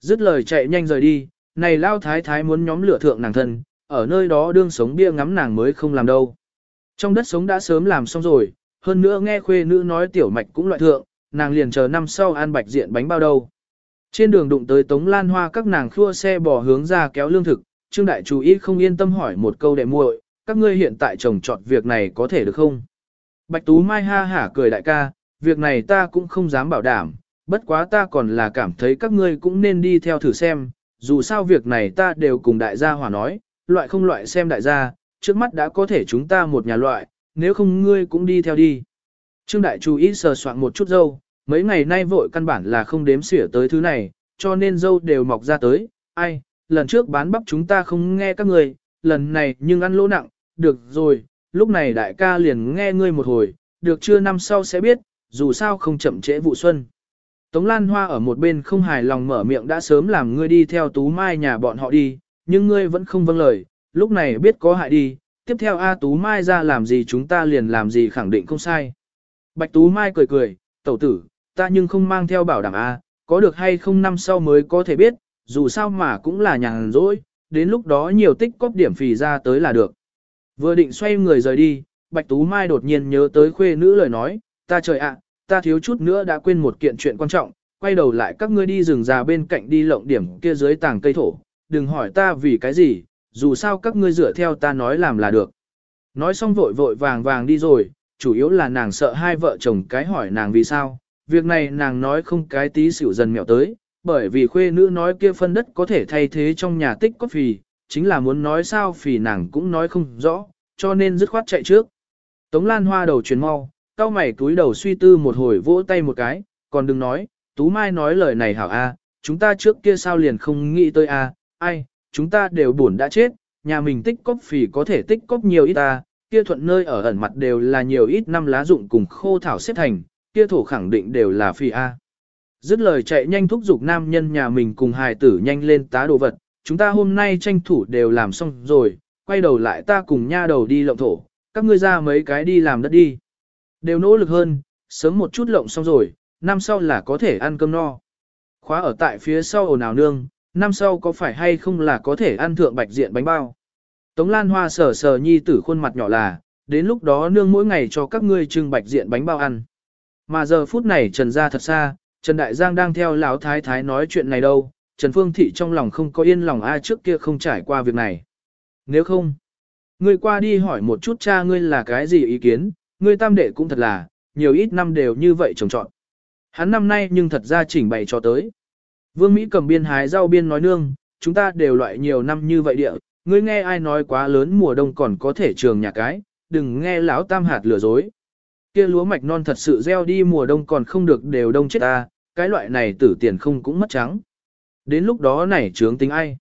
Dứt lời chạy nhanh rời đi, này lao thái thái muốn nhóm lửa thượng nàng thân, ở nơi đó đương sống bia ngắm nàng mới không làm đâu. Trong đất sống đã sớm làm xong rồi, hơn nữa nghe khuê nữ nói tiểu mạch cũng loại thượng, nàng liền chờ năm sau an bạch diện bánh bao đâu. Trên đường đụng tới Tống Lan Hoa các nàng khua xe bò hướng ra kéo lương thực, Trương Đại chú ý không yên tâm hỏi một câu đệ muội, các ngươi hiện tại trồng trọt việc này có thể được không? Bạch Tú Mai ha hả cười đại ca, việc này ta cũng không dám bảo đảm, bất quá ta còn là cảm thấy các ngươi cũng nên đi theo thử xem, dù sao việc này ta đều cùng đại gia hòa nói, loại không loại xem đại gia, trước mắt đã có thể chúng ta một nhà loại, nếu không ngươi cũng đi theo đi. Trương Đại chú ý sờ soạn một chút dâu, mấy ngày nay vội căn bản là không đếm xỉa tới thứ này, cho nên dâu đều mọc ra tới, ai, lần trước bán bắp chúng ta không nghe các người, lần này nhưng ăn lỗ nặng, được rồi, lúc này đại ca liền nghe ngươi một hồi, được chưa năm sau sẽ biết, dù sao không chậm trễ vụ xuân. Tống Lan Hoa ở một bên không hài lòng mở miệng đã sớm làm ngươi đi theo Tú Mai nhà bọn họ đi, nhưng ngươi vẫn không vâng lời, lúc này biết có hại đi, tiếp theo A Tú Mai ra làm gì chúng ta liền làm gì khẳng định không sai. Bạch Tú Mai cười cười, tẩu tử, ta nhưng không mang theo bảo đảm A, có được hay không năm sau mới có thể biết, dù sao mà cũng là nhàn rỗi, đến lúc đó nhiều tích cóp điểm phì ra tới là được. Vừa định xoay người rời đi, Bạch Tú Mai đột nhiên nhớ tới khuê nữ lời nói, ta trời ạ, ta thiếu chút nữa đã quên một kiện chuyện quan trọng, quay đầu lại các ngươi đi rừng già bên cạnh đi lộng điểm kia dưới tàng cây thổ, đừng hỏi ta vì cái gì, dù sao các ngươi dựa theo ta nói làm là được. Nói xong vội vội vàng vàng đi rồi, chủ yếu là nàng sợ hai vợ chồng cái hỏi nàng vì sao, việc này nàng nói không cái tí xỉu dần mẹo tới, bởi vì khuê nữ nói kia phân đất có thể thay thế trong nhà tích có phì, chính là muốn nói sao phì nàng cũng nói không rõ, cho nên dứt khoát chạy trước. Tống Lan Hoa đầu chuyển mau, cao mày túi đầu suy tư một hồi vỗ tay một cái, còn đừng nói, Tú Mai nói lời này hảo a, chúng ta trước kia sao liền không nghĩ tới a, ai, chúng ta đều buồn đã chết, nhà mình tích cóp phì có thể tích cóp nhiều ít ta, kia thuận nơi ở ẩn mặt đều là nhiều ít năm lá dụng cùng khô thảo xếp thành, kia thổ khẳng định đều là phì a. Dứt lời chạy nhanh thúc giục nam nhân nhà mình cùng hài tử nhanh lên tá đồ vật, chúng ta hôm nay tranh thủ đều làm xong rồi, quay đầu lại ta cùng nha đầu đi lộng thổ, các ngươi ra mấy cái đi làm đất đi. Đều nỗ lực hơn, sớm một chút lộng xong rồi, năm sau là có thể ăn cơm no. Khóa ở tại phía sau ồn ào nương, năm sau có phải hay không là có thể ăn thượng bạch diện bánh bao. Tống Lan Hoa sờ sờ nhi tử khuôn mặt nhỏ là, đến lúc đó nương mỗi ngày cho các ngươi trưng bạch diện bánh bao ăn. Mà giờ phút này Trần ra thật xa, Trần Đại Giang đang theo Lão Thái Thái nói chuyện này đâu, Trần Phương Thị trong lòng không có yên lòng ai trước kia không trải qua việc này. Nếu không, ngươi qua đi hỏi một chút cha ngươi là cái gì ý kiến, ngươi tam đệ cũng thật là, nhiều ít năm đều như vậy trồng trọn. Hắn năm nay nhưng thật ra chỉnh bày cho tới. Vương Mỹ cầm biên hái rau biên nói nương, chúng ta đều loại nhiều năm như vậy địa, ngươi nghe ai nói quá lớn mùa đông còn có thể trường nhà cái, đừng nghe lão tam hạt lừa dối. Kia lúa mạch non thật sự gieo đi mùa đông còn không được đều đông chết ta, cái loại này tử tiền không cũng mất trắng. Đến lúc đó này trướng tính ai.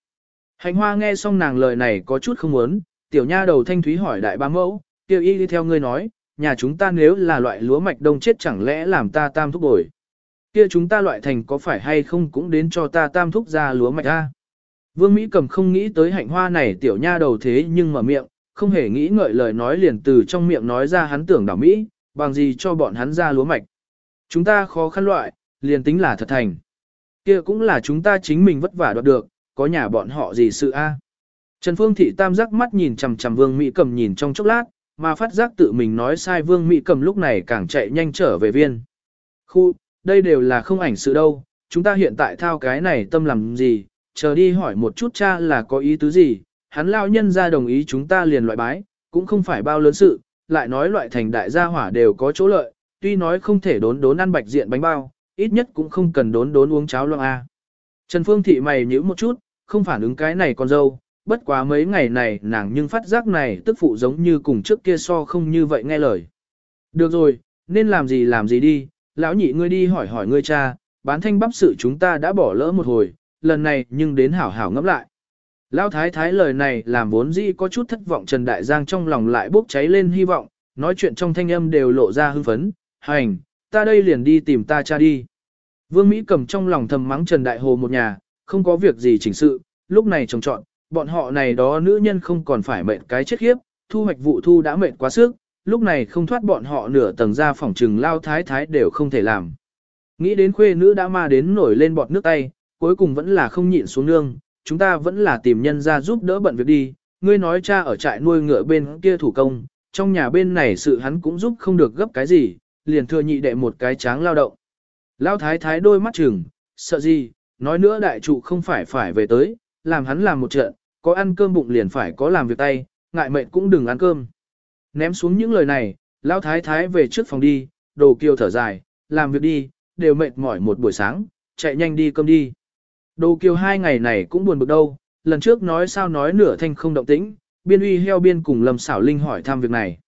Hành hoa nghe xong nàng lời này có chút không muốn, tiểu nha đầu thanh thúy hỏi đại ba mẫu, Tiểu y đi theo ngươi nói, nhà chúng ta nếu là loại lúa mạch đông chết chẳng lẽ làm ta tam thúc bồi. Kia chúng ta loại thành có phải hay không cũng đến cho ta tam thúc ra lúa mạch ra. Vương Mỹ cầm không nghĩ tới hạnh hoa này tiểu nha đầu thế nhưng mở miệng, không hề nghĩ ngợi lời nói liền từ trong miệng nói ra hắn tưởng đảo Mỹ, bằng gì cho bọn hắn ra lúa mạch. Chúng ta khó khăn loại, liền tính là thật thành. Kia cũng là chúng ta chính mình vất vả đoạt được, có nhà bọn họ gì sự a? Trần Phương Thị Tam giác mắt nhìn chằm chằm Vương Mỹ Cầm nhìn trong chốc lát, mà phát giác tự mình nói sai Vương Mỹ Cầm lúc này càng chạy nhanh trở về viên. Khu, đây đều là không ảnh sự đâu, chúng ta hiện tại thao cái này tâm làm gì, chờ đi hỏi một chút cha là có ý tứ gì, hắn lao nhân ra đồng ý chúng ta liền loại bái, cũng không phải bao lớn sự, lại nói loại thành đại gia hỏa đều có chỗ lợi, tuy nói không thể đốn đốn ăn bạch diện bánh bao, ít nhất cũng không cần đốn đốn uống cháo loang a. Trần Phương Thị mày nhíu một chút, không phản ứng cái này con dâu, bất quá mấy ngày này nàng nhưng phát giác này tức phụ giống như cùng trước kia so không như vậy nghe lời. Được rồi, nên làm gì làm gì đi, lão nhị ngươi đi hỏi hỏi ngươi cha, bán thanh bắp sự chúng ta đã bỏ lỡ một hồi, lần này nhưng đến hảo hảo ngẫm lại. Lão thái thái lời này làm vốn dĩ có chút thất vọng Trần Đại Giang trong lòng lại bốc cháy lên hy vọng, nói chuyện trong thanh âm đều lộ ra hưng phấn, hành, ta đây liền đi tìm ta cha đi. Vương Mỹ cầm trong lòng thầm mắng Trần Đại Hồ một nhà, không có việc gì chỉnh sự, lúc này trồng trọn, bọn họ này đó nữ nhân không còn phải mệt cái chết khiếp, thu hoạch vụ thu đã mệt quá sức, lúc này không thoát bọn họ nửa tầng ra phòng trừng lao thái thái đều không thể làm. Nghĩ đến khuê nữ đã ma đến nổi lên bọt nước tay, cuối cùng vẫn là không nhịn xuống nương, chúng ta vẫn là tìm nhân ra giúp đỡ bận việc đi, ngươi nói cha ở trại nuôi ngựa bên kia thủ công, trong nhà bên này sự hắn cũng giúp không được gấp cái gì, liền thừa nhị đệ một cái tráng lao động. Lao thái thái đôi mắt chừng, sợ gì, nói nữa đại trụ không phải phải về tới, làm hắn làm một trận, có ăn cơm bụng liền phải có làm việc tay, ngại mệnh cũng đừng ăn cơm. Ném xuống những lời này, lão thái thái về trước phòng đi, đồ kiều thở dài, làm việc đi, đều mệt mỏi một buổi sáng, chạy nhanh đi cơm đi. Đồ kiều hai ngày này cũng buồn bực đâu, lần trước nói sao nói nửa thanh không động tĩnh, biên uy heo biên cùng lầm xảo linh hỏi thăm việc này.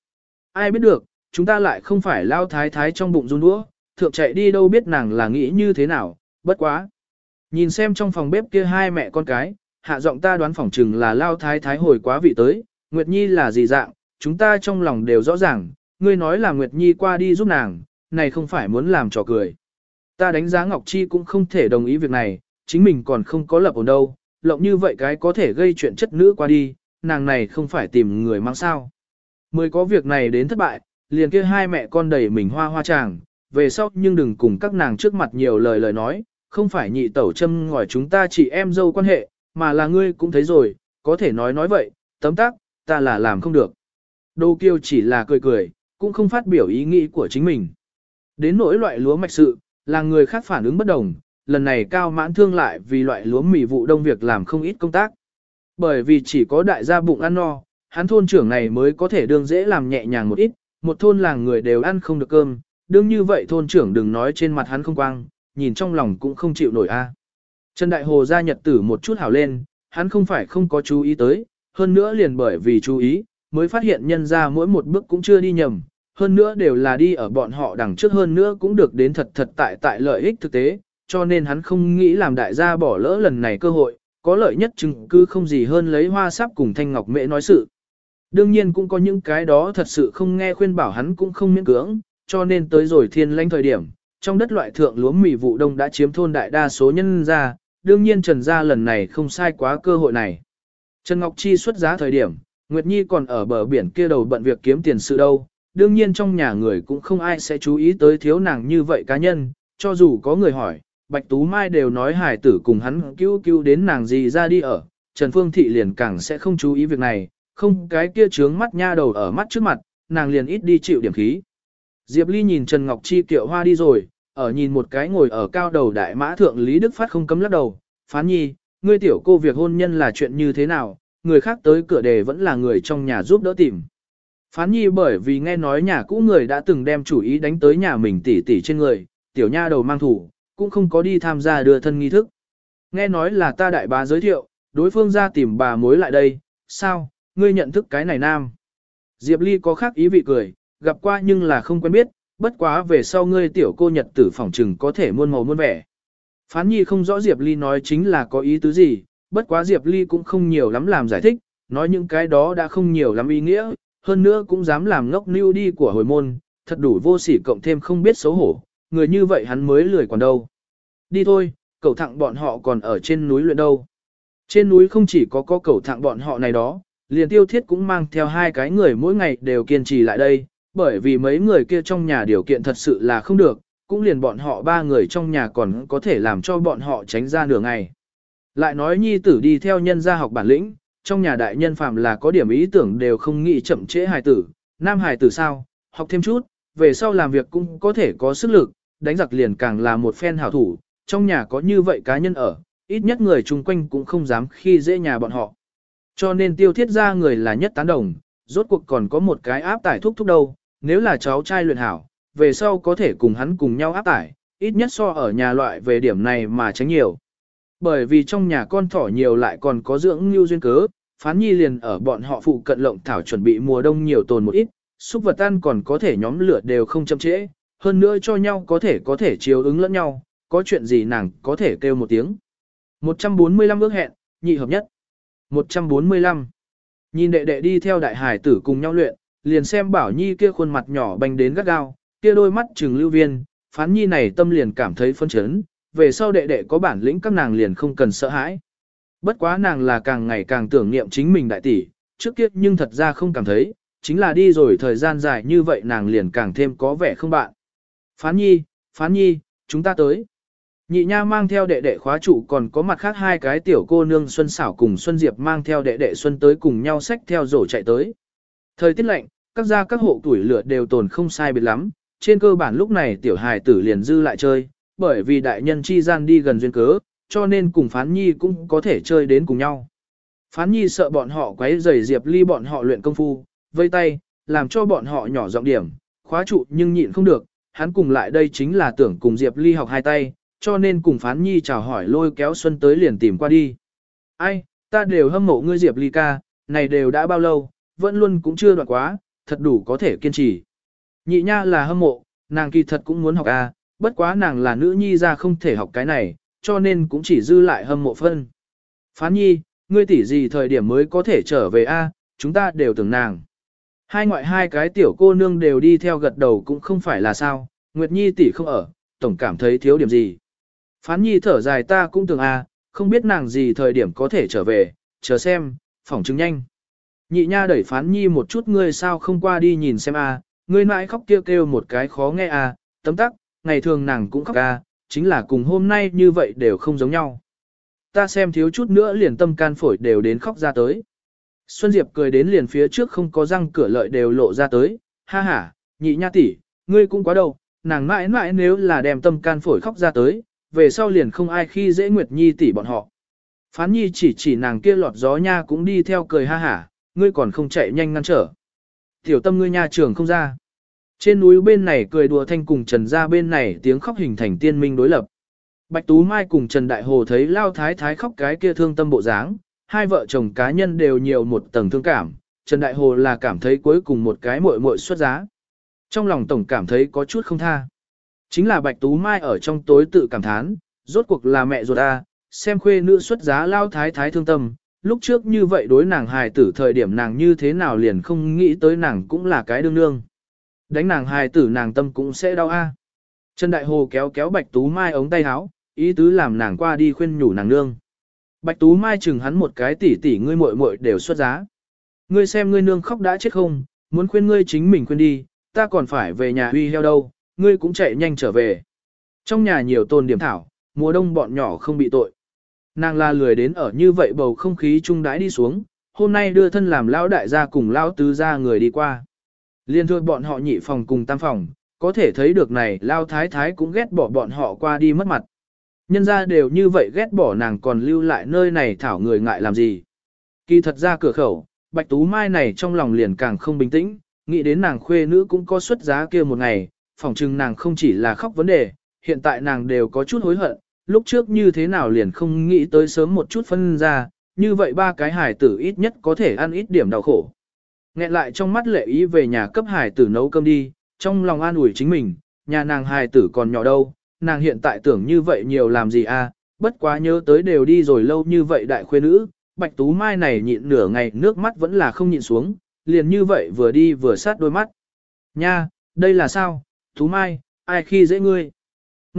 Ai biết được, chúng ta lại không phải lao thái thái trong bụng run đũa, thượng chạy đi đâu biết nàng là nghĩ như thế nào, bất quá. Nhìn xem trong phòng bếp kia hai mẹ con cái, hạ giọng ta đoán phỏng chừng là lao thái thái hồi quá vị tới, Nguyệt Nhi là gì dạng, chúng ta trong lòng đều rõ ràng, ngươi nói là Nguyệt Nhi qua đi giúp nàng, này không phải muốn làm trò cười. Ta đánh giá Ngọc Chi cũng không thể đồng ý việc này, chính mình còn không có lập ổn đâu, lộng như vậy cái có thể gây chuyện chất nữ qua đi, nàng này không phải tìm người mang sao. Mới có việc này đến thất bại, liền kia hai mẹ con đẩy mình hoa hoa chàng, về sau nhưng đừng cùng các nàng trước mặt nhiều lời lời nói, không phải nhị tẩu châm ngòi chúng ta chỉ em dâu quan hệ, mà là ngươi cũng thấy rồi, có thể nói nói vậy, tấm tắc, ta là làm không được. Đô kiêu chỉ là cười cười, cũng không phát biểu ý nghĩ của chính mình. Đến nỗi loại lúa mạch sự, là người khác phản ứng bất đồng, lần này cao mãn thương lại vì loại lúa mì vụ đông việc làm không ít công tác. Bởi vì chỉ có đại gia bụng ăn no, hắn thôn trưởng này mới có thể đương dễ làm nhẹ nhàng một ít, một thôn làng người đều ăn không được cơm, đương như vậy thôn trưởng đừng nói trên mặt hắn không quang, nhìn trong lòng cũng không chịu nổi a. Trần Đại Hồ ra nhật tử một chút hảo lên, hắn không phải không có chú ý tới, hơn nữa liền bởi vì chú ý, mới phát hiện nhân ra mỗi một bước cũng chưa đi nhầm, hơn nữa đều là đi ở bọn họ đằng trước hơn nữa cũng được đến thật thật tại tại lợi ích thực tế, cho nên hắn không nghĩ làm đại gia bỏ lỡ lần này cơ hội, có lợi nhất chứng cứ không gì hơn lấy hoa sáp cùng thanh ngọc mễ nói sự. Đương nhiên cũng có những cái đó thật sự không nghe khuyên bảo hắn cũng không miễn cưỡng, cho nên tới rồi thiên lãnh thời điểm, trong đất loại thượng lúa mì vụ đông đã chiếm thôn đại đa số nhân ra, đương nhiên Trần Gia lần này không sai quá cơ hội này. Trần Ngọc Chi xuất giá thời điểm, Nguyệt Nhi còn ở bờ biển kia đầu bận việc kiếm tiền sự đâu, đương nhiên trong nhà người cũng không ai sẽ chú ý tới thiếu nàng như vậy cá nhân, cho dù có người hỏi, Bạch Tú Mai đều nói hải tử cùng hắn cứu cứu đến nàng gì ra đi ở, Trần Phương Thị liền càng sẽ không chú ý việc này, không cái kia trướng mắt nha đầu ở mắt trước mặt, nàng liền ít đi chịu điểm khí. Diệp Ly nhìn Trần Ngọc Chi kiệu hoa đi rồi, ở nhìn một cái ngồi ở cao đầu đại mã thượng Lý Đức Phát không cấm lắc đầu, phán nhi, ngươi tiểu cô việc hôn nhân là chuyện như thế nào, người khác tới cửa đề vẫn là người trong nhà giúp đỡ tìm. Phán nhi bởi vì nghe nói nhà cũ người đã từng đem chủ ý đánh tới nhà mình tỉ tỉ trên người, tiểu nha đầu mang thủ, cũng không có đi tham gia đưa thân nghi thức. Nghe nói là ta đại bá giới thiệu, đối phương ra tìm bà mối lại đây, sao, ngươi nhận thức cái này nam. Diệp Ly có khác ý vị cười, gặp qua nhưng là không quen biết, bất quá về sau ngươi tiểu cô nhật tử phỏng trừng có thể muôn màu muôn vẻ. Phán nhi không rõ Diệp Ly nói chính là có ý tứ gì, bất quá Diệp Ly cũng không nhiều lắm làm giải thích, nói những cái đó đã không nhiều lắm ý nghĩa, hơn nữa cũng dám làm ngốc nưu đi của hồi môn, thật đủ vô sỉ cộng thêm không biết xấu hổ, người như vậy hắn mới lười còn đâu. Đi thôi, cậu thẳng bọn họ còn ở trên núi luyện đâu. Trên núi không chỉ có có cậu thẳng bọn họ này đó, liền tiêu thiết cũng mang theo hai cái người mỗi ngày đều kiên trì lại đây, bởi vì mấy người kia trong nhà điều kiện thật sự là không được, cũng liền bọn họ ba người trong nhà còn có thể làm cho bọn họ tránh ra nửa ngày. Lại nói nhi tử đi theo nhân gia học bản lĩnh, trong nhà đại nhân phạm là có điểm ý tưởng đều không nghĩ chậm trễ hài tử, nam hài tử sao, học thêm chút, về sau làm việc cũng có thể có sức lực, đánh giặc liền càng là một phen hảo thủ, trong nhà có như vậy cá nhân ở, ít nhất người chung quanh cũng không dám khi dễ nhà bọn họ. Cho nên tiêu thiết ra người là nhất tán đồng, rốt cuộc còn có một cái áp tải thúc thúc đâu, nếu là cháu trai luyện hảo, về sau có thể cùng hắn cùng nhau áp tải, ít nhất so ở nhà loại về điểm này mà tránh nhiều. Bởi vì trong nhà con thỏ nhiều lại còn có dưỡng lưu duyên cớ, phán nhi liền ở bọn họ phụ cận lộng thảo chuẩn bị mùa đông nhiều tồn một ít, xúc vật ăn còn có thể nhóm lửa đều không chậm trễ, hơn nữa cho nhau có thể có thể chiếu ứng lẫn nhau, có chuyện gì nàng có thể kêu một tiếng. 145 ước hẹn, nhị hợp nhất. 145. Nhìn đệ đệ đi theo đại hải tử cùng nhau luyện, liền xem bảo nhi kia khuôn mặt nhỏ bành đến gắt gao, kia đôi mắt trừng lưu viên, phán nhi này tâm liền cảm thấy phân chấn, về sau đệ đệ có bản lĩnh các nàng liền không cần sợ hãi. Bất quá nàng là càng ngày càng tưởng niệm chính mình đại tỷ, trước kia nhưng thật ra không cảm thấy, chính là đi rồi thời gian dài như vậy nàng liền càng thêm có vẻ không bạn. Phán nhi, phán nhi, chúng ta tới. Nhị nha mang theo đệ đệ khóa trụ còn có mặt khác hai cái tiểu cô nương Xuân Xảo cùng Xuân Diệp mang theo đệ đệ Xuân tới cùng nhau xách theo rổ chạy tới. Thời tiết lạnh, các gia các hộ tuổi lửa đều tồn không sai biệt lắm, trên cơ bản lúc này tiểu hài tử liền dư lại chơi, bởi vì đại nhân chi gian đi gần duyên cớ, cho nên cùng Phán Nhi cũng có thể chơi đến cùng nhau. Phán Nhi sợ bọn họ quấy rầy Diệp Ly bọn họ luyện công phu, vây tay, làm cho bọn họ nhỏ giọng điểm, khóa trụ nhưng nhịn không được, hắn cùng lại đây chính là tưởng cùng Diệp Ly học hai tay, cho nên cùng Phán Nhi chào hỏi lôi kéo Xuân tới liền tìm qua đi. Ai, ta đều hâm mộ ngươi Diệp Ly ca, này đều đã bao lâu, vẫn luôn cũng chưa đoạn quá, thật đủ có thể kiên trì. Nhị nha là hâm mộ, nàng kỳ thật cũng muốn học A, bất quá nàng là nữ nhi ra không thể học cái này, cho nên cũng chỉ dư lại hâm mộ phân. Phán nhi, ngươi tỷ gì thời điểm mới có thể trở về A, chúng ta đều tưởng nàng. Hai ngoại hai cái tiểu cô nương đều đi theo gật đầu cũng không phải là sao, Nguyệt Nhi tỷ không ở, tổng cảm thấy thiếu điểm gì. Phán Nhi thở dài ta cũng tưởng a, không biết nàng gì thời điểm có thể trở về, chờ xem, phỏng chứng nhanh. Nhị nha đẩy Phán Nhi một chút ngươi sao không qua đi nhìn xem a, ngươi mãi khóc kêu kêu một cái khó nghe a, tấm tắc, ngày thường nàng cũng khóc a, chính là cùng hôm nay như vậy đều không giống nhau. Ta xem thiếu chút nữa liền tâm can phổi đều đến khóc ra tới. Xuân Diệp cười đến liền phía trước không có răng cửa lợi đều lộ ra tới, ha ha, nhị nha tỷ, ngươi cũng quá đâu, nàng mãi mãi nếu là đem tâm can phổi khóc ra tới, về sau liền không ai khi dễ Nguyệt Nhi tỷ bọn họ. Phán Nhi chỉ chỉ nàng kia lọt gió nha cũng đi theo cười ha hả, ngươi còn không chạy nhanh ngăn trở. Tiểu tâm ngươi nha trường không ra. Trên núi bên này cười đùa thanh cùng Trần ra bên này tiếng khóc hình thành tiên minh đối lập. Bạch Tú Mai cùng Trần Đại Hồ thấy Lao Thái Thái khóc cái kia thương tâm bộ dáng, hai vợ chồng cá nhân đều nhiều một tầng thương cảm, Trần Đại Hồ là cảm thấy cuối cùng một cái muội muội xuất giá. Trong lòng tổng cảm thấy có chút không tha. Chính là Bạch Tú Mai ở trong tối tự cảm thán, rốt cuộc là mẹ ruột a, xem khuê nữ xuất giá lao thái thái thương tâm, lúc trước như vậy đối nàng hài tử thời điểm nàng như thế nào liền không nghĩ tới nàng cũng là cái đương nương. Đánh nàng hài tử nàng tâm cũng sẽ đau a. À. Trần Đại Hồ kéo kéo Bạch Tú Mai ống tay áo, ý tứ làm nàng qua đi khuyên nhủ nàng nương. Bạch Tú Mai chừng hắn một cái tỉ tỉ ngươi muội muội đều xuất giá. Ngươi xem ngươi nương khóc đã chết không, muốn khuyên ngươi chính mình khuyên đi, ta còn phải về nhà huy heo đâu, ngươi cũng chạy nhanh trở về. Trong nhà nhiều tôn điểm thảo, mùa đông bọn nhỏ không bị tội. Nàng la lười đến ở như vậy bầu không khí trung đãi đi xuống, hôm nay đưa thân làm lão đại gia cùng lão tứ gia người đi qua. Liên thôi bọn họ nhị phòng cùng tam phòng, có thể thấy được này lao thái thái cũng ghét bỏ bọn họ qua đi mất mặt. Nhân ra đều như vậy ghét bỏ nàng còn lưu lại nơi này thảo người ngại làm gì. Kỳ thật ra cửa khẩu, Bạch Tú Mai này trong lòng liền càng không bình tĩnh, nghĩ đến nàng khuê nữ cũng có xuất giá kia một ngày, phỏng chừng nàng không chỉ là khóc vấn đề, hiện tại nàng đều có chút hối hận, lúc trước như thế nào liền không nghĩ tới sớm một chút phân ra, như vậy ba cái hải tử ít nhất có thể ăn ít điểm đau khổ. Nghẹn lại trong mắt lệ ý về nhà cấp hải tử nấu cơm đi, trong lòng an ủi chính mình, nhà nàng hải tử còn nhỏ đâu, nàng hiện tại tưởng như vậy nhiều làm gì à, bất quá nhớ tới đều đi rồi lâu như vậy đại khuê nữ, bạch tú mai này nhịn nửa ngày nước mắt vẫn là không nhịn xuống, liền như vậy vừa đi vừa sát đôi mắt. Nha, đây là sao, tú mai, ai khi dễ ngươi?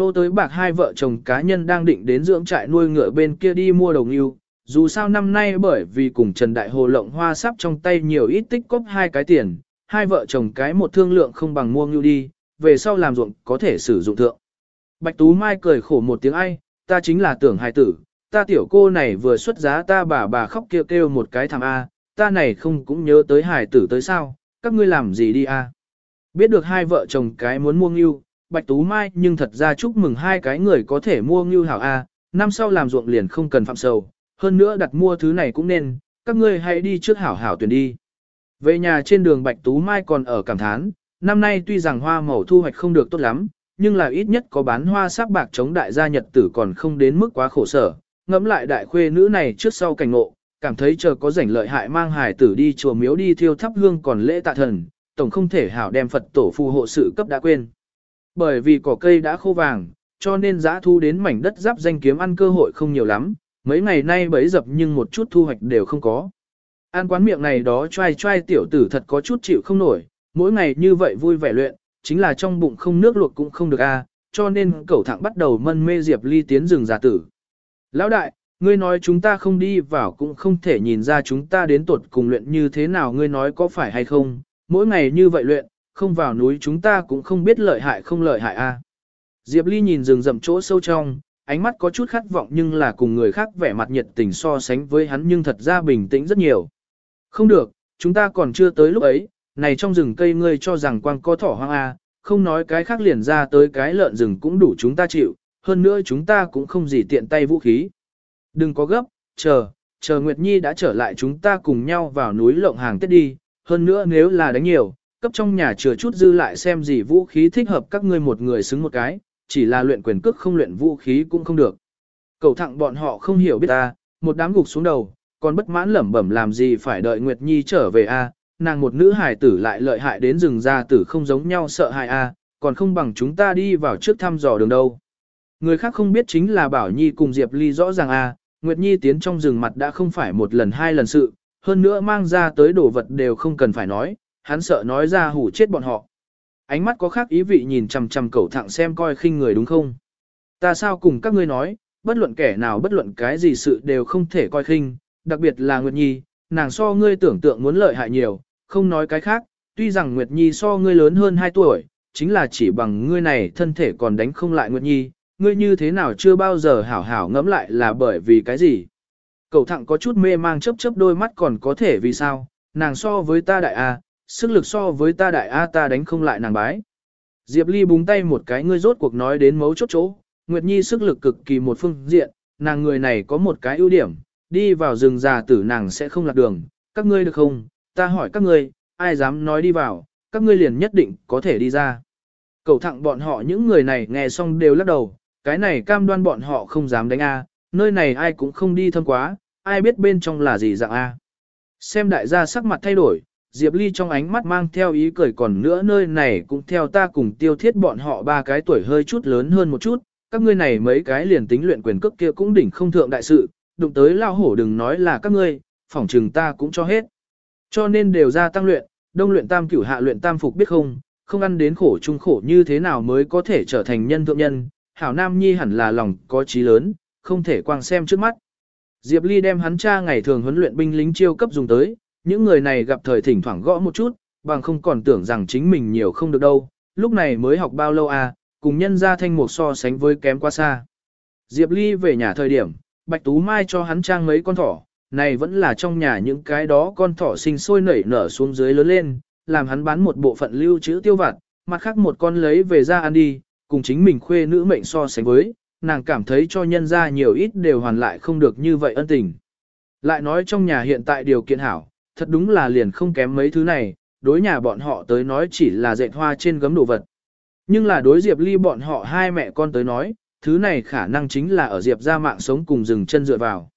Nô tới bạc hai vợ chồng cá nhân đang định đến dưỡng trại nuôi ngựa bên kia đi mua đồng yêu, dù sao năm nay bởi vì cùng Trần Đại Hồ lộng hoa sắp trong tay nhiều ít tích cóp hai cái tiền, hai vợ chồng cái một thương lượng không bằng mua ngưu đi, về sau làm ruộng có thể sử dụng thượng. Bạch Tú Mai cười khổ một tiếng ai, ta chính là tưởng hài tử, ta tiểu cô này vừa xuất giá ta bà bà khóc kêu kêu một cái thằng A, ta này không cũng nhớ tới hài tử tới sao, các ngươi làm gì đi A. Biết được hai vợ chồng cái muốn mua ngưu, Bạch Tú Mai nhưng thật ra chúc mừng hai cái người có thể mua ngưu hảo A, năm sau làm ruộng liền không cần phạm sầu, hơn nữa đặt mua thứ này cũng nên, các ngươi hãy đi trước hảo hảo tuyển đi. Về nhà trên đường Bạch Tú Mai còn ở cảm thán, năm nay tuy rằng hoa màu thu hoạch không được tốt lắm, nhưng là ít nhất có bán hoa sắc bạc chống đại gia nhật tử còn không đến mức quá khổ sở. Ngẫm lại đại khuê nữ này trước sau cảnh ngộ, cảm thấy chờ có rảnh lợi hại mang hài tử đi chùa miếu đi thiêu thắp hương còn lễ tạ thần, tổng không thể hảo đem Phật tổ phù hộ sự cấp đã quên. Bởi vì cỏ cây đã khô vàng, cho nên giã thu đến mảnh đất giáp danh kiếm ăn cơ hội không nhiều lắm, mấy ngày nay bấy dập nhưng một chút thu hoạch đều không có. Ăn quán miệng này đó trai trai tiểu tử thật có chút chịu không nổi, mỗi ngày như vậy vui vẻ luyện, chính là trong bụng không nước luộc cũng không được a, cho nên cẩu thẳng bắt đầu mân mê Diệp Ly tiến rừng giả tử. Lão đại, ngươi nói chúng ta không đi vào cũng không thể nhìn ra chúng ta đến tuột cùng luyện như thế nào ngươi nói có phải hay không, mỗi ngày như vậy luyện, không vào núi chúng ta cũng không biết lợi hại không lợi hại a. Diệp Ly nhìn rừng rậm chỗ sâu trong, ánh mắt có chút khát vọng nhưng là cùng người khác vẻ mặt nhiệt tình so sánh với hắn nhưng thật ra bình tĩnh rất nhiều. Không được, chúng ta còn chưa tới lúc ấy, này trong rừng cây ngươi cho rằng quang có thỏ hoang A, không nói cái khác liền ra tới cái lợn rừng cũng đủ chúng ta chịu, hơn nữa chúng ta cũng không gì tiện tay vũ khí. Đừng có gấp, chờ, chờ Nguyệt Nhi đã trở lại chúng ta cùng nhau vào núi lộng hàng tết đi, hơn nữa nếu là đánh nhiều, cấp trong nhà chừa chút dư lại xem gì vũ khí thích hợp các ngươi một người xứng một cái, chỉ là luyện quyền cước không luyện vũ khí cũng không được. Cầu thẳng bọn họ không hiểu biết ta, một đám gục xuống đầu, còn bất mãn lẩm bẩm làm gì phải đợi Nguyệt Nhi trở về a nàng một nữ hài tử lại lợi hại đến rừng ra tử không giống nhau sợ hại a còn không bằng chúng ta đi vào trước thăm dò đường đâu. Người khác không biết chính là Bảo Nhi cùng Diệp Ly rõ ràng a Nguyệt Nhi tiến trong rừng mặt đã không phải một lần hai lần sự, hơn nữa mang ra tới đồ vật đều không cần phải nói, hắn sợ nói ra hủ chết bọn họ. Ánh mắt có khác ý vị nhìn chằm chằm cậu thẳng xem coi khinh người đúng không? Ta sao cùng các ngươi nói, bất luận kẻ nào bất luận cái gì sự đều không thể coi khinh, đặc biệt là Nguyệt Nhi, nàng so ngươi tưởng tượng muốn lợi hại nhiều, không nói cái khác, tuy rằng Nguyệt Nhi so ngươi lớn hơn 2 tuổi, chính là chỉ bằng ngươi này thân thể còn đánh không lại Nguyệt Nhi, ngươi như thế nào chưa bao giờ hảo hảo ngẫm lại là bởi vì cái gì. Cậu thẳng có chút mê mang chớp chớp đôi mắt còn có thể vì sao, nàng so với ta đại A, sức lực so với ta đại A ta đánh không lại nàng bái. Diệp Ly búng tay một cái ngươi rốt cuộc nói đến mấu chốt chỗ, Nguyệt Nhi sức lực cực kỳ một phương diện, nàng người này có một cái ưu điểm, đi vào rừng già tử nàng sẽ không lạc đường, các ngươi được không, ta hỏi các ngươi, ai dám nói đi vào, các ngươi liền nhất định có thể đi ra. Cầu thẳng bọn họ những người này nghe xong đều lắc đầu, cái này cam đoan bọn họ không dám đánh A, nơi này ai cũng không đi thâm quá, ai biết bên trong là gì dạng A. Xem đại gia sắc mặt thay đổi, Diệp Ly trong ánh mắt mang theo ý cười còn nữa nơi này cũng theo ta cùng tiêu thiết bọn họ ba cái tuổi hơi chút lớn hơn một chút, các ngươi này mấy cái liền tính luyện quyền cước kia cũng đỉnh không thượng đại sự, đụng tới lao hổ đừng nói là các ngươi, phỏng trừng ta cũng cho hết. Cho nên đều ra tăng luyện, đông luyện tam cửu hạ luyện tam phục biết không, không ăn đến khổ chung khổ như thế nào mới có thể trở thành nhân thượng nhân, hảo nam nhi hẳn là lòng có trí lớn, không thể quang xem trước mắt. Diệp Ly đem hắn cha ngày thường huấn luyện binh lính chiêu cấp dùng tới, những người này gặp thời thỉnh thoảng gõ một chút, bằng không còn tưởng rằng chính mình nhiều không được đâu, lúc này mới học bao lâu à, cùng nhân ra thanh mục so sánh với kém quá xa. Diệp Ly về nhà thời điểm, Bạch Tú Mai cho hắn trang mấy con thỏ, này vẫn là trong nhà những cái đó con thỏ sinh sôi nảy nở xuống dưới lớn lên, làm hắn bán một bộ phận lưu trữ tiêu vặt, mặt khác một con lấy về ra ăn đi, cùng chính mình khuê nữ mệnh so sánh với, nàng cảm thấy cho nhân ra nhiều ít đều hoàn lại không được như vậy ân tình. Lại nói trong nhà hiện tại điều kiện hảo, thật đúng là liền không kém mấy thứ này, đối nhà bọn họ tới nói chỉ là dệt hoa trên gấm đồ vật. Nhưng là đối Diệp Ly bọn họ hai mẹ con tới nói, thứ này khả năng chính là ở Diệp ra mạng sống cùng rừng chân dựa vào.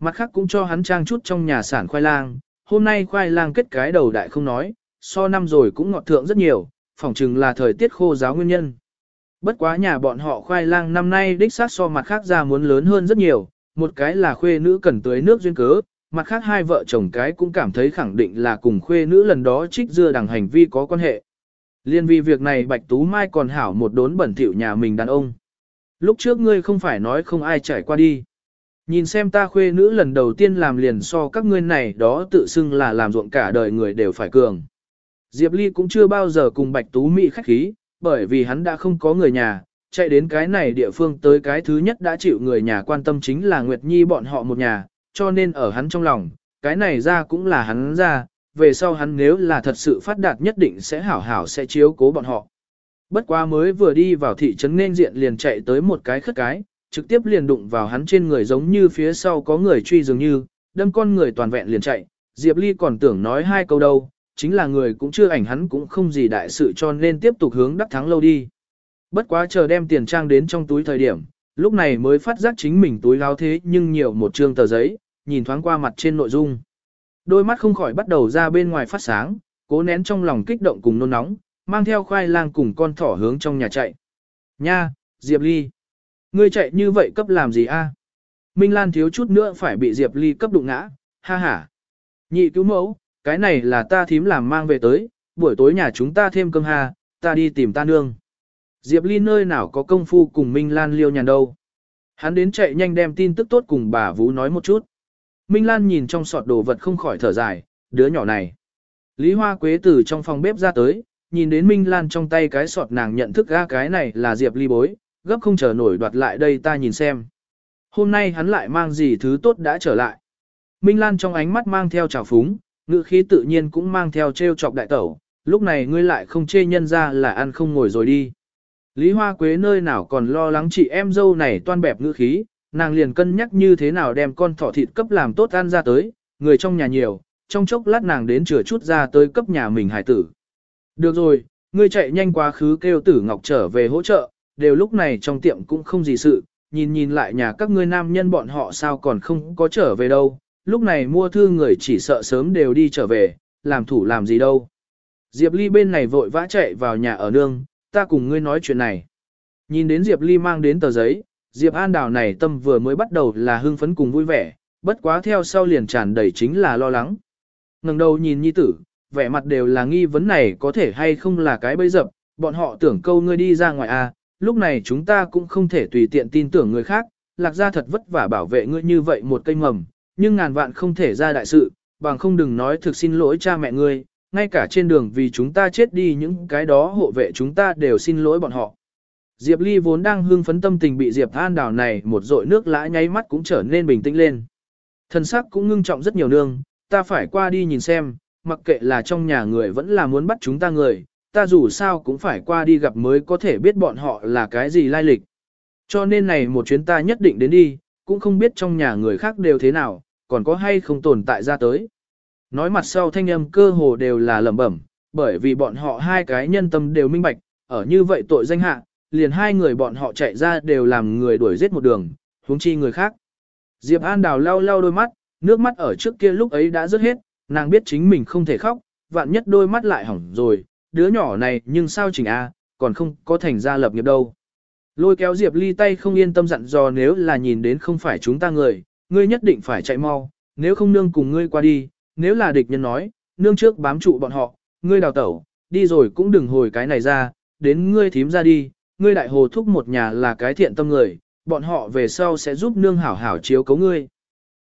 Mặt khác cũng cho hắn trang chút trong nhà sản khoai lang, hôm nay khoai lang kết cái đầu đại không nói, so năm rồi cũng ngọt thượng rất nhiều, phỏng chừng là thời tiết khô giáo nguyên nhân. Bất quá nhà bọn họ khoai lang năm nay đích xác so mặt khác ra muốn lớn hơn rất nhiều, một cái là khuê nữ cần tưới nước duyên cớ, mặt khác hai vợ chồng cái cũng cảm thấy khẳng định là cùng khuê nữ lần đó trích dưa đằng hành vi có quan hệ. Liên vì việc này Bạch Tú Mai còn hảo một đốn bẩn thỉu nhà mình đàn ông. Lúc trước ngươi không phải nói không ai trải qua đi. Nhìn xem ta khuê nữ lần đầu tiên làm liền so các ngươi này đó tự xưng là làm ruộng cả đời người đều phải cường. Diệp Ly cũng chưa bao giờ cùng Bạch Tú Mỹ khách khí, bởi vì hắn đã không có người nhà, chạy đến cái này địa phương tới cái thứ nhất đã chịu người nhà quan tâm chính là Nguyệt Nhi bọn họ một nhà, cho nên ở hắn trong lòng, cái này ra cũng là hắn ra, về sau hắn nếu là thật sự phát đạt nhất định sẽ hảo hảo sẽ chiếu cố bọn họ. Bất quá mới vừa đi vào thị trấn nên diện liền chạy tới một cái khất cái, trực tiếp liền đụng vào hắn trên người giống như phía sau có người truy dường như, đâm con người toàn vẹn liền chạy, Diệp Ly còn tưởng nói hai câu đâu, chính là người cũng chưa ảnh hắn cũng không gì đại sự cho nên tiếp tục hướng đắc thắng lâu đi. Bất quá chờ đem tiền trang đến trong túi thời điểm, lúc này mới phát giác chính mình túi láo thế nhưng nhiều một trương tờ giấy, nhìn thoáng qua mặt trên nội dung. Đôi mắt không khỏi bắt đầu ra bên ngoài phát sáng, cố nén trong lòng kích động cùng nôn nóng, mang theo khoai lang cùng con thỏ hướng trong nhà chạy. Nha, Diệp Ly. Ngươi chạy như vậy cấp làm gì a? À? Minh Lan thiếu chút nữa phải bị Diệp Ly cấp đụng ngã, ha ha. Nhị cứu mẫu, cái này là ta thím làm mang về tới, buổi tối nhà chúng ta thêm cơm ha, ta đi tìm ta nương. Diệp Ly nơi nào có công phu cùng Minh Lan liêu nhàn đâu. Hắn đến chạy nhanh đem tin tức tốt cùng bà Vũ nói một chút. Minh Lan nhìn trong sọt đồ vật không khỏi thở dài, đứa nhỏ này. Lý Hoa Quế từ trong phòng bếp ra tới, nhìn đến Minh Lan trong tay cái sọt nàng nhận thức ra cái này là Diệp Ly bối, gấp không chờ nổi đoạt lại đây ta nhìn xem. Hôm nay hắn lại mang gì thứ tốt đã trở lại. Minh Lan trong ánh mắt mang theo trào phúng, ngữ khí tự nhiên cũng mang theo trêu chọc đại tẩu, lúc này ngươi lại không chê nhân ra là ăn không ngồi rồi đi. Lý Hoa Quế nơi nào còn lo lắng chị em dâu này toan bẹp ngữ khí, nàng liền cân nhắc như thế nào đem con thỏ thịt cấp làm tốt ăn ra tới, người trong nhà nhiều, trong chốc lát nàng đến chừa chút ra tới cấp nhà mình hải tử. Được rồi, ngươi chạy nhanh quá khứ kêu tử ngọc trở về hỗ trợ, đều lúc này trong tiệm cũng không gì sự, nhìn nhìn lại nhà các ngươi nam nhân bọn họ sao còn không có trở về đâu, lúc này mua thư người chỉ sợ sớm đều đi trở về, làm thủ làm gì đâu. Diệp Ly bên này vội vã chạy vào nhà ở nương, ta cùng ngươi nói chuyện này. Nhìn đến Diệp Ly mang đến tờ giấy, Diệp An Đào này tâm vừa mới bắt đầu là hưng phấn cùng vui vẻ, bất quá theo sau liền tràn đầy chính là lo lắng. ngẩng đầu nhìn nhi tử, vẻ mặt đều là nghi vấn này có thể hay không là cái bẫy dập, bọn họ tưởng câu ngươi đi ra ngoài à, lúc này chúng ta cũng không thể tùy tiện tin tưởng người khác, lạc ra thật vất vả bảo vệ ngươi như vậy một cây mầm, nhưng ngàn vạn không thể ra đại sự, bằng không đừng nói thực xin lỗi cha mẹ ngươi, ngay cả trên đường vì chúng ta chết đi những cái đó hộ vệ chúng ta đều xin lỗi bọn họ. Diệp Ly vốn đang hưng phấn tâm tình bị Diệp An đào này một dội nước lã nháy mắt cũng trở nên bình tĩnh lên. Thần sắc cũng ngưng trọng rất nhiều nương, ta phải qua đi nhìn xem, mặc kệ là trong nhà người vẫn là muốn bắt chúng ta người, ta dù sao cũng phải qua đi gặp mới có thể biết bọn họ là cái gì lai lịch. Cho nên này một chuyến ta nhất định đến đi, cũng không biết trong nhà người khác đều thế nào, còn có hay không tồn tại ra tới. Nói mặt sau thanh âm cơ hồ đều là lẩm bẩm, bởi vì bọn họ hai cái nhân tâm đều minh bạch, ở như vậy tội danh hạ, liền hai người bọn họ chạy ra đều làm người đuổi giết một đường, huống chi người khác. Diệp An Đào lau lau đôi mắt, nước mắt ở trước kia lúc ấy đã rớt hết, nàng biết chính mình không thể khóc, vạn nhất đôi mắt lại hỏng rồi, đứa nhỏ này nhưng sao chỉnh a, còn không có thành ra lập nghiệp đâu. Lôi kéo Diệp Ly tay không yên tâm dặn dò nếu là nhìn đến không phải chúng ta người, ngươi nhất định phải chạy mau, nếu không nương cùng ngươi qua đi, nếu là địch nhân nói, nương trước bám trụ bọn họ, ngươi đào tẩu, đi rồi cũng đừng hồi cái này ra, đến ngươi thím ra đi, ngươi đại hồ thúc một nhà là cái thiện tâm người, bọn họ về sau sẽ giúp nương hảo hảo chiếu cấu ngươi.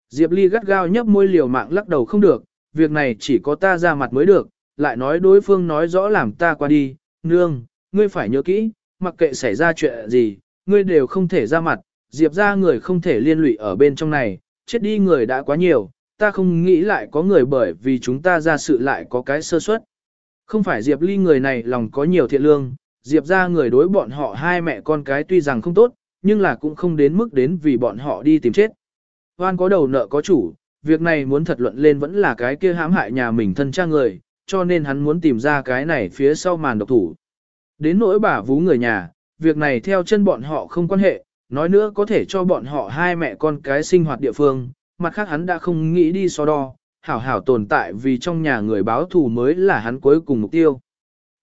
Diệp Ly gắt gao nhấp môi liều mạng lắc đầu không được, việc này chỉ có ta ra mặt mới được, lại nói đối phương nói rõ làm ta qua đi, nương, ngươi phải nhớ kỹ, mặc kệ xảy ra chuyện gì, ngươi đều không thể ra mặt, Diệp ra người không thể liên lụy ở bên trong này, chết đi người đã quá nhiều, ta không nghĩ lại có người bởi vì chúng ta ra sự lại có cái sơ suất. Không phải Diệp Ly người này lòng có nhiều thiện lương, Diệp ra người đối bọn họ hai mẹ con cái tuy rằng không tốt, nhưng là cũng không đến mức đến vì bọn họ đi tìm chết. Hoan có đầu nợ có chủ, việc này muốn thật luận lên vẫn là cái kia hãm hại nhà mình thân cha người, cho nên hắn muốn tìm ra cái này phía sau màn độc thủ. Đến nỗi bà vú người nhà, việc này theo chân bọn họ không quan hệ, nói nữa có thể cho bọn họ hai mẹ con cái sinh hoạt địa phương, mặt khác hắn đã không nghĩ đi so đo, hảo hảo tồn tại vì trong nhà người báo thù mới là hắn cuối cùng mục tiêu.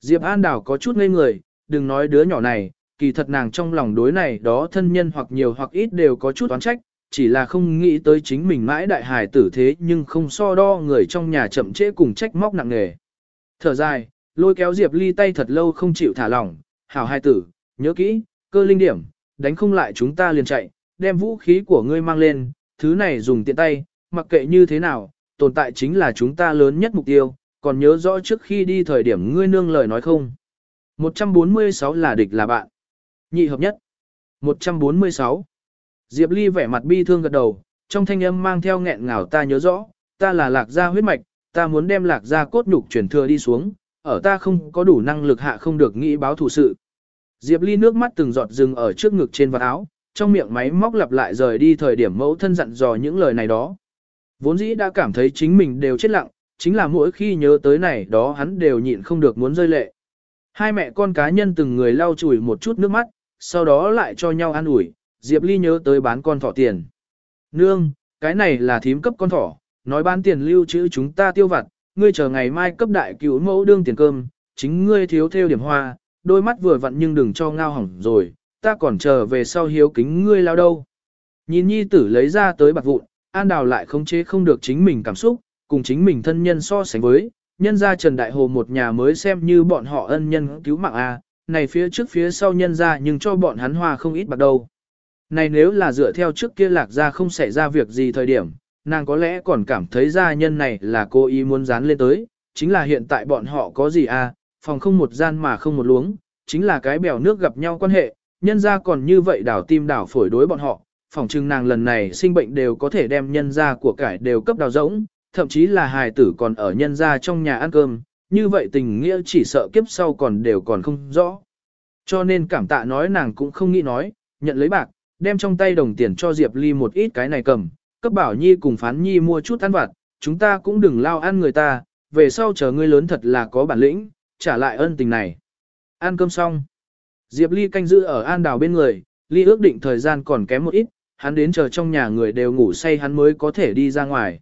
Diệp An Đào có chút ngây người, đừng nói đứa nhỏ này, kỳ thật nàng trong lòng đối này đó thân nhân hoặc nhiều hoặc ít đều có chút oán trách, chỉ là không nghĩ tới chính mình mãi đại hài tử thế nhưng không so đo người trong nhà chậm trễ cùng trách móc nặng nề. Thở dài, lôi kéo Diệp Ly tay thật lâu không chịu thả lỏng, hảo hài tử, nhớ kỹ, cơ linh điểm, đánh không lại chúng ta liền chạy, đem vũ khí của ngươi mang lên, thứ này dùng tiện tay, mặc kệ như thế nào, tồn tại chính là chúng ta lớn nhất mục tiêu, còn nhớ rõ trước khi đi thời điểm ngươi nương lời nói không. 146 là địch là bạn. Nhị hợp nhất. 146. Diệp Ly vẻ mặt bi thương gật đầu, trong thanh âm mang theo nghẹn ngào ta nhớ rõ, ta là lạc gia huyết mạch, ta muốn đem lạc gia cốt nhục truyền thừa đi xuống, ở ta không có đủ năng lực hạ không được nghĩ báo thủ sự. Diệp Ly nước mắt từng giọt rừng ở trước ngực trên vạt áo, trong miệng máy móc lặp lại rời đi thời điểm mẫu thân dặn dò những lời này đó. Vốn dĩ đã cảm thấy chính mình đều chết lặng, chính là mỗi khi nhớ tới này đó hắn đều nhịn không được muốn rơi lệ. Hai mẹ con cá nhân từng người lau chùi một chút nước mắt, sau đó lại cho nhau an ủi, Diệp Ly nhớ tới bán con thỏ tiền. Nương, cái này là thím cấp con thỏ, nói bán tiền lưu trữ chúng ta tiêu vặt, ngươi chờ ngày mai cấp đại cứu mẫu đương tiền cơm, chính ngươi thiếu theo điểm hoa, đôi mắt vừa vặn nhưng đừng cho ngao hỏng rồi, ta còn chờ về sau hiếu kính ngươi lao đâu. Nhìn nhi tử lấy ra tới bạc vụn, An Đào lại không chế không được chính mình cảm xúc, cùng chính mình thân nhân so sánh với, nhân ra Trần Đại Hồ một nhà mới xem như bọn họ ân nhân cứu mạng A, này phía trước phía sau nhân ra nhưng cho bọn hắn hoa không ít bạc đâu. Này nếu là dựa theo trước kia lạc ra không xảy ra việc gì thời điểm, nàng có lẽ còn cảm thấy gia nhân này là cô ý muốn dán lên tới, chính là hiện tại bọn họ có gì à? phòng không một gian mà không một luống, chính là cái bèo nước gặp nhau quan hệ, nhân ra còn như vậy đảo tim đảo phổi đối bọn họ, phỏng chừng nàng lần này sinh bệnh đều có thể đem nhân ra của cải đều cấp đào rỗng, thậm chí là hài tử còn ở nhân ra trong nhà ăn cơm, như vậy tình nghĩa chỉ sợ kiếp sau còn đều còn không rõ. Cho nên cảm tạ nói nàng cũng không nghĩ nói, nhận lấy bạc, đem trong tay đồng tiền cho Diệp Ly một ít cái này cầm, cấp bảo nhi cùng phán nhi mua chút ăn vặt, chúng ta cũng đừng lao ăn người ta, về sau chờ ngươi lớn thật là có bản lĩnh, trả lại ân tình này. Ăn cơm xong. Diệp Ly canh giữ ở An Đào bên người, Ly ước định thời gian còn kém một ít, hắn đến chờ trong nhà người đều ngủ say hắn mới có thể đi ra ngoài.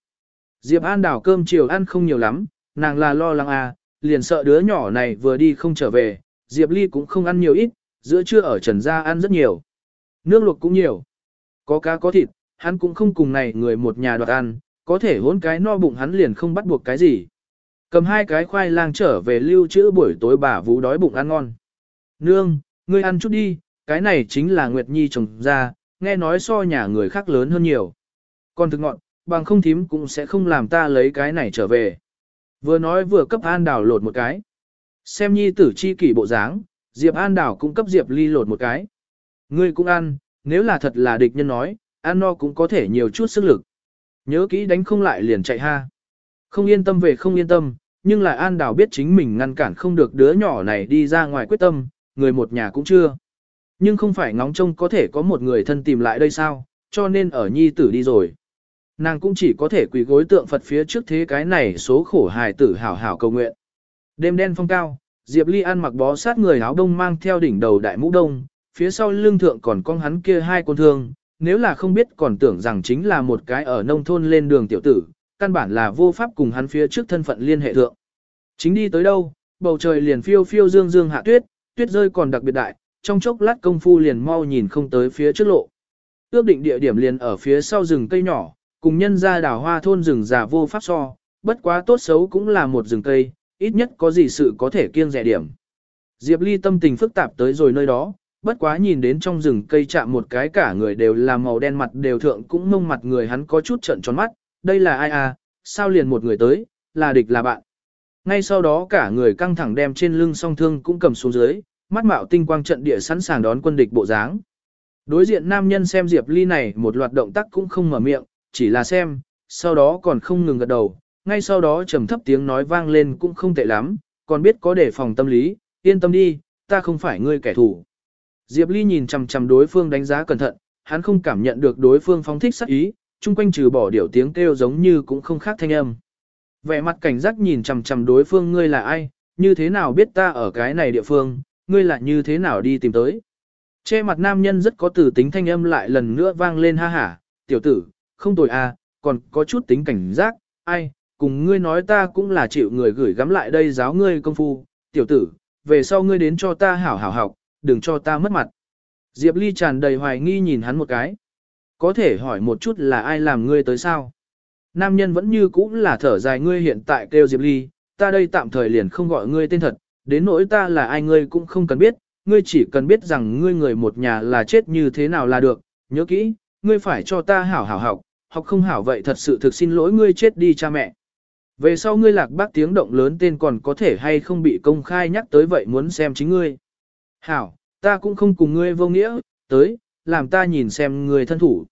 Diệp An Đào cơm chiều ăn không nhiều lắm, nàng là lo lắng à, liền sợ đứa nhỏ này vừa đi không trở về, Diệp Ly cũng không ăn nhiều ít, giữa trưa ở Trần Gia ăn rất nhiều. Nước luộc cũng nhiều. Có cá có thịt, hắn cũng không cùng này người một nhà đoạt ăn, có thể hỗn cái no bụng hắn liền không bắt buộc cái gì. Cầm hai cái khoai lang trở về lưu trữ buổi tối bà vũ đói bụng ăn ngon. Nương, ngươi ăn chút đi, cái này chính là Nguyệt Nhi trồng ra, nghe nói so nhà người khác lớn hơn nhiều. Còn thực ngọn, bằng không thím cũng sẽ không làm ta lấy cái này trở về. Vừa nói vừa cấp An Đào lột một cái. Xem Nhi tử chi kỷ bộ dáng, Diệp An Đào cũng cấp Diệp Ly lột một cái. Ngươi cũng ăn, nếu là thật là địch nhân nói, ăn no cũng có thể nhiều chút sức lực. Nhớ kỹ đánh không lại liền chạy ha. Không yên tâm về không yên tâm, nhưng lại An Đào biết chính mình ngăn cản không được đứa nhỏ này đi ra ngoài quyết tâm, người một nhà cũng chưa. Nhưng không phải ngóng trông có thể có một người thân tìm lại đây sao, cho nên ở nhi tử đi rồi. Nàng cũng chỉ có thể quỳ gối tượng Phật phía trước thế cái này số khổ hài tử hảo hảo cầu nguyện. Đêm đen phong cao, Diệp Ly ăn mặc bó sát người áo đông mang theo đỉnh đầu đại mũ đông, phía sau lưng thượng còn con hắn kia hai con thương, nếu là không biết còn tưởng rằng chính là một cái ở nông thôn lên đường tiểu tử, căn bản là vô pháp cùng hắn phía trước thân phận liên hệ thượng. Chính đi tới đâu, bầu trời liền phiêu phiêu dương dương hạ tuyết, tuyết rơi còn đặc biệt đại, trong chốc lát công phu liền mau nhìn không tới phía trước lộ. Ước định địa điểm liền ở phía sau rừng cây nhỏ, cùng nhân ra đảo hoa thôn rừng già vô pháp so, bất quá tốt xấu cũng là một rừng cây, ít nhất có gì sự có thể kiêng rẻ điểm. Diệp Ly tâm tình phức tạp tới rồi nơi đó, bất quá nhìn đến trong rừng cây chạm một cái cả người đều là màu đen mặt đều thượng cũng mông mặt người hắn có chút trận tròn mắt, đây là ai à, sao liền một người tới, là địch là bạn. Ngay sau đó cả người căng thẳng đem trên lưng song thương cũng cầm xuống dưới, mắt mạo tinh quang trận địa sẵn sàng đón quân địch bộ dáng. Đối diện nam nhân xem Diệp Ly này một loạt động tác cũng không mở miệng, chỉ là xem, sau đó còn không ngừng gật đầu, ngay sau đó trầm thấp tiếng nói vang lên cũng không tệ lắm, còn biết có đề phòng tâm lý, yên tâm đi, ta không phải ngươi kẻ thù. Diệp Ly nhìn chằm chằm đối phương đánh giá cẩn thận, hắn không cảm nhận được đối phương phóng thích sát ý, chung quanh trừ bỏ điểu tiếng kêu giống như cũng không khác thanh âm. Vẻ mặt cảnh giác nhìn chằm chằm đối phương ngươi là ai, như thế nào biết ta ở cái này địa phương, ngươi là như thế nào đi tìm tới. Che mặt nam nhân rất có tử tính thanh âm lại lần nữa vang lên ha hả, tiểu tử, không tồi à, còn có chút tính cảnh giác, ai, cùng ngươi nói ta cũng là chịu người gửi gắm lại đây giáo ngươi công phu, tiểu tử, về sau ngươi đến cho ta hảo hảo học, đừng cho ta mất mặt. Diệp Ly tràn đầy hoài nghi nhìn hắn một cái. Có thể hỏi một chút là ai làm ngươi tới sao? Nam nhân vẫn như cũ là thở dài ngươi hiện tại kêu Diệp Ly, ta đây tạm thời liền không gọi ngươi tên thật, đến nỗi ta là ai ngươi cũng không cần biết, ngươi chỉ cần biết rằng ngươi người một nhà là chết như thế nào là được, nhớ kỹ, ngươi phải cho ta hảo hảo học, học không hảo vậy thật sự thực xin lỗi ngươi chết đi cha mẹ. Về sau ngươi lạc bác tiếng động lớn tên còn có thể hay không bị công khai nhắc tới vậy muốn xem chính ngươi. Hảo, ta cũng không cùng ngươi vô nghĩa, tới, làm ta nhìn xem ngươi thân thủ.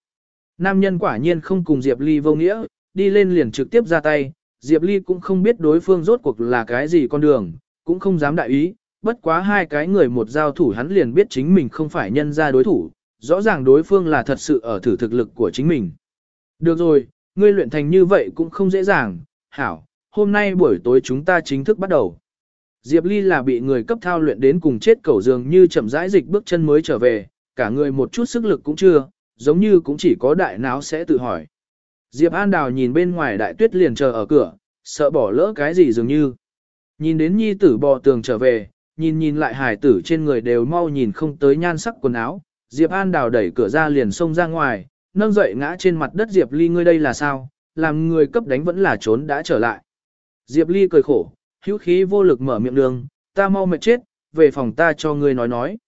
Nam nhân quả nhiên không cùng Diệp Ly vô nghĩa, đi lên liền trực tiếp ra tay, Diệp Ly cũng không biết đối phương rốt cuộc là cái gì con đường, cũng không dám đại ý, bất quá hai cái người một giao thủ hắn liền biết chính mình không phải nhân ra đối thủ, rõ ràng đối phương là thật sự ở thử thực lực của chính mình. Được rồi, ngươi luyện thành như vậy cũng không dễ dàng, hảo, hôm nay buổi tối chúng ta chính thức bắt đầu. Diệp Ly là bị người cấp thao luyện đến cùng chết cẩu dường như chậm rãi dịch bước chân mới trở về, cả người một chút sức lực cũng chưa, giống như cũng chỉ có đại não sẽ tự hỏi. Diệp An Đào nhìn bên ngoài đại tuyết liền chờ ở cửa, sợ bỏ lỡ cái gì dường như. Nhìn đến nhi tử bò tường trở về, nhìn nhìn lại hải tử trên người đều mau nhìn không tới nhan sắc quần áo. Diệp An Đào đẩy cửa ra liền xông ra ngoài, nâng dậy ngã trên mặt đất Diệp Ly ngươi đây là sao, làm người cấp đánh vẫn là trốn đã trở lại. Diệp Ly cười khổ, hữu khí vô lực mở miệng đường, ta mau mệt chết, về phòng ta cho ngươi nói nói.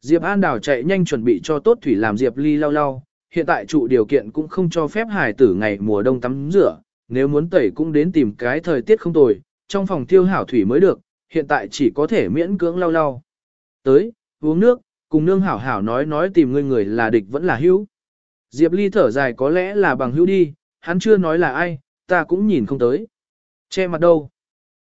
Diệp An Đào chạy nhanh chuẩn bị cho tốt thủy làm Diệp Ly lau lau, hiện tại trụ điều kiện cũng không cho phép hải tử ngày mùa đông tắm rửa, nếu muốn tẩy cũng đến tìm cái thời tiết không tồi, trong phòng tiêu hảo thủy mới được, hiện tại chỉ có thể miễn cưỡng lau lau. Tới, uống nước, cùng nương hảo hảo nói nói tìm ngươi người là địch vẫn là hữu. Diệp Ly thở dài có lẽ là bằng hữu đi, hắn chưa nói là ai, ta cũng nhìn không tới. Che mặt đâu?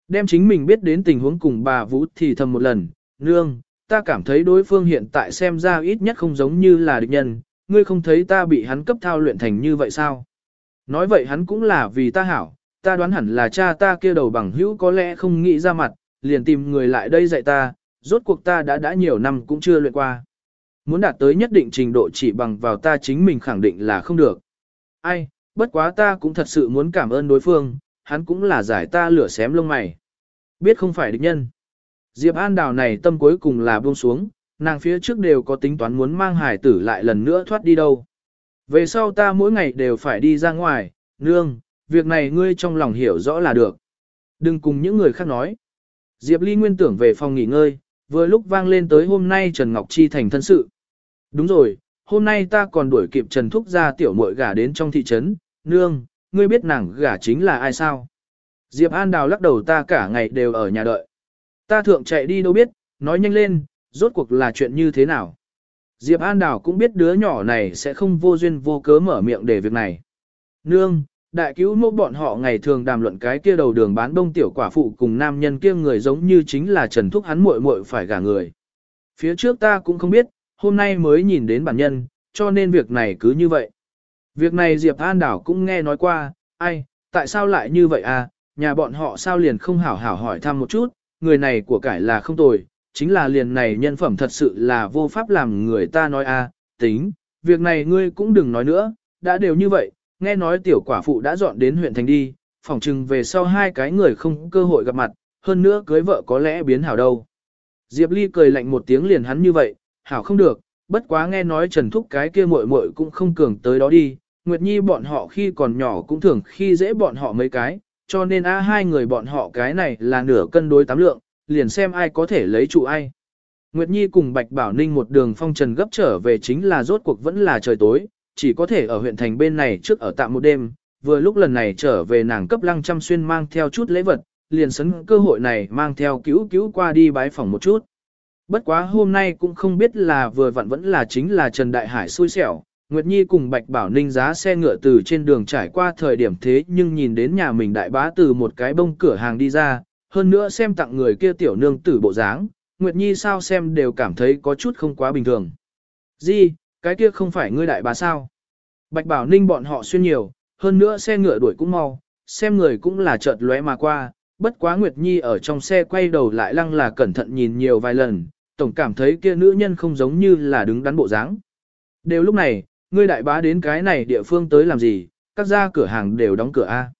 Đem chính mình biết đến tình huống cùng bà Vũ thì thầm một lần, nương, ta cảm thấy đối phương hiện tại xem ra ít nhất không giống như là địch nhân, ngươi không thấy ta bị hắn cấp thao luyện thành như vậy sao? Nói vậy hắn cũng là vì ta hảo, ta đoán hẳn là cha ta kia đầu bằng hữu có lẽ không nghĩ ra mặt, liền tìm người lại đây dạy ta, rốt cuộc ta đã đã nhiều năm cũng chưa luyện qua. Muốn đạt tới nhất định trình độ chỉ bằng vào ta chính mình khẳng định là không được. Ai, bất quá ta cũng thật sự muốn cảm ơn đối phương, hắn cũng là giải ta lửa xém lông mày. Biết không phải địch nhân. Diệp An Đào này tâm cuối cùng là buông xuống, nàng phía trước đều có tính toán muốn mang hải tử lại lần nữa thoát đi đâu. Về sau ta mỗi ngày đều phải đi ra ngoài, nương, việc này ngươi trong lòng hiểu rõ là được. Đừng cùng những người khác nói. Diệp Ly nguyên tưởng về phòng nghỉ ngơi, vừa lúc vang lên tới hôm nay Trần Ngọc Chi thành thân sự. Đúng rồi, hôm nay ta còn đuổi kịp Trần Thúc ra tiểu muội gả đến trong thị trấn, nương, ngươi biết nàng gả chính là ai sao? Diệp An Đào lắc đầu ta cả ngày đều ở nhà đợi. Ta thượng chạy đi đâu biết, nói nhanh lên, rốt cuộc là chuyện như thế nào? Diệp An Đào cũng biết đứa nhỏ này sẽ không vô duyên vô cớ mở miệng để việc này. Nương, đại cứu mẫu bọn họ ngày thường đàm luận cái kia đầu đường bán đông tiểu quả phụ cùng nam nhân kia người giống như chính là Trần Thúc hắn muội muội phải gả người. Phía trước ta cũng không biết, hôm nay mới nhìn đến bản nhân, cho nên việc này cứ như vậy. Việc này Diệp An Đảo cũng nghe nói qua, ai, tại sao lại như vậy à, nhà bọn họ sao liền không hảo hảo hỏi thăm một chút, người này của cải là không tồi, chính là liền này nhân phẩm thật sự là vô pháp làm người ta nói a à, tính, việc này ngươi cũng đừng nói nữa, đã đều như vậy, nghe nói tiểu quả phụ đã dọn đến huyện thành đi, phỏng chừng về sau hai cái người không cơ hội gặp mặt, hơn nữa cưới vợ có lẽ biến hảo đâu. Diệp Ly cười lạnh một tiếng liền hắn như vậy, hảo không được, bất quá nghe nói Trần Thúc cái kia muội muội cũng không cường tới đó đi, Nguyệt Nhi bọn họ khi còn nhỏ cũng thường khi dễ bọn họ mấy cái, cho nên a hai người bọn họ cái này là nửa cân đối tám lượng, liền xem ai có thể lấy trụ ai. Nguyệt Nhi cùng Bạch Bảo Ninh một đường phong trần gấp trở về chính là rốt cuộc vẫn là trời tối, chỉ có thể ở huyện thành bên này trước ở tạm một đêm, vừa lúc lần này trở về nàng cấp lăng trăm xuyên mang theo chút lễ vật, liền sấn cơ hội này mang theo cứu cứu qua đi bái phòng một chút. Bất quá hôm nay cũng không biết là vừa vặn vẫn là chính là Trần Đại Hải xui xẻo, Nguyệt Nhi cùng Bạch Bảo Ninh giá xe ngựa từ trên đường trải qua thời điểm thế nhưng nhìn đến nhà mình đại bá từ một cái bông cửa hàng đi ra, hơn nữa xem tặng người kia tiểu nương tử bộ dáng, Nguyệt Nhi sao xem đều cảm thấy có chút không quá bình thường. Di, cái kia không phải ngươi đại bá sao? Bạch Bảo Ninh bọn họ xuyên nhiều, hơn nữa xe ngựa đuổi cũng mau, xem người cũng là chợt lóe mà qua, bất quá Nguyệt Nhi ở trong xe quay đầu lại lăng là cẩn thận nhìn nhiều vài lần, tổng cảm thấy kia nữ nhân không giống như là đứng đắn bộ dáng. Đều lúc này, ngươi đại bá đến cái này địa phương tới làm gì, các gia cửa hàng đều đóng cửa a.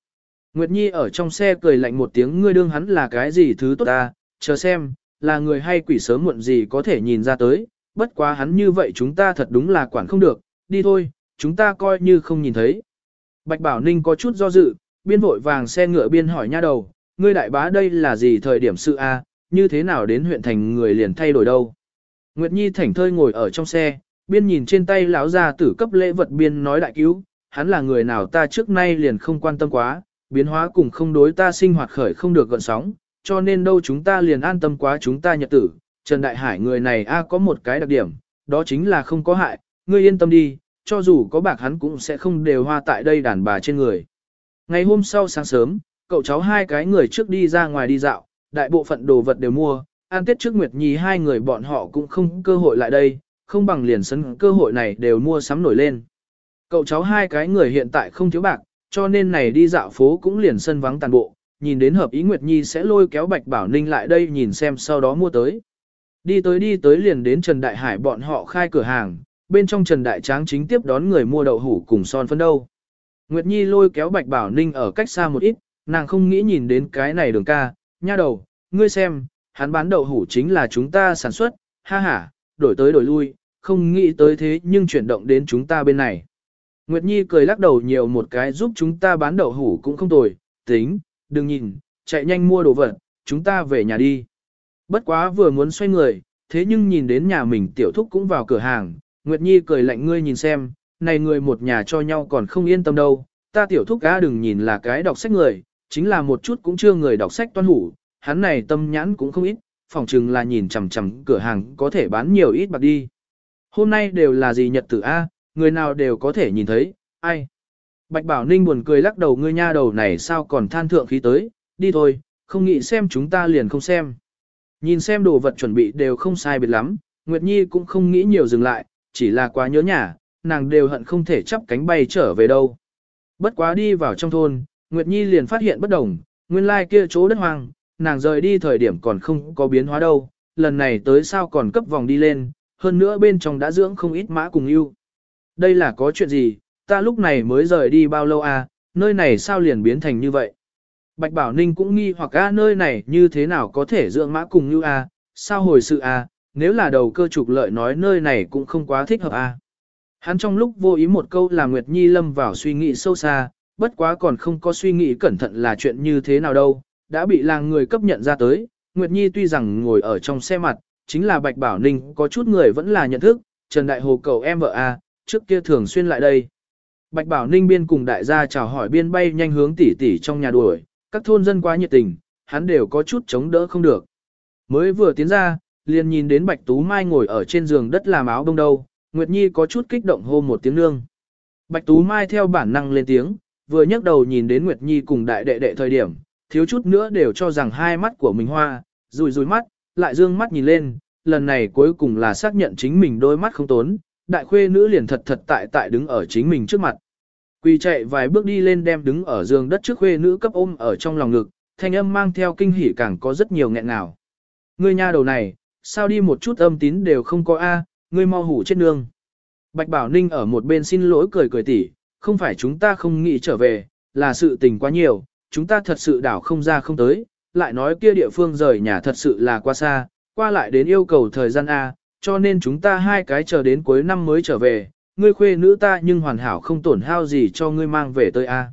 Nguyệt Nhi ở trong xe cười lạnh một tiếng ngươi đương hắn là cái gì thứ tốt ta, chờ xem, là người hay quỷ sớm muộn gì có thể nhìn ra tới, bất quá hắn như vậy chúng ta thật đúng là quản không được, đi thôi, chúng ta coi như không nhìn thấy. Bạch Bảo Ninh có chút do dự, biên vội vàng xe ngựa biên hỏi nha đầu, ngươi đại bá đây là gì thời điểm sự a, như thế nào đến huyện thành người liền thay đổi đâu. Nguyệt Nhi thảnh thơi ngồi ở trong xe, biên nhìn trên tay lão gia tử cấp lễ vật biên nói đại cứu, hắn là người nào ta trước nay liền không quan tâm quá, biến hóa cùng không đối ta sinh hoạt khởi không được gợn sóng, cho nên đâu chúng ta liền an tâm quá chúng ta nhật tử. Trần Đại Hải người này a có một cái đặc điểm, đó chính là không có hại, ngươi yên tâm đi, cho dù có bạc hắn cũng sẽ không đều hoa tại đây đàn bà trên người. Ngày hôm sau sáng sớm, cậu cháu hai cái người trước đi ra ngoài đi dạo, đại bộ phận đồ vật đều mua, an tết trước Nguyệt Nhi hai người bọn họ cũng không cơ hội lại đây, không bằng liền sân cơ hội này đều mua sắm nổi lên. Cậu cháu hai cái người hiện tại không thiếu bạc, cho nên này đi dạo phố cũng liền sân vắng tàn bộ, nhìn đến hợp ý Nguyệt Nhi sẽ lôi kéo Bạch Bảo Ninh lại đây nhìn xem sau đó mua tới. Đi tới đi tới liền đến Trần Đại Hải bọn họ khai cửa hàng, bên trong Trần Đại Tráng chính tiếp đón người mua đậu hủ cùng son phấn đâu. Nguyệt Nhi lôi kéo Bạch Bảo Ninh ở cách xa một ít, nàng không nghĩ nhìn đến cái này đường ca, nha đầu, ngươi xem, hắn bán đậu hủ chính là chúng ta sản xuất, ha ha, đổi tới đổi lui, không nghĩ tới thế nhưng chuyển động đến chúng ta bên này. Nguyệt Nhi cười lắc đầu nhiều một cái giúp chúng ta bán đậu hủ cũng không tồi, tính, đừng nhìn, chạy nhanh mua đồ vật, chúng ta về nhà đi. Bất quá vừa muốn xoay người, thế nhưng nhìn đến nhà mình tiểu thúc cũng vào cửa hàng, Nguyệt Nhi cười lạnh ngươi nhìn xem, này người một nhà cho nhau còn không yên tâm đâu, ta tiểu thúc gã đừng nhìn là cái đọc sách người, chính là một chút cũng chưa người đọc sách toan hủ, hắn này tâm nhãn cũng không ít, phỏng chừng là nhìn chằm chằm cửa hàng có thể bán nhiều ít bạc đi. Hôm nay đều là gì nhật tử A, người nào đều có thể nhìn thấy, ai. Bạch Bảo Ninh buồn cười lắc đầu ngươi nha đầu này sao còn than thượng khí tới, đi thôi, không nghĩ xem chúng ta liền không xem. Nhìn xem đồ vật chuẩn bị đều không sai biệt lắm, Nguyệt Nhi cũng không nghĩ nhiều dừng lại, chỉ là quá nhớ nhà, nàng đều hận không thể chắp cánh bay trở về đâu. Bất quá đi vào trong thôn, Nguyệt Nhi liền phát hiện bất đồng, nguyên lai kia chỗ đất hoang, nàng rời đi thời điểm còn không có biến hóa đâu, lần này tới sao còn cấp vòng đi lên, hơn nữa bên trong đã dưỡng không ít mã cùng yêu. Đây là có chuyện gì, ta lúc này mới rời đi bao lâu à, nơi này sao liền biến thành như vậy. Bạch Bảo Ninh cũng nghi hoặc a nơi này như thế nào có thể dưỡng mã cùng như a, sao hồi sự a, nếu là đầu cơ trục lợi nói nơi này cũng không quá thích hợp a. Hắn trong lúc vô ý một câu là Nguyệt Nhi lâm vào suy nghĩ sâu xa, bất quá còn không có suy nghĩ cẩn thận là chuyện như thế nào đâu, đã bị làng người cấp nhận ra tới. Nguyệt Nhi tuy rằng ngồi ở trong xe mặt, chính là Bạch Bảo Ninh có chút người vẫn là nhận thức, Trần Đại Hồ cầu em vợ A, trước kia thường xuyên lại đây. Bạch Bảo Ninh biên cùng đại gia chào hỏi biên bay nhanh hướng tỉ tỉ trong nhà đuổi, các thôn dân quá nhiệt tình, hắn đều có chút chống đỡ không được. Mới vừa tiến ra, liền nhìn đến Bạch Tú Mai ngồi ở trên giường đất làm áo bông đâu, Nguyệt Nhi có chút kích động hô một tiếng nương. Bạch Tú Mai theo bản năng lên tiếng, vừa nhấc đầu nhìn đến Nguyệt Nhi cùng đại đệ đệ thời điểm, thiếu chút nữa đều cho rằng hai mắt của mình hoa, rùi rùi mắt, lại dương mắt nhìn lên, lần này cuối cùng là xác nhận chính mình đôi mắt không tốn, đại khuê nữ liền thật thật tại tại đứng ở chính mình trước mặt. Quỳ chạy vài bước đi lên đem đứng ở giường đất trước khuê nữ cấp ôm ở trong lòng ngực, thanh âm mang theo kinh hỉ càng có rất nhiều nghẹn ngào. Ngươi nha đầu này, sao đi một chút âm tín đều không có a, ngươi mau hủ chết nương. Bạch Bảo Ninh ở một bên xin lỗi cười cười tỉ, không phải chúng ta không nghĩ trở về, là sự tình quá nhiều, chúng ta thật sự đảo không ra không tới, lại nói kia địa phương rời nhà thật sự là quá xa, qua lại đến yêu cầu thời gian A, cho nên chúng ta hai cái chờ đến cuối năm mới trở về, ngươi khuê nữ ta nhưng hoàn hảo không tổn hao gì cho ngươi mang về tới A.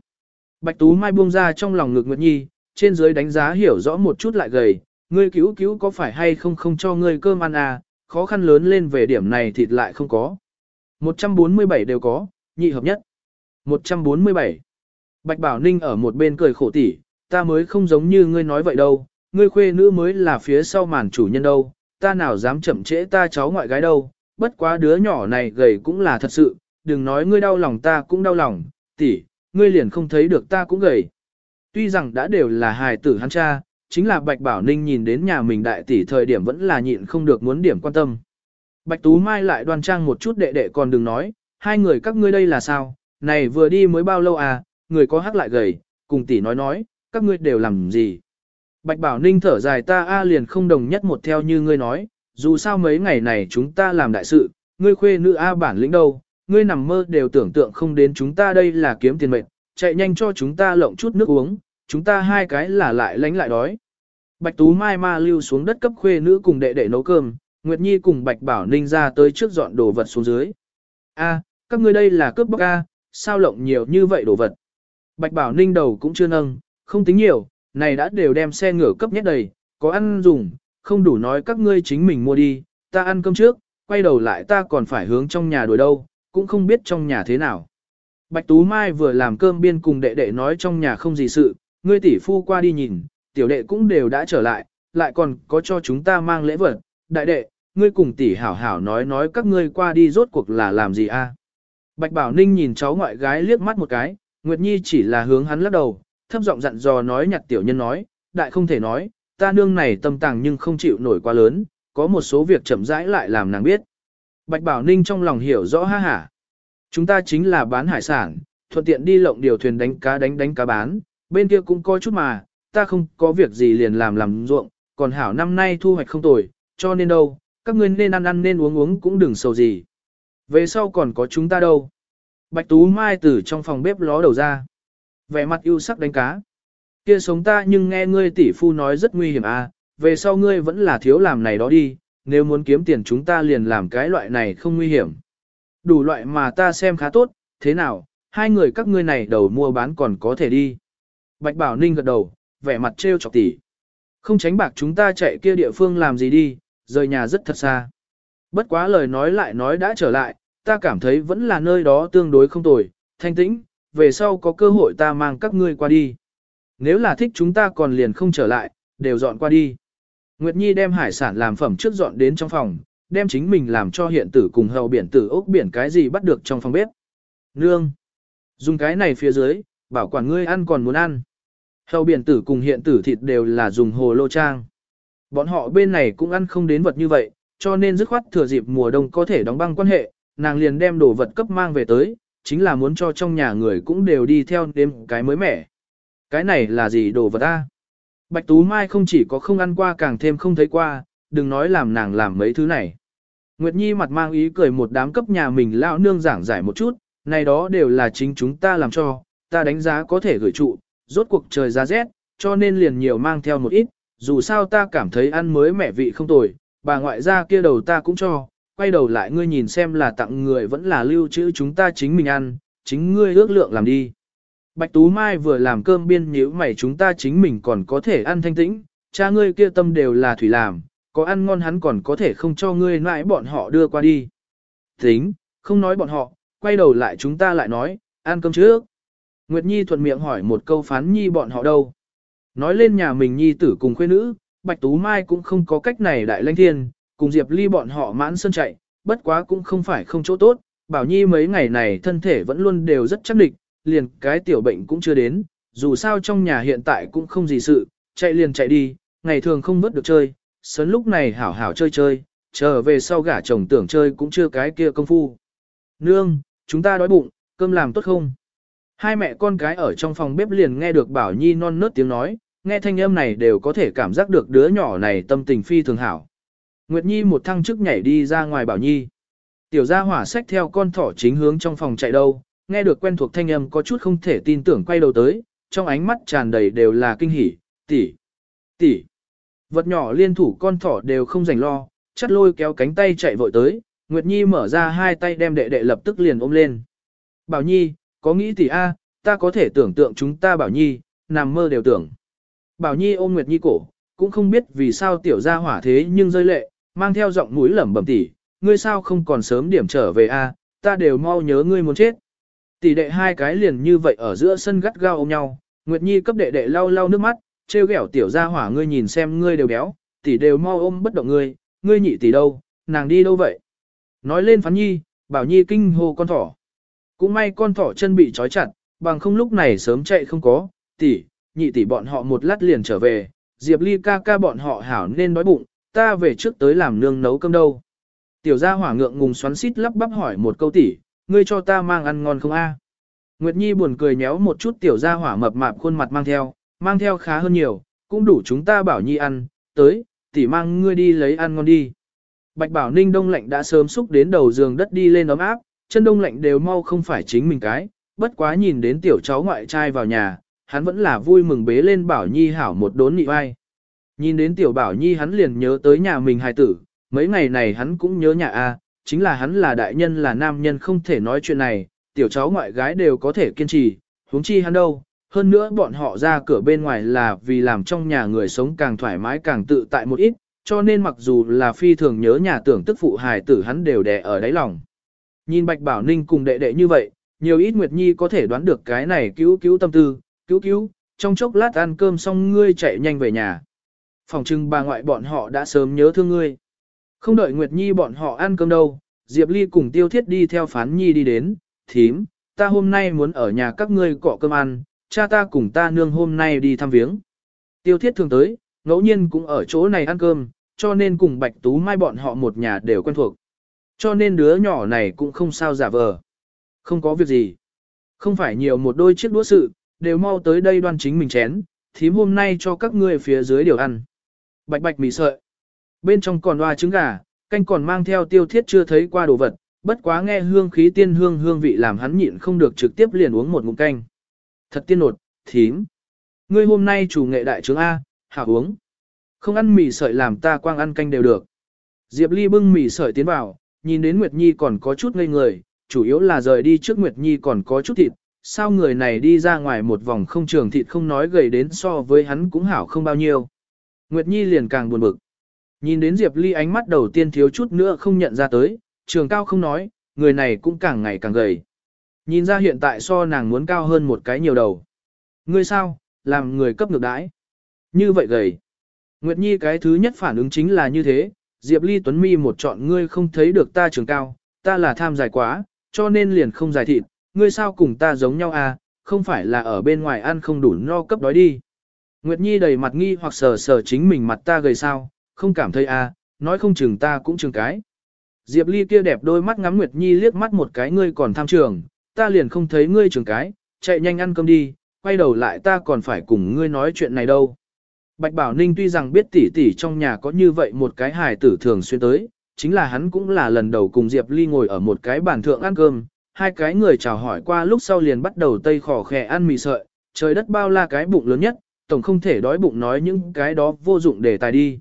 Bạch Tú Mai buông ra trong lòng ngực Nguyệt Nhi, trên dưới đánh giá hiểu rõ một chút lại gầy, ngươi cứu cứu có phải hay không không cho ngươi cơm ăn à, khó khăn lớn lên về điểm này thịt lại không có. 147 đều có, nhị hợp nhất. 147. Bạch Bảo Ninh ở một bên cười khổ tỉ, ta mới không giống như ngươi nói vậy đâu, ngươi khuê nữ mới là phía sau màn chủ nhân đâu, ta nào dám chậm trễ ta cháu ngoại gái đâu, bất quá đứa nhỏ này gầy cũng là thật sự, đừng nói ngươi đau lòng ta cũng đau lòng, tỷ, ngươi liền không thấy được ta cũng gầy. Tuy rằng đã đều là hài tử hắn cha, chính là Bạch Bảo Ninh nhìn đến nhà mình đại tỷ thời điểm vẫn là nhịn không được muốn điểm quan tâm. Bạch Tú Mai lại đoan trang một chút đệ đệ còn đừng nói, hai người các ngươi đây là sao, này vừa đi mới bao lâu à, người có hắc lại gầy, cùng tỷ nói nói, các ngươi đều làm gì. Bạch Bảo Ninh thở dài ta a liền không đồng nhất một theo như ngươi nói, dù sao mấy ngày này chúng ta làm đại sự, ngươi khuê nữ a bản lĩnh đâu, ngươi nằm mơ đều tưởng tượng không đến chúng ta đây là kiếm tiền mệnh, chạy nhanh cho chúng ta lộng chút nước uống, chúng ta hai cái là lại lánh lại đói. Bạch Tú Mai ma lưu xuống đất cấp khuê nữ cùng đệ đệ nấu cơm, Nguyệt Nhi cùng Bạch Bảo Ninh ra tới trước dọn đồ vật xuống dưới. A, các ngươi đây là cướp bóc A, sao lộng nhiều như vậy đồ vật. Bạch Bảo Ninh đầu cũng chưa nâng, không tính nhiều, này đã đều đem xe ngựa cấp nhét đầy, có ăn dùng, không đủ nói các ngươi chính mình mua đi, ta ăn cơm trước, quay đầu lại ta còn phải hướng trong nhà đuổi đâu, cũng không biết trong nhà thế nào. Bạch Tú Mai vừa làm cơm biên cùng đệ đệ nói trong nhà không gì sự, ngươi tỷ phu qua đi nhìn, tiểu đệ cũng đều đã trở lại, lại còn có cho chúng ta mang lễ vật, đại đệ, ngươi cùng tỷ hảo hảo nói nói các ngươi qua đi rốt cuộc là làm gì a? Bạch Bảo Ninh nhìn cháu ngoại gái liếc mắt một cái, Nguyệt Nhi chỉ là hướng hắn lắc đầu, thấp giọng dặn dò nói nhặt tiểu nhân nói, đại không thể nói, ta nương này tâm tàng nhưng không chịu nổi quá lớn, có một số việc chậm rãi lại làm nàng biết. Bạch Bảo Ninh trong lòng hiểu rõ ha hả. Chúng ta chính là bán hải sản, thuận tiện đi lộng điều thuyền đánh cá đánh đánh cá bán, bên kia cũng có chút mà, ta không có việc gì liền làm làm ruộng, còn hảo năm nay thu hoạch không tồi, cho nên đâu, các ngươi nên ăn ăn nên uống uống cũng đừng sầu gì. Về sau còn có chúng ta đâu. Bạch Tú Mai từ trong phòng bếp ló đầu ra. Vẻ mặt ưu sắc đánh cá. Kia sống ta nhưng nghe ngươi tỷ phu nói rất nguy hiểm à, về sau ngươi vẫn là thiếu làm này đó đi, nếu muốn kiếm tiền chúng ta liền làm cái loại này không nguy hiểm. Đủ loại mà ta xem khá tốt, thế nào, hai người các ngươi này đầu mua bán còn có thể đi. Bạch Bảo Ninh gật đầu, vẻ mặt trêu chọc tỷ Không tránh bạc chúng ta chạy kia địa phương làm gì đi, rời nhà rất thật xa. Bất quá lời nói lại nói đã trở lại, ta cảm thấy vẫn là nơi đó tương đối không tồi, thanh tĩnh, về sau có cơ hội ta mang các ngươi qua đi. Nếu là thích chúng ta còn liền không trở lại, đều dọn qua đi. Nguyệt Nhi đem hải sản làm phẩm trước dọn đến trong phòng, đem chính mình làm cho hiện tử cùng hầu biển tử ốc biển cái gì bắt được trong phòng bếp. Nương! Dùng cái này phía dưới, bảo quản ngươi ăn còn muốn ăn. Hầu biển tử cùng hiện tử thịt đều là dùng hồ lô trang. Bọn họ bên này cũng ăn không đến vật như vậy, cho nên dứt khoát thừa dịp mùa đông có thể đóng băng quan hệ, nàng liền đem đồ vật cấp mang về tới, chính là muốn cho trong nhà người cũng đều đi theo đêm cái mới mẻ. Cái này là gì đồ vật ta? Bạch Tú Mai không chỉ có không ăn qua càng thêm không thấy qua, đừng nói làm nàng làm mấy thứ này. Nguyệt Nhi mặt mang ý cười một đám cấp nhà mình lão nương giảng giải một chút, này đó đều là chính chúng ta làm cho, ta đánh giá có thể gửi trụ, rốt cuộc trời giá rét, cho nên liền nhiều mang theo một ít, dù sao ta cảm thấy ăn mới mẻ vị không tồi, bà ngoại gia kia đầu ta cũng cho, quay đầu lại ngươi nhìn xem là tặng người vẫn là lưu trữ chúng ta chính mình ăn, chính ngươi ước lượng làm đi. Bạch Tú Mai vừa làm cơm biên nhíu mày chúng ta chính mình còn có thể ăn thanh tĩnh, cha ngươi kia tâm đều là thủy làm, có ăn ngon hắn còn có thể không cho ngươi mãi bọn họ đưa qua đi. Tính, không nói bọn họ, quay đầu lại chúng ta lại nói, ăn cơm trước. Nguyệt Nhi thuận miệng hỏi một câu phán nhi bọn họ đâu. Nói lên nhà mình nhi tử cùng khuê nữ, Bạch Tú Mai cũng không có cách này đại lãnh thiên, cùng Diệp Ly bọn họ mãn sân chạy, bất quá cũng không phải không chỗ tốt, Bảo Nhi mấy ngày này thân thể vẫn luôn đều rất chắc địch, liền cái tiểu bệnh cũng chưa đến, dù sao trong nhà hiện tại cũng không gì sự, chạy liền chạy đi, ngày thường không vớt được chơi, sớn lúc này hảo hảo chơi chơi, trở về sau gả chồng tưởng chơi cũng chưa cái kia công phu. Nương, chúng ta đói bụng, cơm làm tốt không? Hai mẹ con cái ở trong phòng bếp liền nghe được Bảo Nhi non nớt tiếng nói, nghe thanh âm này đều có thể cảm giác được đứa nhỏ này tâm tình phi thường hảo. Nguyệt Nhi một thăng chức nhảy đi ra ngoài Bảo Nhi. Tiểu gia hỏa sách theo con thỏ chính hướng trong phòng chạy đâu, nghe được quen thuộc thanh âm có chút không thể tin tưởng quay đầu tới, trong ánh mắt tràn đầy đều là kinh hỉ, tỷ, tỷ. Vật nhỏ liên thủ con thỏ đều không rảnh lo, chắt lôi kéo cánh tay chạy vội tới, Nguyệt Nhi mở ra hai tay đem đệ đệ lập tức liền ôm lên. Bảo Nhi, có nghĩ tỷ a, ta có thể tưởng tượng chúng ta Bảo Nhi, nằm mơ đều tưởng. Bảo Nhi ôm Nguyệt Nhi cổ, cũng không biết vì sao tiểu gia hỏa thế nhưng rơi lệ, mang theo giọng mũi lẩm bẩm tỷ, ngươi sao không còn sớm điểm trở về a, ta đều mau nhớ ngươi muốn chết. Tỷ đệ hai cái liền như vậy ở giữa sân gắt gao ôm nhau, Nguyệt Nhi cấp đệ đệ lau lau nước mắt, trêu ghẹo tiểu gia hỏa ngươi nhìn xem ngươi đều béo, tỷ đều mau ôm bất động ngươi, ngươi nhị tỷ đâu, nàng đi đâu vậy? Nói lên phán nhi, bảo nhi kinh hô con thỏ. Cũng may con thỏ chân bị trói chặt, bằng không lúc này sớm chạy không có, tỷ, nhị tỷ bọn họ một lát liền trở về, Diệp Ly ca ca bọn họ hảo nên đói bụng, ta về trước tới làm nương nấu cơm đâu. Tiểu gia hỏa ngượng ngùng xoắn xít lắp bắp hỏi một câu tỷ, ngươi cho ta mang ăn ngon không a? Nguyệt Nhi buồn cười nhéo một chút tiểu gia hỏa mập mạp khuôn mặt mang theo, mang theo khá hơn nhiều, cũng đủ chúng ta bảo Nhi ăn, tới, tỷ mang ngươi đi lấy ăn ngon đi. Bạch Bảo Ninh đông lạnh đã sớm xúc đến đầu giường đất đi lên ấm áp, chân đông lạnh đều mau không phải chính mình cái, bất quá nhìn đến tiểu cháu ngoại trai vào nhà, hắn vẫn là vui mừng bế lên Bảo Nhi hảo một đốn nị vai. Nhìn đến tiểu Bảo Nhi hắn liền nhớ tới nhà mình hài tử, mấy ngày này hắn cũng nhớ nhà a, chính là hắn là đại nhân là nam nhân không thể nói chuyện này, tiểu cháu ngoại gái đều có thể kiên trì, huống chi hắn đâu. Hơn nữa bọn họ ra cửa bên ngoài là vì làm trong nhà người sống càng thoải mái càng tự tại một ít, cho nên mặc dù là phi thường nhớ nhà tưởng tức phụ hài tử hắn đều đè ở đáy lòng. Nhìn Bạch Bảo Ninh cùng đệ đệ như vậy, nhiều ít Nguyệt Nhi có thể đoán được cái này cứu cứu tâm tư, cứu cứu, trong chốc lát ăn cơm xong ngươi chạy nhanh về nhà. Phòng trưng bà ngoại bọn họ đã sớm nhớ thương ngươi. Không đợi Nguyệt Nhi bọn họ ăn cơm đâu, Diệp Ly cùng Tiêu Thiết đi theo Phán Nhi đi đến, thím, ta hôm nay muốn ở nhà các ngươi cọ cơm ăn, cha ta cùng ta nương hôm nay đi thăm viếng. Tiêu Thiết thường tới, ngẫu nhiên cũng ở chỗ này ăn cơm, cho nên cùng Bạch Tú Mai bọn họ một nhà đều quen thuộc. Cho nên đứa nhỏ này cũng không sao giả vờ. Không có việc gì. Không phải nhiều một đôi chiếc đũa sự, đều mau tới đây đoan chính mình chén, thím hôm nay cho các ngươi phía dưới điều ăn. Bạch bạch mì sợi. Bên trong còn hoa trứng gà, canh còn mang theo tiêu thiết chưa thấy qua đồ vật, bất quá nghe hương khí tiên hương hương vị làm hắn nhịn không được trực tiếp liền uống một ngụm canh. Thật tiên nột, thím. Ngươi hôm nay chủ nghệ đại trướng A, hảo uống. Không ăn mì sợi làm ta quang ăn canh đều được. Diệp Ly bưng mì sợi tiến vào, nhìn đến Nguyệt Nhi còn có chút ngây người, chủ yếu là rời đi trước Nguyệt Nhi còn có chút thịt. Sao người này đi ra ngoài một vòng không trường thịt không nói gầy đến so với hắn cũng hảo không bao nhiêu. Nguyệt Nhi liền càng buồn bực. Nhìn đến Diệp Ly ánh mắt đầu tiên thiếu chút nữa không nhận ra tới, trường cao không nói, người này cũng càng ngày càng gầy. Nhìn ra hiện tại so nàng muốn cao hơn một cái nhiều đầu. Ngươi sao, làm người cấp ngược đãi. Như vậy gầy. Nguyệt Nhi cái thứ nhất phản ứng chính là như thế, Diệp Ly Tuấn Mi một chọn ngươi không thấy được ta trường cao, ta là tham dài quá, cho nên liền không dài thịt, ngươi sao cùng ta giống nhau à, không phải là ở bên ngoài ăn không đủ no cấp đói đi. Nguyệt Nhi đầy mặt nghi hoặc sờ sờ chính mình mặt ta gầy sao, không cảm thấy à, nói không chừng ta cũng chừng cái. Diệp Ly kia đẹp đôi mắt ngắm Nguyệt Nhi liếc mắt một cái ngươi còn tham trường, ta liền không thấy ngươi trường cái, chạy nhanh ăn cơm đi, quay đầu lại ta còn phải cùng ngươi nói chuyện này đâu. Bạch Bảo Ninh tuy rằng biết tỷ tỷ trong nhà có như vậy một cái hài tử thường xuyên tới, chính là hắn cũng là lần đầu cùng Diệp Ly ngồi ở một cái bàn thượng ăn cơm, hai cái người chào hỏi qua lúc sau liền bắt đầu tây khỏ khè ăn mì sợi, trời đất bao la cái bụng lớn nhất, tổng không thể đói bụng nói những cái đó vô dụng để tài đi.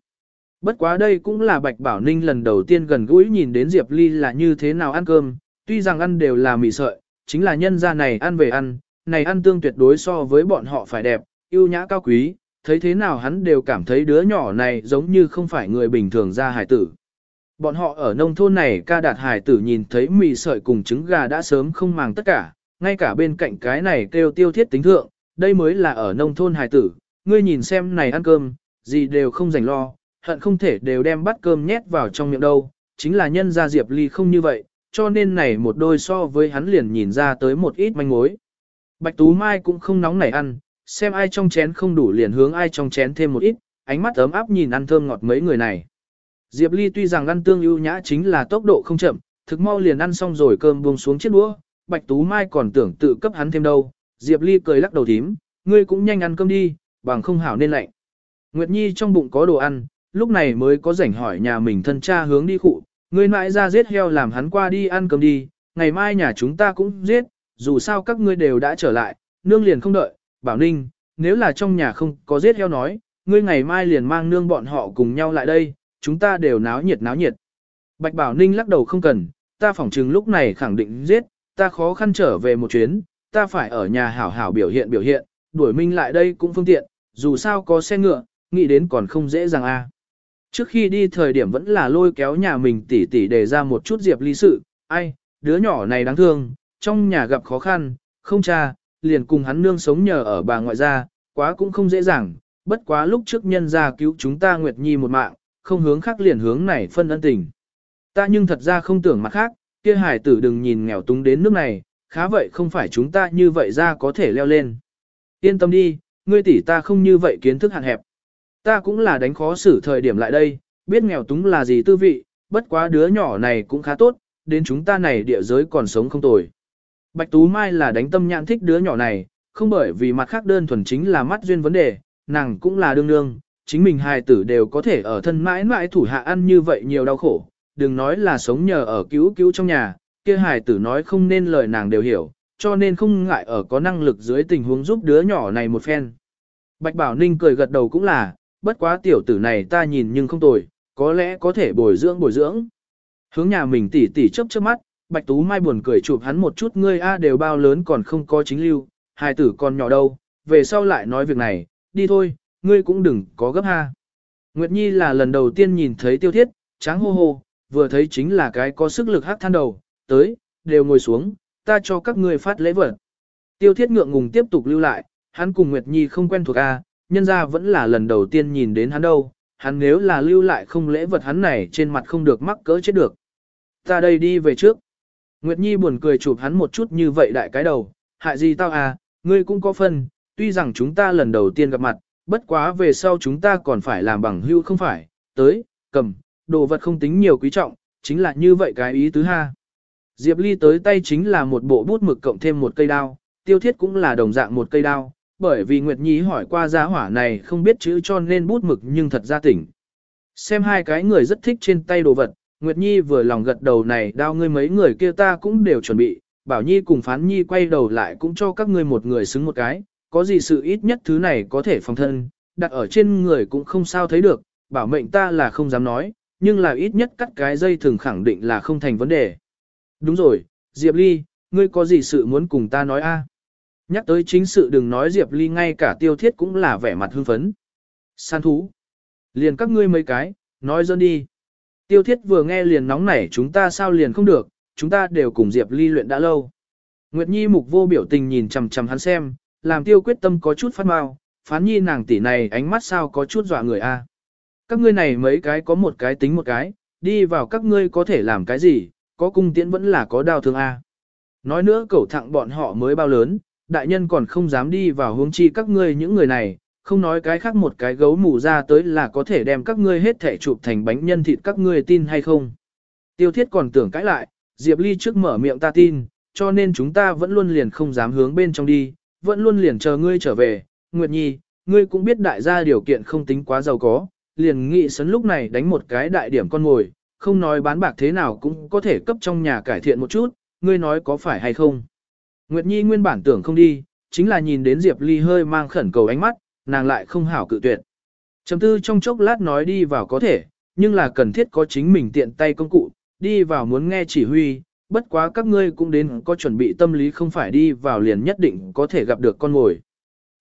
Bất quá đây cũng là Bạch Bảo Ninh lần đầu tiên gần gũi nhìn đến Diệp Ly là như thế nào ăn cơm, tuy rằng ăn đều là mì sợi, chính là nhân gia này ăn về ăn, này ăn tương tuyệt đối so với bọn họ phải đẹp, yêu nhã cao quý, thấy thế nào hắn đều cảm thấy đứa nhỏ này giống như không phải người bình thường ra hải tử. Bọn họ ở nông thôn này ca đạt hải tử nhìn thấy mì sợi cùng trứng gà đã sớm không màng tất cả, ngay cả bên cạnh cái này kêu tiêu thiết tính thượng, đây mới là ở nông thôn hải tử, ngươi nhìn xem này ăn cơm, gì đều không rảnh lo, hận không thể đều đem bát cơm nhét vào trong miệng đâu, chính là nhân gia Diệp Ly không như vậy, cho nên này một đôi so với hắn liền nhìn ra tới một ít manh mối. Bạch Tú Mai cũng không nóng nảy ăn, xem ai trong chén không đủ liền hướng ai trong chén thêm một ít, ánh mắt ấm áp nhìn ăn thơm ngọt mấy người này. Diệp Ly tuy rằng ăn tương ưu nhã chính là tốc độ không chậm, thực mau liền ăn xong rồi cơm buông xuống chiếc đũa, Bạch Tú Mai còn tưởng tự cấp hắn thêm đâu. Diệp Ly cười lắc đầu thím, ngươi cũng nhanh ăn cơm đi, bằng không hảo nên lạnh. Nguyệt Nhi trong bụng có đồ ăn, lúc này mới có rảnh hỏi nhà mình thân cha hướng đi cụ, ngươi mãi ra giết heo làm hắn qua đi ăn cơm đi, ngày mai nhà chúng ta cũng giết, dù sao các ngươi đều đã trở lại, nương liền không đợi, bảo ninh, nếu là trong nhà không có giết heo nói, ngươi ngày mai liền mang nương bọn họ cùng nhau lại đây, chúng ta đều náo nhiệt náo nhiệt. Bạch bảo ninh lắc đầu không cần, ta phỏng chừng lúc này khẳng định giết, ta khó khăn trở về một chuyến, ta phải ở nhà hảo hảo biểu hiện biểu hiện, đuổi minh lại đây cũng phương tiện, dù sao có xe ngựa, nghĩ đến còn không dễ dàng a. Trước khi đi thời điểm vẫn là lôi kéo nhà mình tỉ tỉ để ra một chút diệp ly sự, ai, đứa nhỏ này đáng thương, trong nhà gặp khó khăn, không cha, liền cùng hắn nương sống nhờ ở bà ngoại gia, quá cũng không dễ dàng, bất quá lúc trước nhân gia cứu chúng ta Nguyệt Nhi một mạng, không hướng khác liền hướng này phân ân tình. Ta nhưng thật ra không tưởng mặt khác, kia hải tử đừng nhìn nghèo túng đến nước này, khá vậy không phải chúng ta như vậy ra có thể leo lên. Yên tâm đi, ngươi tỷ ta không như vậy kiến thức hạn hẹp. Ta cũng là đánh khó xử thời điểm lại đây, biết nghèo túng là gì tư vị, bất quá đứa nhỏ này cũng khá tốt, đến chúng ta này địa giới còn sống không tồi. Bạch Tú Mai là đánh tâm nhãn thích đứa nhỏ này, không bởi vì mặt khác đơn thuần chính là mắt duyên vấn đề, nàng cũng là đương đương, chính mình hài tử đều có thể ở thân mãi mãi thủ hạ ăn như vậy nhiều đau khổ, đừng nói là sống nhờ ở cứu cứu trong nhà, kia hài tử nói không nên lời nàng đều hiểu, cho nên không ngại ở có năng lực dưới tình huống giúp đứa nhỏ này một phen. Bạch Bảo Ninh cười gật đầu cũng là, bất quá tiểu tử này ta nhìn nhưng không tồi, có lẽ có thể bồi dưỡng bồi dưỡng. Hướng nhà mình tỉ tỉ chớp chớp mắt, Bạch Tú Mai buồn cười chụp hắn một chút ngươi a đều bao lớn còn không có chính lưu, hai tử còn nhỏ đâu, về sau lại nói việc này, đi thôi, ngươi cũng đừng có gấp ha. Nguyệt Nhi là lần đầu tiên nhìn thấy tiêu thiết, tráng hô hô, vừa thấy chính là cái có sức lực hát than đầu, tới, đều ngồi xuống, ta cho các ngươi phát lễ vật. Tiêu thiết ngượng ngùng tiếp tục lưu lại, hắn cùng Nguyệt Nhi không quen thuộc a, nhân ra vẫn là lần đầu tiên nhìn đến hắn đâu, hắn nếu là lưu lại không lễ vật hắn này trên mặt không được mắc cỡ chết được. Ta đây đi về trước. Nguyệt Nhi buồn cười chụp hắn một chút như vậy đại cái đầu, hại gì tao à, ngươi cũng có phân, tuy rằng chúng ta lần đầu tiên gặp mặt, bất quá về sau chúng ta còn phải làm bằng hưu không phải, tới, cầm, đồ vật không tính nhiều quý trọng, chính là như vậy cái ý tứ ha. Diệp Ly tới tay chính là một bộ bút mực cộng thêm một cây đao, tiêu thiết cũng là đồng dạng một cây đao, bởi vì Nguyệt Nhi hỏi qua giá hỏa này không biết chữ cho nên bút mực nhưng thật ra tỉnh. Xem hai cái người rất thích trên tay đồ vật, Nguyệt Nhi vừa lòng gật đầu này đao ngươi mấy người kia ta cũng đều chuẩn bị, Bảo Nhi cùng Phán Nhi quay đầu lại cũng cho các ngươi một người xứng một cái, có gì sự ít nhất thứ này có thể phòng thân, đặt ở trên người cũng không sao thấy được, bảo mệnh ta là không dám nói, nhưng là ít nhất cắt cái dây thường khẳng định là không thành vấn đề. Đúng rồi, Diệp Ly, ngươi có gì sự muốn cùng ta nói a? Nhắc tới chính sự đừng nói Diệp Ly ngay cả tiêu thiết cũng là vẻ mặt hưng phấn. San thú. Liền các ngươi mấy cái, nói dân đi. Tiêu thiết vừa nghe liền nóng nảy chúng ta sao liền không được, chúng ta đều cùng Diệp Ly luyện đã lâu. Nguyệt Nhi mục vô biểu tình nhìn chằm chằm hắn xem, làm tiêu quyết tâm có chút phát mau, phán nhi nàng tỷ này ánh mắt sao có chút dọa người a. các ngươi này mấy cái có một cái tính một cái, đi vào các ngươi có thể làm cái gì, có cung tiễn vẫn là có đao thương A. Nói nữa cẩu thẳng bọn họ mới bao lớn, đại nhân còn không dám đi vào hướng chi các ngươi những người này, không nói cái khác một cái gấu mù ra tới là có thể đem các ngươi hết thể chụp thành bánh nhân thịt các ngươi tin hay không. Tiêu thiết còn tưởng cãi lại, Diệp Ly trước mở miệng ta tin, cho nên chúng ta vẫn luôn liền không dám hướng bên trong đi, vẫn luôn liền chờ ngươi trở về. Nguyệt Nhi, ngươi cũng biết đại gia điều kiện không tính quá giàu có, liền nghị sấn lúc này đánh một cái đại điểm con ngồi, không nói bán bạc thế nào cũng có thể cấp trong nhà cải thiện một chút, ngươi nói có phải hay không. Nguyệt Nhi nguyên bản tưởng không đi, chính là nhìn đến Diệp Ly hơi mang khẩn cầu ánh mắt, nàng lại không hảo cự tuyệt. Chấm tư trong chốc lát nói đi vào có thể, nhưng là cần thiết có chính mình tiện tay công cụ, đi vào muốn nghe chỉ huy, bất quá các ngươi cũng đến có chuẩn bị tâm lý không phải đi vào liền nhất định có thể gặp được con mồi.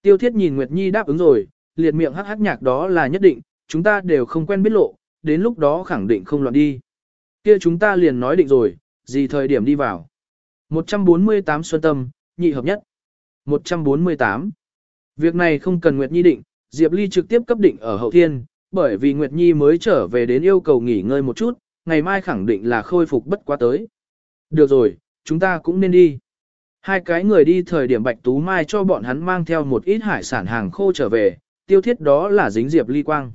Tiêu thiết nhìn Nguyệt Nhi đáp ứng rồi, liệt miệng hắc hắc nhạc đó là nhất định, chúng ta đều không quen biết lộ, đến lúc đó khẳng định không loạn đi. Kia chúng ta liền nói định rồi, gì thời điểm đi vào. 148 Xuân Tâm, nhị hợp nhất. 148. Việc này không cần Nguyệt Nhi định, Diệp Ly trực tiếp cấp định ở hậu thiên, bởi vì Nguyệt Nhi mới trở về đến yêu cầu nghỉ ngơi một chút, ngày mai khẳng định là khôi phục bất quá tới. Được rồi, chúng ta cũng nên đi. Hai cái người đi thời điểm Bạch Tú Mai cho bọn hắn mang theo một ít hải sản hàng khô trở về, tiêu thiết đó là dính Diệp Ly Quang.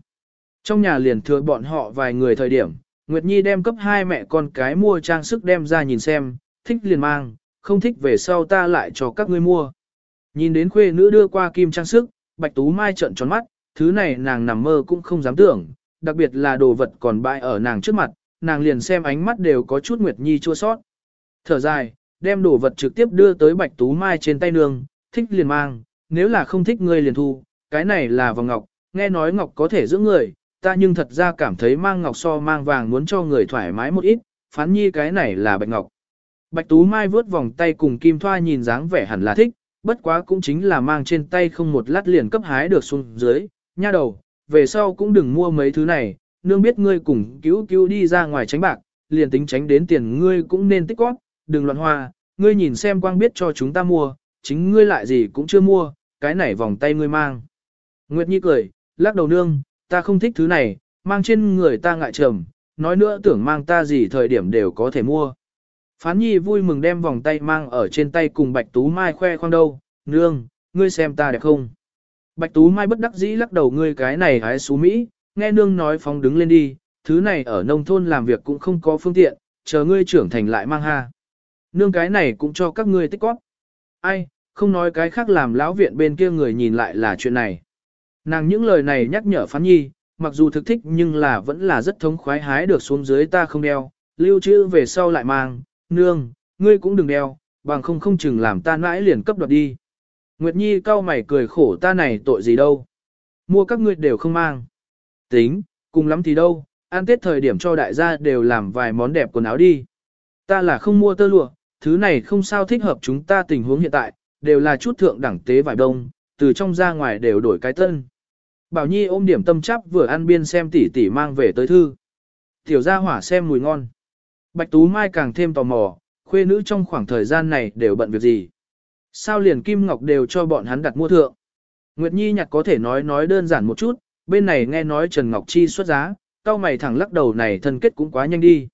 Trong nhà liền thừa bọn họ vài người thời điểm, Nguyệt Nhi đem cấp hai mẹ con cái mua trang sức đem ra nhìn xem, thích liền mang, không thích về sau ta lại cho các ngươi mua. Nhìn đến khuê nữ đưa qua kim trang sức, Bạch Tú Mai trợn tròn mắt, thứ này nàng nằm mơ cũng không dám tưởng, đặc biệt là đồ vật còn bại ở nàng trước mặt, nàng liền xem ánh mắt đều có chút Nguyệt Nhi chua sót. Thở dài, đem đồ vật trực tiếp đưa tới Bạch Tú Mai trên tay nương, thích liền mang, nếu là không thích ngươi liền thu, cái này là vòng ngọc, nghe nói ngọc có thể giữ người, ta nhưng thật ra cảm thấy mang ngọc so mang vàng muốn cho người thoải mái một ít, phán nhi cái này là bạch ngọc. Bạch Tú Mai vướt vòng tay cùng Kim Thoa nhìn dáng vẻ hẳn là thích, bất quá cũng chính là mang trên tay không một lát liền cấp hái được xuống dưới, nha đầu, về sau cũng đừng mua mấy thứ này, nương biết ngươi cùng cứu cứu đi ra ngoài tránh bạc, liền tính tránh đến tiền ngươi cũng nên tích góp, đừng loạn hoa, ngươi nhìn xem quang biết cho chúng ta mua, chính ngươi lại gì cũng chưa mua, cái này vòng tay ngươi mang. Nguyệt Nhi cười, lắc đầu nương, ta không thích thứ này, mang trên người ta ngại trầm, nói nữa tưởng mang ta gì thời điểm đều có thể mua. Phán Nhi vui mừng đem vòng tay mang ở trên tay cùng Bạch Tú Mai khoe khoang đâu, nương, ngươi xem ta đẹp không. Bạch Tú Mai bất đắc dĩ lắc đầu ngươi cái này hái xú Mỹ, nghe nương nói phóng đứng lên đi, thứ này ở nông thôn làm việc cũng không có phương tiện, chờ ngươi trưởng thành lại mang ha. Nương cái này cũng cho các ngươi tích góp. Ai, không nói cái khác làm lão viện bên kia người nhìn lại là chuyện này. Nàng những lời này nhắc nhở phán nhi, mặc dù thực thích nhưng là vẫn là rất thống khoái hái được xuống dưới ta không đeo, lưu trữ về sau lại mang, nương, ngươi cũng đừng đeo, bằng không không chừng làm ta mãi liền cấp đoạt đi. Nguyệt Nhi cau mày cười khổ ta này tội gì đâu. Mua các ngươi đều không mang. Tính, cùng lắm thì đâu, ăn tết thời điểm cho đại gia đều làm vài món đẹp quần áo đi. Ta là không mua tơ lụa, thứ này không sao thích hợp chúng ta tình huống hiện tại, đều là chút thượng đẳng tế vải đông, từ trong ra ngoài đều đổi cái tân. Bảo Nhi ôm điểm tâm chắp vừa ăn biên xem tỷ tỷ mang về tới thư. Tiểu gia hỏa xem mùi ngon. Bạch Tú Mai càng thêm tò mò, khuê nữ trong khoảng thời gian này đều bận việc gì. Sao liền Kim Ngọc đều cho bọn hắn đặt mua thượng. Nguyệt Nhi nhặt có thể nói nói đơn giản một chút, bên này nghe nói Trần Ngọc Chi xuất giá, cao mày thẳng lắc đầu này thân kết cũng quá nhanh đi.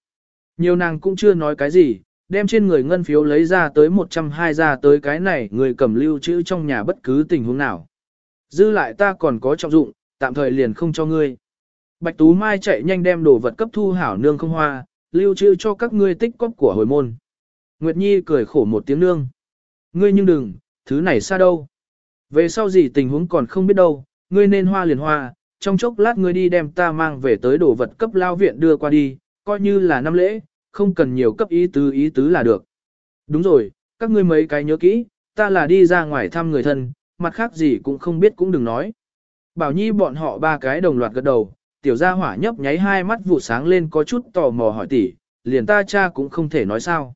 Nhiều nàng cũng chưa nói cái gì, đem trên người ngân phiếu lấy ra tới 120 ra tới cái này người cầm lưu trữ trong nhà bất cứ tình huống nào. Dư lại ta còn có trọng dụng, tạm thời liền không cho ngươi. Bạch Tú Mai chạy nhanh đem đồ vật cấp thu hảo nương không hoa, lưu trữ cho các ngươi tích cóp của hồi môn. Nguyệt Nhi cười khổ một tiếng nương. Ngươi nhưng đừng, thứ này xa đâu. Về sau gì tình huống còn không biết đâu, ngươi nên hoa liền hoa, trong chốc lát ngươi đi đem ta mang về tới đồ vật cấp lao viện đưa qua đi, coi như là năm lễ, không cần nhiều cấp ý tứ ý tứ là được. Đúng rồi, các ngươi mấy cái nhớ kỹ, ta là đi ra ngoài thăm người thân, mặt khác gì cũng không biết cũng đừng nói. Bảo Nhi bọn họ ba cái đồng loạt gật đầu, tiểu gia hỏa nhấp nháy hai mắt vụ sáng lên có chút tò mò hỏi tỷ, liền ta cha cũng không thể nói sao.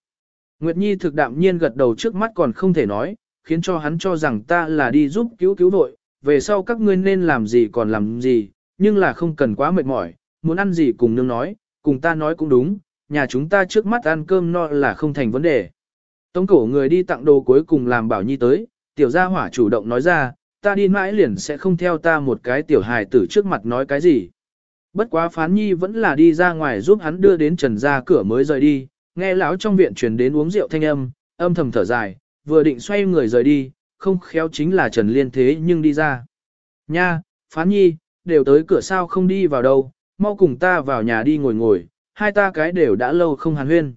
Nguyệt Nhi thực đạm nhiên gật đầu trước mắt còn không thể nói, khiến cho hắn cho rằng ta là đi giúp cứu cứu đội, về sau các ngươi nên làm gì còn làm gì, nhưng là không cần quá mệt mỏi, muốn ăn gì cùng nương nói, cùng ta nói cũng đúng, nhà chúng ta trước mắt ăn cơm no là không thành vấn đề. Tống cổ người đi tặng đồ cuối cùng làm bảo nhi tới, tiểu gia hỏa chủ động nói ra, ta đi mãi liền sẽ không theo ta một cái tiểu hài tử trước mặt nói cái gì. Bất quá phán nhi vẫn là đi ra ngoài giúp hắn đưa đến trần ra cửa mới rời đi, nghe lão trong viện truyền đến uống rượu thanh âm, âm thầm thở dài, vừa định xoay người rời đi, không khéo chính là Trần Liên thế nhưng đi ra. Nha, phán nhi, đều tới cửa sao không đi vào đâu, mau cùng ta vào nhà đi ngồi ngồi, hai ta cái đều đã lâu không hàn huyên.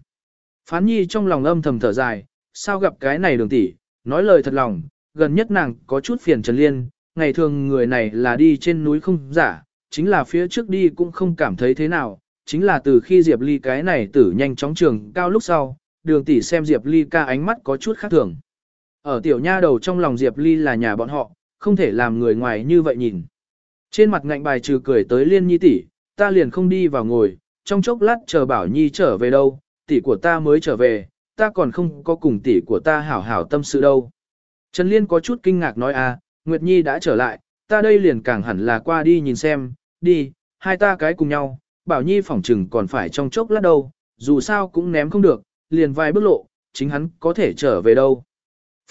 Phán nhi trong lòng âm thầm thở dài, sao gặp cái này đường tỷ, nói lời thật lòng, gần nhất nàng có chút phiền Trần Liên, ngày thường người này là đi trên núi không giả, chính là phía trước đi cũng không cảm thấy thế nào, chính là từ khi Diệp Ly cái này tử nhanh chóng trường cao lúc sau, đường tỷ xem Diệp Ly ca ánh mắt có chút khác thường. Ở tiểu nha đầu trong lòng Diệp Ly là nhà bọn họ, không thể làm người ngoài như vậy nhìn. Trên mặt ngạnh bài trừ cười tới liên nhi tỷ, ta liền không đi vào ngồi, trong chốc lát chờ bảo nhi trở về đâu, tỷ của ta mới trở về, ta còn không có cùng tỷ của ta hảo hảo tâm sự đâu. Trần Liên có chút kinh ngạc nói à, Nguyệt Nhi đã trở lại, ta đây liền càng hẳn là qua đi nhìn xem, đi, hai ta cái cùng nhau, bảo Nhi phỏng trừng còn phải trong chốc lát đâu, dù sao cũng ném không được, liền vài bước lộ, chính hắn có thể trở về đâu.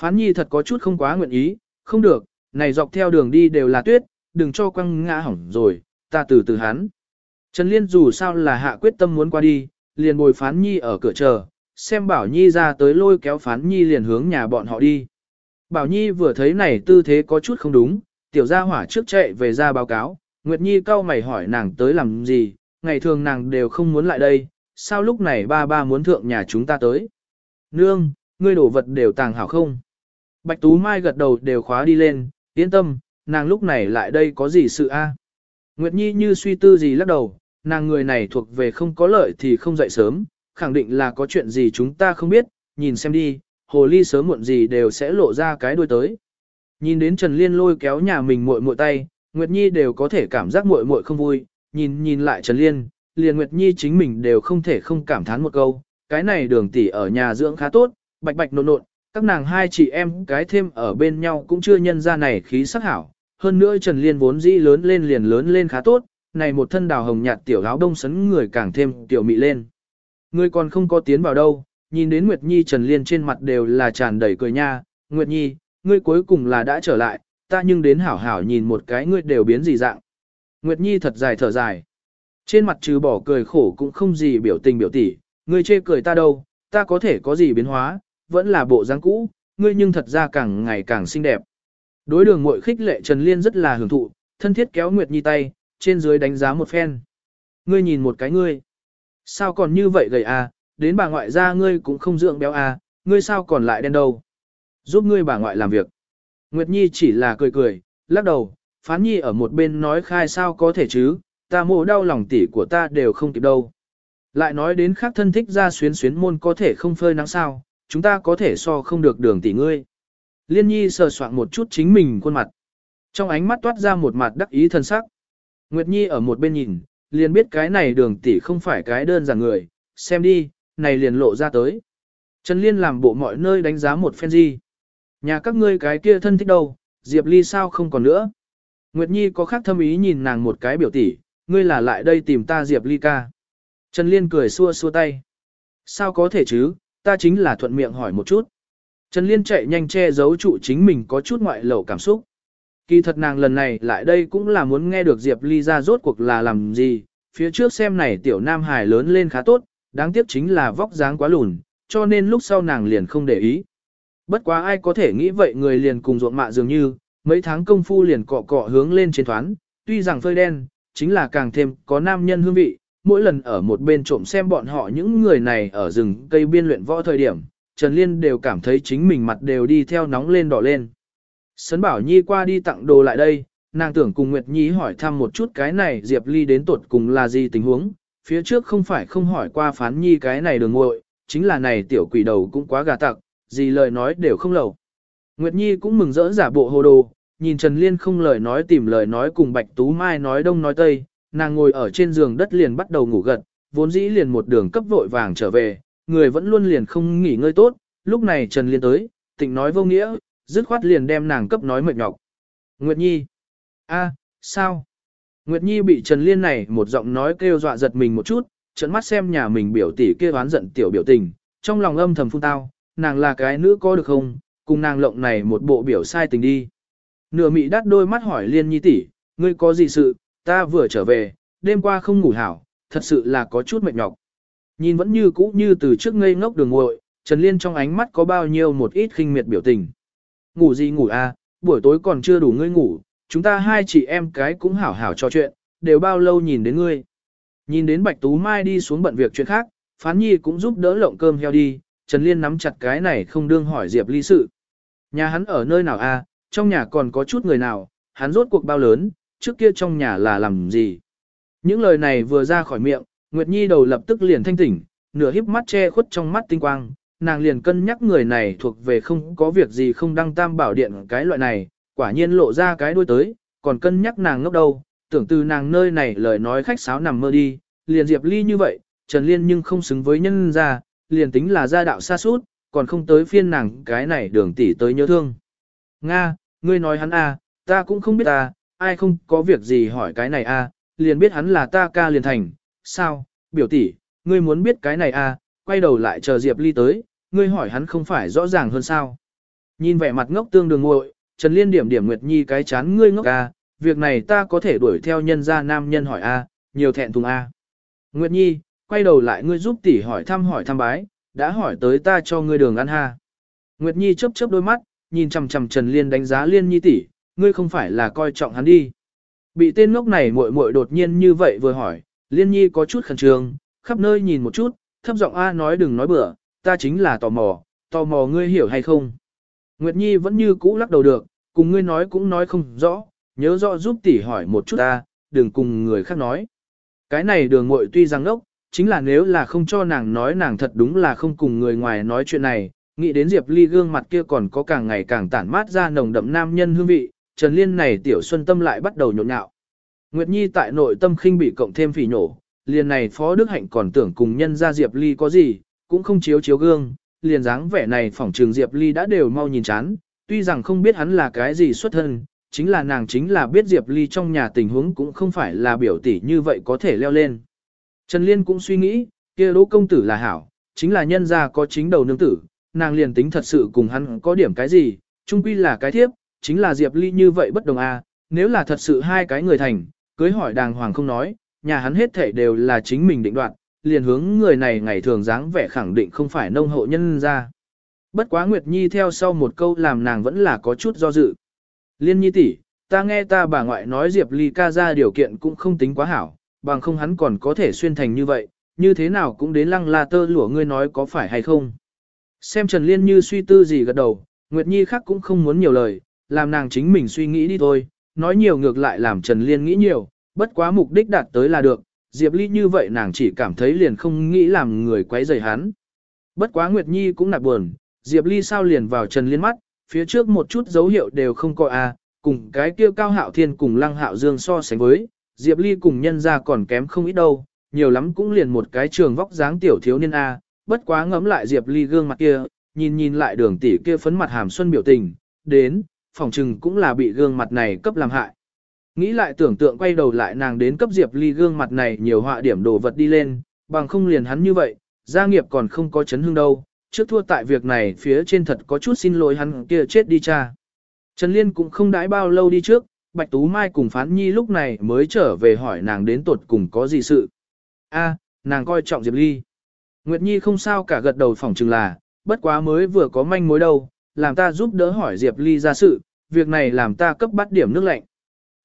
Phán Nhi thật có chút không quá nguyện ý, không được, này dọc theo đường đi đều là tuyết, đừng cho quăng ngã hỏng rồi, ta từ từ hắn. Trần Liên dù sao là hạ quyết tâm muốn qua đi, liền bồi Phán Nhi ở cửa chờ, xem Bảo Nhi ra tới lôi kéo Phán Nhi liền hướng nhà bọn họ đi. Bảo Nhi vừa thấy này tư thế có chút không đúng, tiểu gia hỏa trước chạy về ra báo cáo, Nguyệt Nhi cau mày hỏi nàng tới làm gì, ngày thường nàng đều không muốn lại đây, sao lúc này ba ba muốn thượng nhà chúng ta tới. Nương, ngươi đổ vật đều tàng hảo không? Bạch Tú Mai gật đầu đều khóa đi lên, yên tâm, nàng lúc này lại đây có gì sự a? Nguyệt Nhi như suy tư gì lắc đầu, nàng người này thuộc về không có lợi thì không dậy sớm, khẳng định là có chuyện gì chúng ta không biết, nhìn xem đi, hồ ly sớm muộn gì đều sẽ lộ ra cái đuôi tới. Nhìn đến Trần Liên lôi kéo nhà mình muội muội tay, Nguyệt Nhi đều có thể cảm giác muội muội không vui, nhìn nhìn lại Trần Liên, liền Nguyệt Nhi chính mình đều không thể không cảm thán một câu, cái này đường tỷ ở nhà dưỡng khá tốt, bạch bạch nộn nộn, các nàng hai chị em cái thêm ở bên nhau cũng chưa nhân ra này khí sắc hảo. Hơn nữa Trần Liên vốn dĩ lớn lên liền lớn lên khá tốt, này một thân đào hồng nhạt tiểu áo đông sấn người càng thêm tiểu mị lên. Người còn không có tiến vào đâu, nhìn đến Nguyệt Nhi Trần Liên trên mặt đều là tràn đầy cười nha, Nguyệt Nhi, ngươi cuối cùng là đã trở lại, ta nhưng đến hảo hảo nhìn một cái ngươi đều biến gì dạng. Nguyệt Nhi thật dài thở dài. Trên mặt trừ bỏ cười khổ cũng không gì biểu tình biểu tỉ, ngươi chê cười ta đâu, ta có thể có gì biến hóa, vẫn là bộ dáng cũ, ngươi nhưng thật ra càng ngày càng xinh đẹp. Đối đường muội khích lệ Trần Liên rất là hưởng thụ, thân thiết kéo Nguyệt Nhi tay, trên dưới đánh giá một phen. Ngươi nhìn một cái ngươi. Sao còn như vậy gầy à, đến bà ngoại ra ngươi cũng không dưỡng béo à, ngươi sao còn lại đen đâu. Giúp ngươi bà ngoại làm việc. Nguyệt Nhi chỉ là cười cười, lắc đầu, phán nhi ở một bên nói khai sao có thể chứ, ta mổ đau lòng tỉ của ta đều không kịp đâu. Lại nói đến khác thân thích ra xuyến xuyến môn có thể không phơi nắng sao, chúng ta có thể so không được đường tỷ ngươi. Liên nhi sờ soạn một chút chính mình khuôn mặt. Trong ánh mắt toát ra một mặt đắc ý thân sắc. Nguyệt Nhi ở một bên nhìn, liền biết cái này đường tỷ không phải cái đơn giản người, xem đi, này liền lộ ra tới. Trần Liên làm bộ mọi nơi đánh giá một phen gì. Nhà các ngươi cái kia thân thích đâu, Diệp Ly sao không còn nữa. Nguyệt Nhi có khác thâm ý nhìn nàng một cái biểu tỷ, ngươi là lại đây tìm ta Diệp Ly ca. Trần Liên cười xua xua tay. Sao có thể chứ, ta chính là thuận miệng hỏi một chút. Trần Liên chạy nhanh che giấu trụ chính mình có chút ngoại lẩu cảm xúc. Kỳ thật nàng lần này lại đây cũng là muốn nghe được Diệp Ly ra rốt cuộc là làm gì, phía trước xem này tiểu nam hài lớn lên khá tốt, đáng tiếc chính là vóc dáng quá lùn, cho nên lúc sau nàng liền không để ý. Bất quá ai có thể nghĩ vậy người liền cùng ruộng mạ dường như, mấy tháng công phu liền cọ cọ hướng lên trên thoán, tuy rằng phơi đen, chính là càng thêm có nam nhân hương vị, mỗi lần ở một bên trộm xem bọn họ những người này ở rừng cây biên luyện võ thời điểm, Trần Liên đều cảm thấy chính mình mặt đều đi theo nóng lên đỏ lên. Sấn Bảo Nhi qua đi tặng đồ lại đây, nàng tưởng cùng Nguyệt Nhi hỏi thăm một chút cái này Diệp Ly đến tuột cùng là gì tình huống, phía trước không phải không hỏi qua phán Nhi cái này đường ngội, chính là này tiểu quỷ đầu cũng quá gà tặc, gì lời nói đều không lầu. Nguyệt Nhi cũng mừng rỡ giả bộ hồ đồ, nhìn Trần Liên không lời nói tìm lời nói cùng Bạch Tú Mai nói đông nói tây, nàng ngồi ở trên giường đất liền bắt đầu ngủ gật, vốn dĩ liền một đường cấp vội vàng trở về, người vẫn luôn liền không nghỉ ngơi tốt, lúc này Trần Liên tới, tịnh nói vô nghĩa, dứt khoát liền đem nàng cấp nói mệt nhọc. Nguyệt Nhi, a, sao? Nguyệt Nhi bị Trần Liên này một giọng nói kêu dọa giật mình một chút, trận mắt xem nhà mình biểu tỷ kia oán giận tiểu biểu tình, trong lòng âm thầm phun tao, nàng là cái nữ có được không, cùng nàng lộng này một bộ biểu sai tình đi. Nửa mị đắt đôi mắt hỏi Liên Nhi tỷ, ngươi có gì sự, ta vừa trở về, đêm qua không ngủ hảo, thật sự là có chút mệt nhọc. Nhìn vẫn như cũ như từ trước ngây ngốc đường ngội, Trần Liên trong ánh mắt có bao nhiêu một ít khinh miệt biểu tình. Ngủ gì ngủ a, à, buổi tối còn chưa đủ ngươi ngủ, chúng ta hai chị em cái cũng hảo hảo trò chuyện, đều bao lâu nhìn đến ngươi. Nhìn đến Bạch Tú Mai đi xuống bận việc chuyện khác, Phán Nhi cũng giúp đỡ lộng cơm heo đi, Trần Liên nắm chặt cái này không đương hỏi Diệp Ly sự. Nhà hắn ở nơi nào a? À, trong nhà còn có chút người nào, hắn rốt cuộc bao lớn, trước kia trong nhà là làm gì. Những lời này vừa ra khỏi miệng, Nguyệt Nhi đầu lập tức liền thanh tỉnh, nửa híp mắt che khuất trong mắt tinh quang, nàng liền cân nhắc người này thuộc về không có việc gì không đăng tam bảo điện cái loại này, quả nhiên lộ ra cái đuôi tới, còn cân nhắc nàng ngốc đâu, tưởng từ nàng nơi này lời nói khách sáo nằm mơ đi, liền Diệp Ly như vậy, Trần Liên nhưng không xứng với nhân gia, liền tính là gia đạo xa suốt, còn không tới phiên nàng cái này đường tỷ tới nhớ thương. Nga, ngươi nói hắn a, ta cũng không biết ta, ai không có việc gì hỏi cái này a, liền biết hắn là ta ca liền thành, sao, biểu tỷ, ngươi muốn biết cái này a, quay đầu lại chờ Diệp Ly tới, ngươi hỏi hắn không phải rõ ràng hơn sao. Nhìn vẻ mặt ngốc tương đường ngội, Trần Liên điểm điểm Nguyệt Nhi cái chán ngươi ngốc a, việc này ta có thể đuổi theo nhân gia nam nhân hỏi a, nhiều thẹn thùng a. Nguyệt Nhi, quay đầu lại ngươi giúp tỷ hỏi thăm hỏi thăm bái, đã hỏi tới ta cho ngươi đường ăn ha. Nguyệt Nhi chớp chớp đôi mắt, nhìn chằm chằm Trần Liên đánh giá Liên Nhi tỷ, ngươi không phải là coi trọng hắn đi. Bị tên ngốc này muội muội đột nhiên như vậy vừa hỏi, Liên Nhi có chút khẩn trương, khắp nơi nhìn một chút, thấp giọng a nói đừng nói bừa, ta chính là tò mò, tò mò ngươi hiểu hay không. Nguyệt Nhi vẫn như cũ lắc đầu được, cùng ngươi nói cũng nói không rõ, nhớ rõ giúp tỷ hỏi một chút ta, đừng cùng người khác nói. Cái này đường muội tuy rằng ngốc, chính là nếu là không cho nàng nói nàng thật đúng là không cùng người ngoài nói chuyện này, nghĩ đến Diệp Ly gương mặt kia còn có càng ngày càng tản mát ra nồng đậm nam nhân hương vị, Trần Liên này tiểu xuân tâm lại bắt đầu nhộn nhạo. Nguyệt Nhi tại nội tâm khinh bị cộng thêm phỉ nổ, liền này Phó Đức Hạnh còn tưởng cùng nhân ra Diệp Ly có gì, cũng không chiếu chiếu gương, liền dáng vẻ này phỏng trường Diệp Ly đã đều mau nhìn chán, tuy rằng không biết hắn là cái gì xuất thân, chính là nàng chính là biết Diệp Ly trong nhà tình huống cũng không phải là biểu tỷ như vậy có thể leo lên. Trần Liên cũng suy nghĩ, kia đỗ công tử là hảo, chính là nhân gia có chính đầu nương tử, nàng liền tính thật sự cùng hắn có điểm cái gì, chung quy là cái thiếp, chính là Diệp Ly như vậy bất đồng a, nếu là thật sự hai cái người thành, cưới hỏi đàng hoàng không nói, nhà hắn hết thể đều là chính mình định đoạt, liền hướng người này ngày thường dáng vẻ khẳng định không phải nông hộ nhân ra. Bất quá Nguyệt Nhi theo sau một câu làm nàng vẫn là có chút do dự. Liên Nhi tỷ, ta nghe ta bà ngoại nói Diệp Ly ca ra điều kiện cũng không tính quá hảo, bằng không hắn còn có thể xuyên thành như vậy, như thế nào cũng đến lăng la tơ lụa ngươi nói có phải hay không. Xem Trần Liên như suy tư gì gật đầu, Nguyệt Nhi khác cũng không muốn nhiều lời, làm nàng chính mình suy nghĩ đi thôi, nói nhiều ngược lại làm Trần Liên nghĩ nhiều, bất quá mục đích đạt tới là được, Diệp Ly như vậy nàng chỉ cảm thấy liền không nghĩ làm người quấy rầy hắn. Bất quá Nguyệt Nhi cũng nạc buồn, Diệp Ly sao liền vào Trần Liên mắt, phía trước một chút dấu hiệu đều không có a, à, cùng cái kia cao hạo thiên cùng lăng hạo dương so sánh với, Diệp Ly cùng nhân ra còn kém không ít đâu, nhiều lắm cũng liền một cái trường vóc dáng tiểu thiếu niên A, bất quá ngẫm lại Diệp Ly gương mặt kia, nhìn nhìn lại đường tỷ kia phấn mặt hàm xuân biểu tình, đến, phòng trừng cũng là bị gương mặt này cấp làm hại. Nghĩ lại tưởng tượng quay đầu lại nàng đến cấp Diệp Ly gương mặt này nhiều họa điểm đồ vật đi lên, bằng không liền hắn như vậy, gia nghiệp còn không có chấn hương đâu, trước thua tại việc này phía trên thật có chút xin lỗi hắn kia chết đi cha. Trần Liên cũng không đãi bao lâu đi trước, Bạch Tú Mai cùng Phán Nhi lúc này mới trở về hỏi nàng đến tuột cùng có gì sự. A, nàng coi trọng Diệp Ly. Nguyệt Nhi không sao cả gật đầu phỏng chừng là, bất quá mới vừa có manh mối đâu, làm ta giúp đỡ hỏi Diệp Ly ra sự, việc này làm ta cấp bắt điểm nước lạnh.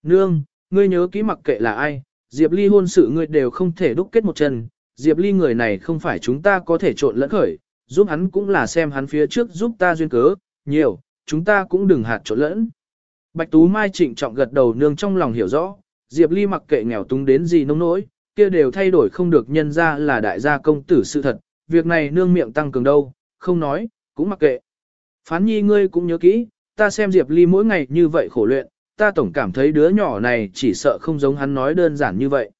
Nương, ngươi nhớ kỹ mặc kệ là ai, Diệp Ly hôn sự ngươi đều không thể đúc kết một chân, Diệp Ly người này không phải chúng ta có thể trộn lẫn khởi, giúp hắn cũng là xem hắn phía trước giúp ta duyên cớ, nhiều, chúng ta cũng đừng hạt trộn lẫn. Bạch Tú Mai trịnh trọng gật đầu nương trong lòng hiểu rõ, Diệp Ly mặc kệ nghèo túng đến gì nông nỗi, kia đều thay đổi không được nhân ra là đại gia công tử sự thật, việc này nương miệng tăng cường đâu, không nói, cũng mặc kệ. Phán nhi ngươi cũng nhớ kỹ, ta xem Diệp Ly mỗi ngày như vậy khổ luyện, ta tổng cảm thấy đứa nhỏ này chỉ sợ không giống hắn nói đơn giản như vậy.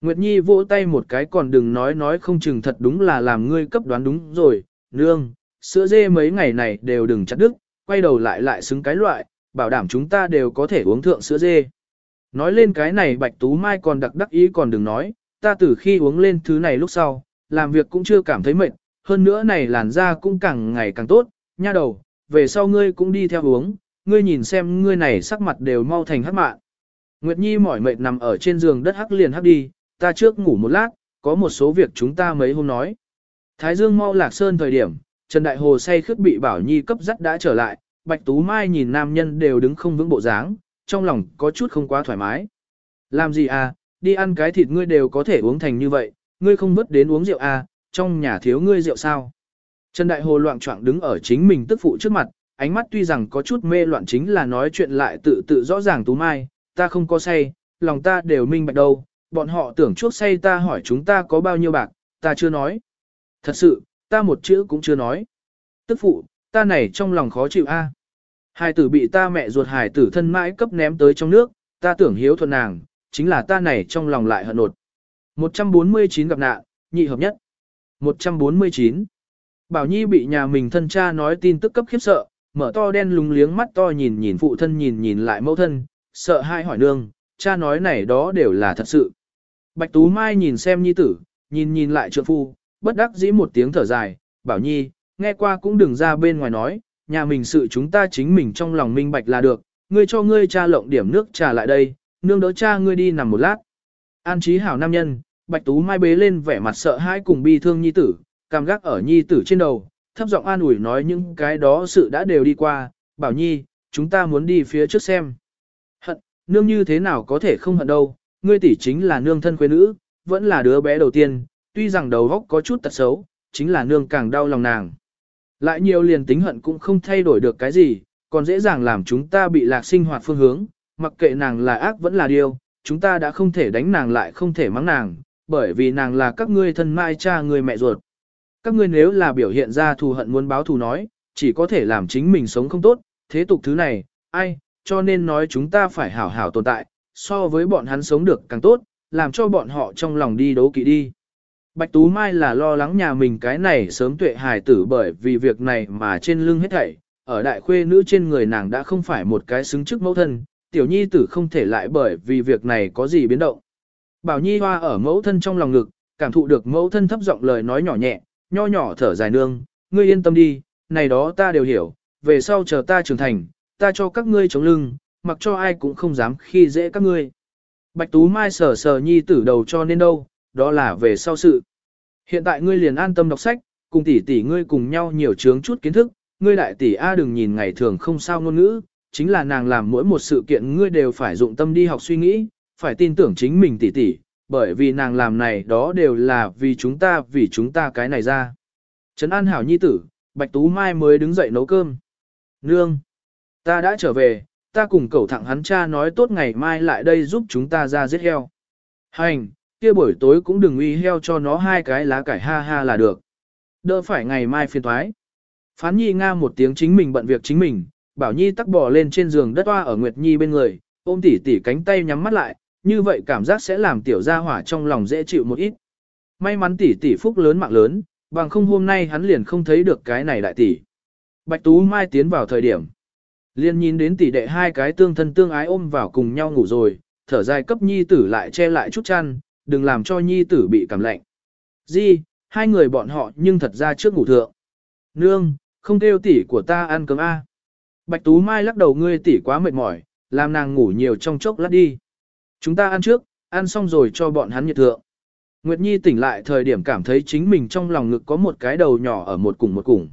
Nguyệt Nhi vỗ tay một cái còn đừng nói nói không chừng thật đúng là làm ngươi cấp đoán đúng rồi, nương, sữa dê mấy ngày này đều đừng chặt đứt, quay đầu lại lại xứng cái loại, bảo đảm chúng ta đều có thể uống thượng sữa dê. Nói lên cái này Bạch Tú Mai còn đặc đắc ý còn đừng nói, ta từ khi uống lên thứ này lúc sau, làm việc cũng chưa cảm thấy mệt, hơn nữa này làn da cũng càng ngày càng tốt, nha đầu, về sau ngươi cũng đi theo uống, ngươi nhìn xem ngươi này sắc mặt đều mau thành hắc mạn. Nguyệt Nhi mỏi mệt nằm ở trên giường đất hắc liền hắc đi, ta trước ngủ một lát, có một số việc chúng ta mấy hôm nói. Thái Dương mau lạc sơn thời điểm, Trần Đại Hồ say khướt bị Bảo Nhi cấp dắt đã trở lại, Bạch Tú Mai nhìn nam nhân đều đứng không vững bộ dáng, trong lòng có chút không quá thoải mái. Làm gì à, đi ăn cái thịt ngươi đều có thể uống thành như vậy, ngươi không vứt đến uống rượu à, trong nhà thiếu ngươi rượu sao. Trần Đại Hồ loạn trọng đứng ở chính mình tức phụ trước mặt, ánh mắt tuy rằng có chút mê loạn chính là nói chuyện lại tự tự rõ ràng Tú Mai, ta không có say, lòng ta đều minh bạch đâu, bọn họ tưởng chuốc say ta hỏi chúng ta có bao nhiêu bạc, ta chưa nói. Thật sự, ta một chữ cũng chưa nói. Tức phụ, ta này trong lòng khó chịu a. À. Hải tử bị ta mẹ ruột hải tử thân mãi cấp ném tới trong nước, ta tưởng hiếu thuận nàng, chính là ta này trong lòng lại hận nột. 149 gặp nạn, nhị hợp nhất. 149. Bảo Nhi bị nhà mình thân cha nói tin tức cấp khiếp sợ, mở to đen lúng liếng mắt to nhìn nhìn phụ thân nhìn nhìn lại mẫu thân, sợ hai hỏi nương, cha nói này đó đều là thật sự. Bạch Tú Mai nhìn xem Nhi tử, nhìn nhìn lại trượng phu, bất đắc dĩ một tiếng thở dài, Bảo Nhi, nghe qua cũng đừng ra bên ngoài nói, nhà mình sự chúng ta chính mình trong lòng minh bạch là được, ngươi cho ngươi cha lộng điểm nước trà lại đây, nương đỡ cha ngươi đi nằm một lát. An trí hảo nam nhân, Bạch Tú Mai bế lên vẻ mặt sợ hãi cùng bi thương nhi tử, cảm gác ở nhi tử trên đầu, thấp giọng an ủi nói những cái đó sự đã đều đi qua, bảo nhi, chúng ta muốn đi phía trước xem. Hận, nương như thế nào có thể không hận đâu, ngươi tỷ chính là nương thân quê nữ, vẫn là đứa bé đầu tiên, tuy rằng đầu óc có chút tật xấu, chính là nương càng đau lòng nàng. Lại nhiều liền tính hận cũng không thay đổi được cái gì, còn dễ dàng làm chúng ta bị lạc sinh hoạt phương hướng, mặc kệ nàng là ác vẫn là điều, chúng ta đã không thể đánh nàng lại không thể mắng nàng, bởi vì nàng là các ngươi thân mai cha người mẹ ruột. Các ngươi nếu là biểu hiện ra thù hận muốn báo thù nói, chỉ có thể làm chính mình sống không tốt, thế tục thứ này, ai, cho nên nói chúng ta phải hảo hảo tồn tại, so với bọn hắn sống được càng tốt, làm cho bọn họ trong lòng đi đấu kỵ đi. Bạch Tú Mai là lo lắng nhà mình cái này sớm tuệ hài tử bởi vì việc này mà trên lưng hết thảy, ở đại khuê nữ trên người nàng đã không phải một cái xứng chức mẫu thân, tiểu nhi tử không thể lại bởi vì việc này có gì biến động. Bảo Nhi hoa ở mẫu thân trong lòng ngực, cảm thụ được mẫu thân thấp giọng lời nói nhỏ nhẹ, nho nhỏ thở dài nương, ngươi yên tâm đi, này đó ta đều hiểu, về sau chờ ta trưởng thành, ta cho các ngươi chống lưng, mặc cho ai cũng không dám khi dễ các ngươi. Bạch Tú Mai sờ sờ nhi tử đầu cho nên đâu, đó là về sau sự. Hiện tại ngươi liền an tâm đọc sách, cùng tỷ tỷ ngươi cùng nhau nhiều chướng chút kiến thức, ngươi đại tỷ A đừng nhìn ngày thường không sao ngôn ngữ, chính là nàng làm mỗi một sự kiện ngươi đều phải dụng tâm đi học suy nghĩ, phải tin tưởng chính mình tỷ tỷ, bởi vì nàng làm này đó đều là vì chúng ta vì chúng ta cái này ra. Trấn An Hảo Nhi tử, Bạch Tú Mai mới đứng dậy nấu cơm. Nương, ta đã trở về, ta cùng cậu thẳng hắn cha nói tốt ngày mai lại đây giúp chúng ta ra giết heo. Hành, kia buổi tối cũng đừng uy heo cho nó hai cái lá cải ha ha là được. Đỡ phải ngày mai phiền thoái. Phán Nhi Nga một tiếng chính mình bận việc chính mình, Bảo Nhi tắc bò lên trên giường đất toa ở Nguyệt Nhi bên người, ôm tỉ tỉ cánh tay nhắm mắt lại, như vậy cảm giác sẽ làm tiểu gia hỏa trong lòng dễ chịu một ít. May mắn tỷ tỷ phúc lớn mạng lớn, bằng không hôm nay hắn liền không thấy được cái này đại tỷ. Bạch Tú Mai tiến vào thời điểm. Liên nhìn đến tỷ đệ hai cái tương thân tương ái ôm vào cùng nhau ngủ rồi, thở dài cấp nhi tử lại che lại chút chăn, đừng làm cho nhi tử bị cảm lạnh. Di, hai người bọn họ nhưng thật ra trước ngủ thượng. Nương, không kêu tỷ của ta ăn cơm A. Bạch Tú Mai lắc đầu ngươi tỷ quá mệt mỏi, làm nàng ngủ nhiều trong chốc lát đi. Chúng ta ăn trước, ăn xong rồi cho bọn hắn nhiệt thượng. Nguyệt Nhi tỉnh lại thời điểm cảm thấy chính mình trong lòng ngực có một cái đầu nhỏ ở một cùng một cùng.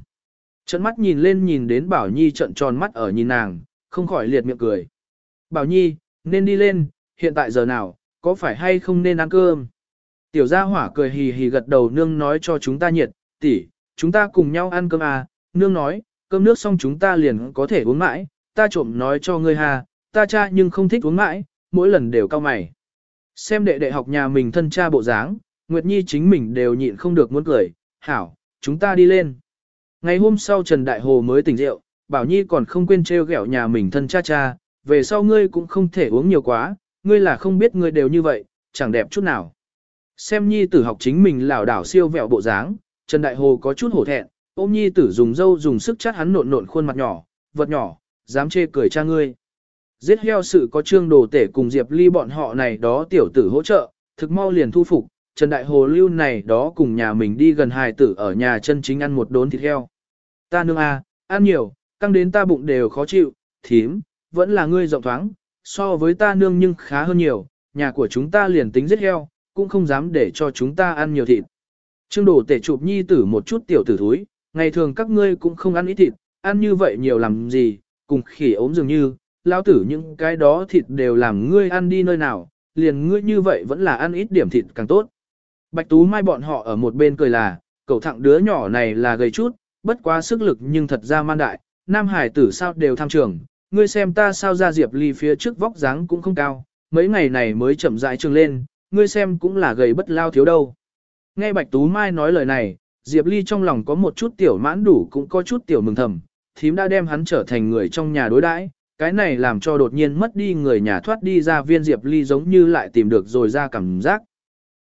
Trận mắt nhìn lên nhìn đến Bảo Nhi trận tròn mắt ở nhìn nàng, không khỏi liệt miệng cười. Bảo Nhi, nên đi lên, hiện tại giờ nào, có phải hay không nên ăn cơm? Tiểu gia hỏa cười hì hì gật đầu nương nói cho chúng ta nhiệt, tỷ, chúng ta cùng nhau ăn cơm à, nương nói, cơm nước xong chúng ta liền có thể uống mãi, ta trộm nói cho ngươi hà, ta cha nhưng không thích uống mãi, mỗi lần đều cao mày. Xem đệ đệ học nhà mình thân cha bộ dáng, Nguyệt Nhi chính mình đều nhịn không được muốn cười, hảo, chúng ta đi lên. Ngày hôm sau Trần Đại Hồ mới tỉnh rượu, Bảo Nhi còn không quên trêu ghẹo nhà mình thân cha cha, về sau ngươi cũng không thể uống nhiều quá, ngươi là không biết ngươi đều như vậy, chẳng đẹp chút nào. Xem Nhi tử học chính mình lảo đảo siêu vẹo bộ dáng, Trần Đại Hồ có chút hổ thẹn, ôm Nhi tử dùng dâu dùng sức chát hắn nộn nộn khuôn mặt nhỏ, vật nhỏ, dám chê cười cha ngươi. Giết heo sự có trương đồ tể cùng Diệp Ly bọn họ này đó tiểu tử hỗ trợ, thực mau liền thu phục, Trần Đại Hồ lưu này đó cùng nhà mình đi gần hài tử ở nhà chân chính ăn một đốn thịt heo. Ta nương a, à, ăn nhiều, căng đến ta bụng đều khó chịu, thím, vẫn là ngươi rộng thoáng, so với ta nương nhưng khá hơn nhiều, nhà của chúng ta liền tính giết heo, cũng không dám để cho chúng ta ăn nhiều thịt. Trương đổ tể chụp nhi tử một chút tiểu tử thúi, ngày thường các ngươi cũng không ăn ít thịt, ăn như vậy nhiều làm gì, cùng khỉ ốm dường như, lao tử những cái đó thịt đều làm ngươi ăn đi nơi nào, liền ngươi như vậy vẫn là ăn ít điểm thịt càng tốt. Bạch Tú Mai bọn họ ở một bên cười là, cậu thẳng đứa nhỏ này là gầy chút, bất quá sức lực nhưng thật ra man đại, nam hải tử sao đều tham trường, ngươi xem ta sao ra Diệp Ly phía trước vóc dáng cũng không cao, mấy ngày này mới chậm rãi trường lên, ngươi xem cũng là gầy bất lao thiếu đâu. Nghe Bạch Tú Mai nói lời này, Diệp Ly trong lòng có một chút tiểu mãn đủ cũng có chút tiểu mừng thầm, thím đã đem hắn trở thành người trong nhà đối đãi, cái này làm cho đột nhiên mất đi người nhà thoát đi ra viên Diệp Ly giống như lại tìm được rồi ra cảm giác.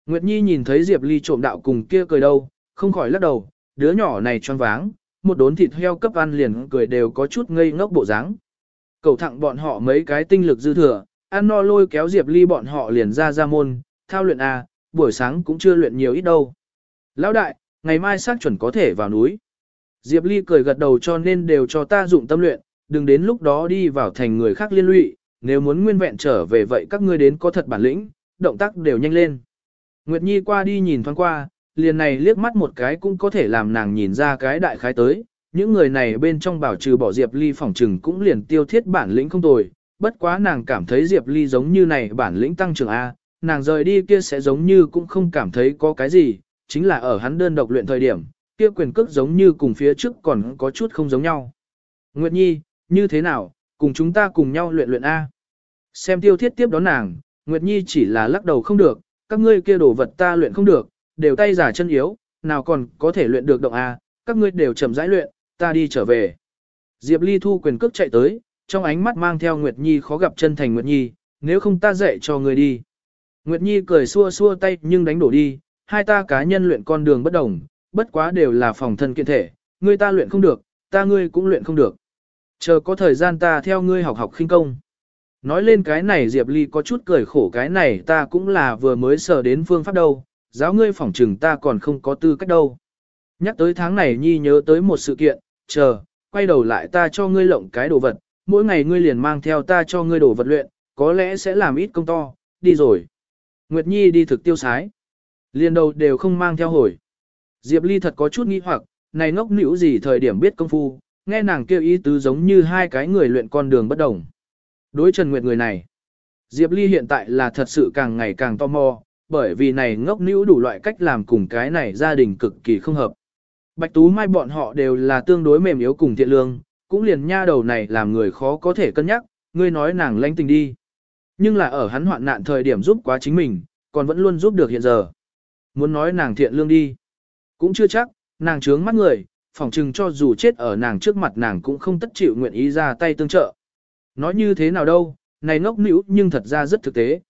Nguyệt Nhi nhìn thấy Diệp Ly trộm đạo cùng kia cười đâu, không khỏi lắc đầu, đứa nhỏ này choáng váng, một đốn thịt heo cấp ăn liền cười đều có chút ngây ngốc bộ dáng. Cầu thẳng bọn họ mấy cái tinh lực dư thừa, ăn no lôi kéo Diệp Ly bọn họ liền ra ra môn, thao luyện A, buổi sáng cũng chưa luyện nhiều ít đâu. Lão đại, ngày mai xác chuẩn có thể vào núi. Diệp Ly cười gật đầu cho nên đều cho ta dụng tâm luyện, đừng đến lúc đó đi vào thành người khác liên lụy, nếu muốn nguyên vẹn trở về vậy các ngươi đến có thật bản lĩnh, động tác đều nhanh lên. Nguyệt Nhi qua đi nhìn thoáng qua, liền này liếc mắt một cái cũng có thể làm nàng nhìn ra cái đại khái tới, những người này bên trong bảo trừ bỏ Diệp Ly phỏng trừng cũng liền tiêu thiết bản lĩnh không tồi, bất quá nàng cảm thấy Diệp Ly giống như này bản lĩnh tăng trưởng A, nàng rời đi kia sẽ giống như cũng không cảm thấy có cái gì, chính là ở hắn đơn độc luyện thời điểm, kia quyền cước giống như cùng phía trước còn có chút không giống nhau. Nguyệt Nhi, như thế nào, cùng chúng ta cùng nhau luyện luyện A. Xem tiêu thiết tiếp đón nàng, Nguyệt Nhi chỉ là lắc đầu không được, các ngươi kia đồ vật ta luyện không được, đều tay giả chân yếu, nào còn có thể luyện được động A, các ngươi đều chậm rãi luyện, ta đi trở về. Diệp Ly thu quyền cước chạy tới, trong ánh mắt mang theo Nguyệt Nhi khó gặp chân thành Nguyệt Nhi, nếu không ta dạy cho ngươi đi. Nguyệt Nhi cười xua xua tay nhưng đánh đổ đi, hai ta cá nhân luyện con đường bất đồng, bất quá đều là phòng thân kiện thể, ngươi ta luyện không được, ta ngươi cũng luyện không được. Chờ có thời gian ta theo ngươi học học khinh công. Nói lên cái này Diệp Ly có chút cười khổ cái này ta cũng là vừa mới sở đến phương pháp đâu, giáo ngươi phỏng trừng ta còn không có tư cách đâu. Nhắc tới tháng này Nhi nhớ tới một sự kiện, chờ, quay đầu lại ta cho ngươi lộng cái đồ vật, mỗi ngày ngươi liền mang theo ta cho ngươi đồ vật luyện, có lẽ sẽ làm ít công to, đi rồi. Nguyệt Nhi đi thực tiêu sái. Liền đầu đều không mang theo hồi. Diệp Ly thật có chút nghi hoặc, này ngốc nữ gì thời điểm biết công phu, nghe nàng kêu ý tứ giống như hai cái người luyện con đường bất đồng. Đối Trần Nguyệt người này, Diệp Ly hiện tại là thật sự càng ngày càng tò mò, bởi vì này ngốc nữ đủ loại cách làm cùng cái này gia đình cực kỳ không hợp. Bạch Tú Mai bọn họ đều là tương đối mềm yếu cùng thiện lương, cũng liền nha đầu này làm người khó có thể cân nhắc, ngươi nói nàng lãnh tình đi. Nhưng là ở hắn hoạn nạn thời điểm giúp quá chính mình, còn vẫn luôn giúp được hiện giờ. Muốn nói nàng thiện lương đi. Cũng chưa chắc, nàng trướng mắt người, phỏng chừng cho dù chết ở nàng trước mặt nàng cũng không tất chịu nguyện ý ra tay tương trợ. Nói như thế nào đâu, này ngốc nữ nhưng thật ra rất thực tế.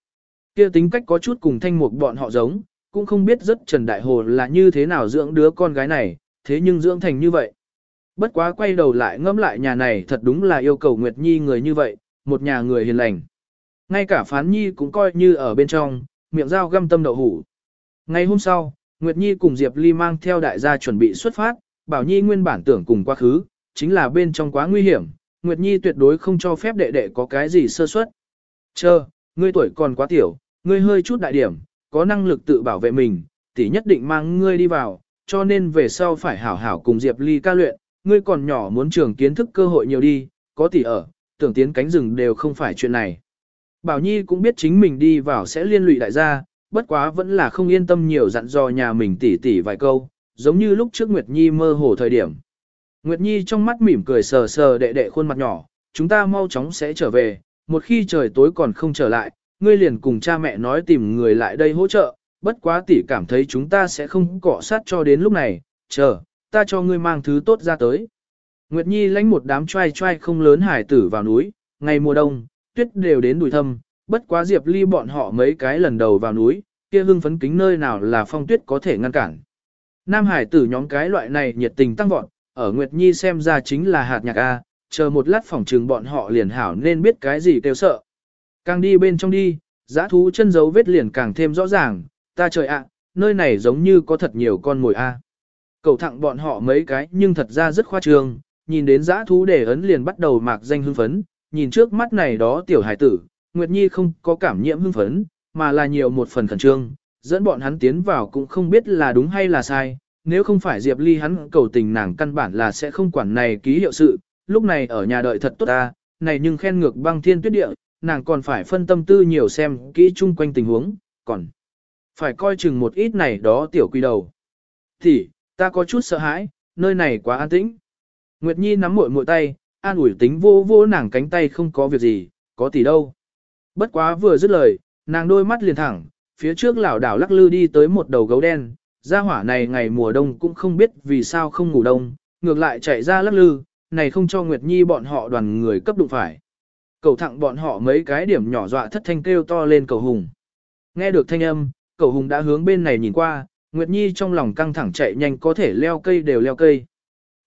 kia tính cách có chút cùng thanh mục bọn họ giống, cũng không biết rất Trần Đại Hồ là như thế nào dưỡng đứa con gái này, thế nhưng dưỡng thành như vậy. Bất quá quay đầu lại ngẫm lại nhà này thật đúng là yêu cầu Nguyệt Nhi người như vậy, một nhà người hiền lành. Ngay cả Phán Nhi cũng coi như ở bên trong, miệng dao găm tâm đậu hủ. Ngày hôm sau, Nguyệt Nhi cùng Diệp Ly mang theo đại gia chuẩn bị xuất phát, Bảo Nhi nguyên bản tưởng cùng quá khứ, chính là bên trong quá nguy hiểm, Nguyệt Nhi tuyệt đối không cho phép đệ đệ có cái gì sơ suất. Chờ, ngươi tuổi còn quá tiểu, ngươi hơi chút đại điểm, có năng lực tự bảo vệ mình, tỷ nhất định mang ngươi đi vào, cho nên về sau phải hảo hảo cùng Diệp Ly ca luyện, ngươi còn nhỏ muốn trường kiến thức cơ hội nhiều đi, có tỷ ở, tưởng tiến cánh rừng đều không phải chuyện này. Bảo Nhi cũng biết chính mình đi vào sẽ liên lụy đại gia, bất quá vẫn là không yên tâm nhiều dặn dò nhà mình tỉ tỉ vài câu, giống như lúc trước Nguyệt Nhi mơ hồ thời điểm. Nguyệt Nhi trong mắt mỉm cười sờ sờ đệ đệ khuôn mặt nhỏ, chúng ta mau chóng sẽ trở về, một khi trời tối còn không trở lại, ngươi liền cùng cha mẹ nói tìm người lại đây hỗ trợ, bất quá tỷ cảm thấy chúng ta sẽ không cọ sát cho đến lúc này, chờ, ta cho ngươi mang thứ tốt ra tới. Nguyệt Nhi lãnh một đám trai trai không lớn hải tử vào núi, ngày mùa đông, tuyết đều đến đùi thâm, bất quá Diệp Ly bọn họ mấy cái lần đầu vào núi, kia hưng phấn kính nơi nào là phong tuyết có thể ngăn cản. Nam hải tử nhóm cái loại này nhiệt tình tăng vọt, ở Nguyệt Nhi xem ra chính là hạt nhạc A, chờ một lát phòng trường bọn họ liền hảo nên biết cái gì kêu sợ. Càng đi bên trong đi, giã thú chân dấu vết liền càng thêm rõ ràng, ta trời ạ, nơi này giống như có thật nhiều con mồi A. Cầu thẳng bọn họ mấy cái nhưng thật ra rất khoa trương, nhìn đến giã thú để ấn liền bắt đầu mạc danh hưng phấn, nhìn trước mắt này đó tiểu hải tử, Nguyệt Nhi không có cảm nhiễm hưng phấn, mà là nhiều một phần khẩn trương, dẫn bọn hắn tiến vào cũng không biết là đúng hay là sai, nếu không phải Diệp Ly hắn cầu tình nàng căn bản là sẽ không quản này ký hiệu sự, lúc này ở nhà đợi thật tốt ta, này nhưng khen ngược băng thiên tuyết địa, nàng còn phải phân tâm tư nhiều xem kỹ chung quanh tình huống, còn phải coi chừng một ít này đó tiểu quy đầu. Thì, ta có chút sợ hãi, nơi này quá an tĩnh. Nguyệt Nhi nắm muội muội tay, an ủi tính vô vô nàng cánh tay không có việc gì, có tỷ đâu. Bất quá vừa dứt lời, nàng đôi mắt liền thẳng, phía trước lảo đảo lắc lư đi tới một đầu gấu đen, gia hỏa này ngày mùa đông cũng không biết vì sao không ngủ đông, ngược lại chạy ra lắc lư, này không cho Nguyệt Nhi bọn họ đoàn người cấp đụng phải. Cầu thẳng bọn họ mấy cái điểm nhỏ dọa thất thanh kêu to lên cầu hùng. Nghe được thanh âm, Cậu hùng đã hướng bên này nhìn qua, Nguyệt Nhi trong lòng căng thẳng chạy nhanh có thể leo cây đều leo cây.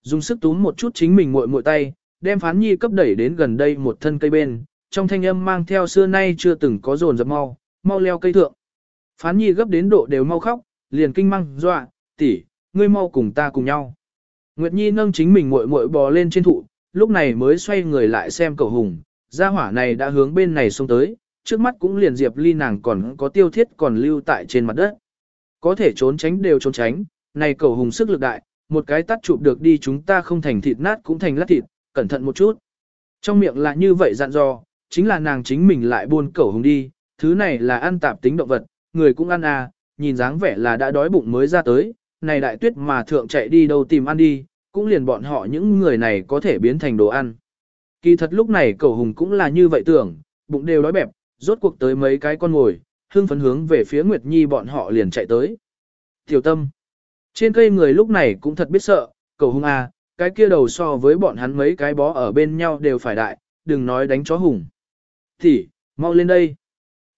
Dùng sức túm một chút chính mình muội muội tay, đem phán nhi cấp đẩy đến gần đây một thân cây bên, trong thanh âm mang theo xưa nay chưa từng có dồn dập mau, mau leo cây thượng. Phán nhi gấp đến độ đều mau khóc, liền kinh măng, dọa, tỷ, ngươi mau cùng ta cùng nhau. Nguyệt Nhi nâng chính mình muội muội bò lên trên thụ, lúc này mới xoay người lại xem cậu hùng, gia hỏa này đã hướng bên này xông tới, trước mắt cũng liền diệp ly nàng còn có tiêu thiết còn lưu tại trên mặt đất. Có thể trốn tránh đều trốn tránh, này cầu hùng sức lực đại, một cái tắt chụp được đi chúng ta không thành thịt nát cũng thành lát thịt, cẩn thận một chút. Trong miệng là như vậy dặn dò, chính là nàng chính mình lại buôn cầu hùng đi, thứ này là ăn tạp tính động vật, người cũng ăn à, nhìn dáng vẻ là đã đói bụng mới ra tới, này đại tuyết mà thượng chạy đi đâu tìm ăn đi, cũng liền bọn họ những người này có thể biến thành đồ ăn. Kỳ thật lúc này cầu hùng cũng là như vậy tưởng, bụng đều đói bẹp, rốt cuộc tới mấy cái con ngồi, hưng phấn hướng về phía Nguyệt Nhi bọn họ liền chạy tới. Tiểu tâm. Trên cây người lúc này cũng thật biết sợ, cầu hung à, cái kia đầu so với bọn hắn mấy cái bó ở bên nhau đều phải đại, đừng nói đánh chó hùng. Thì, mau lên đây.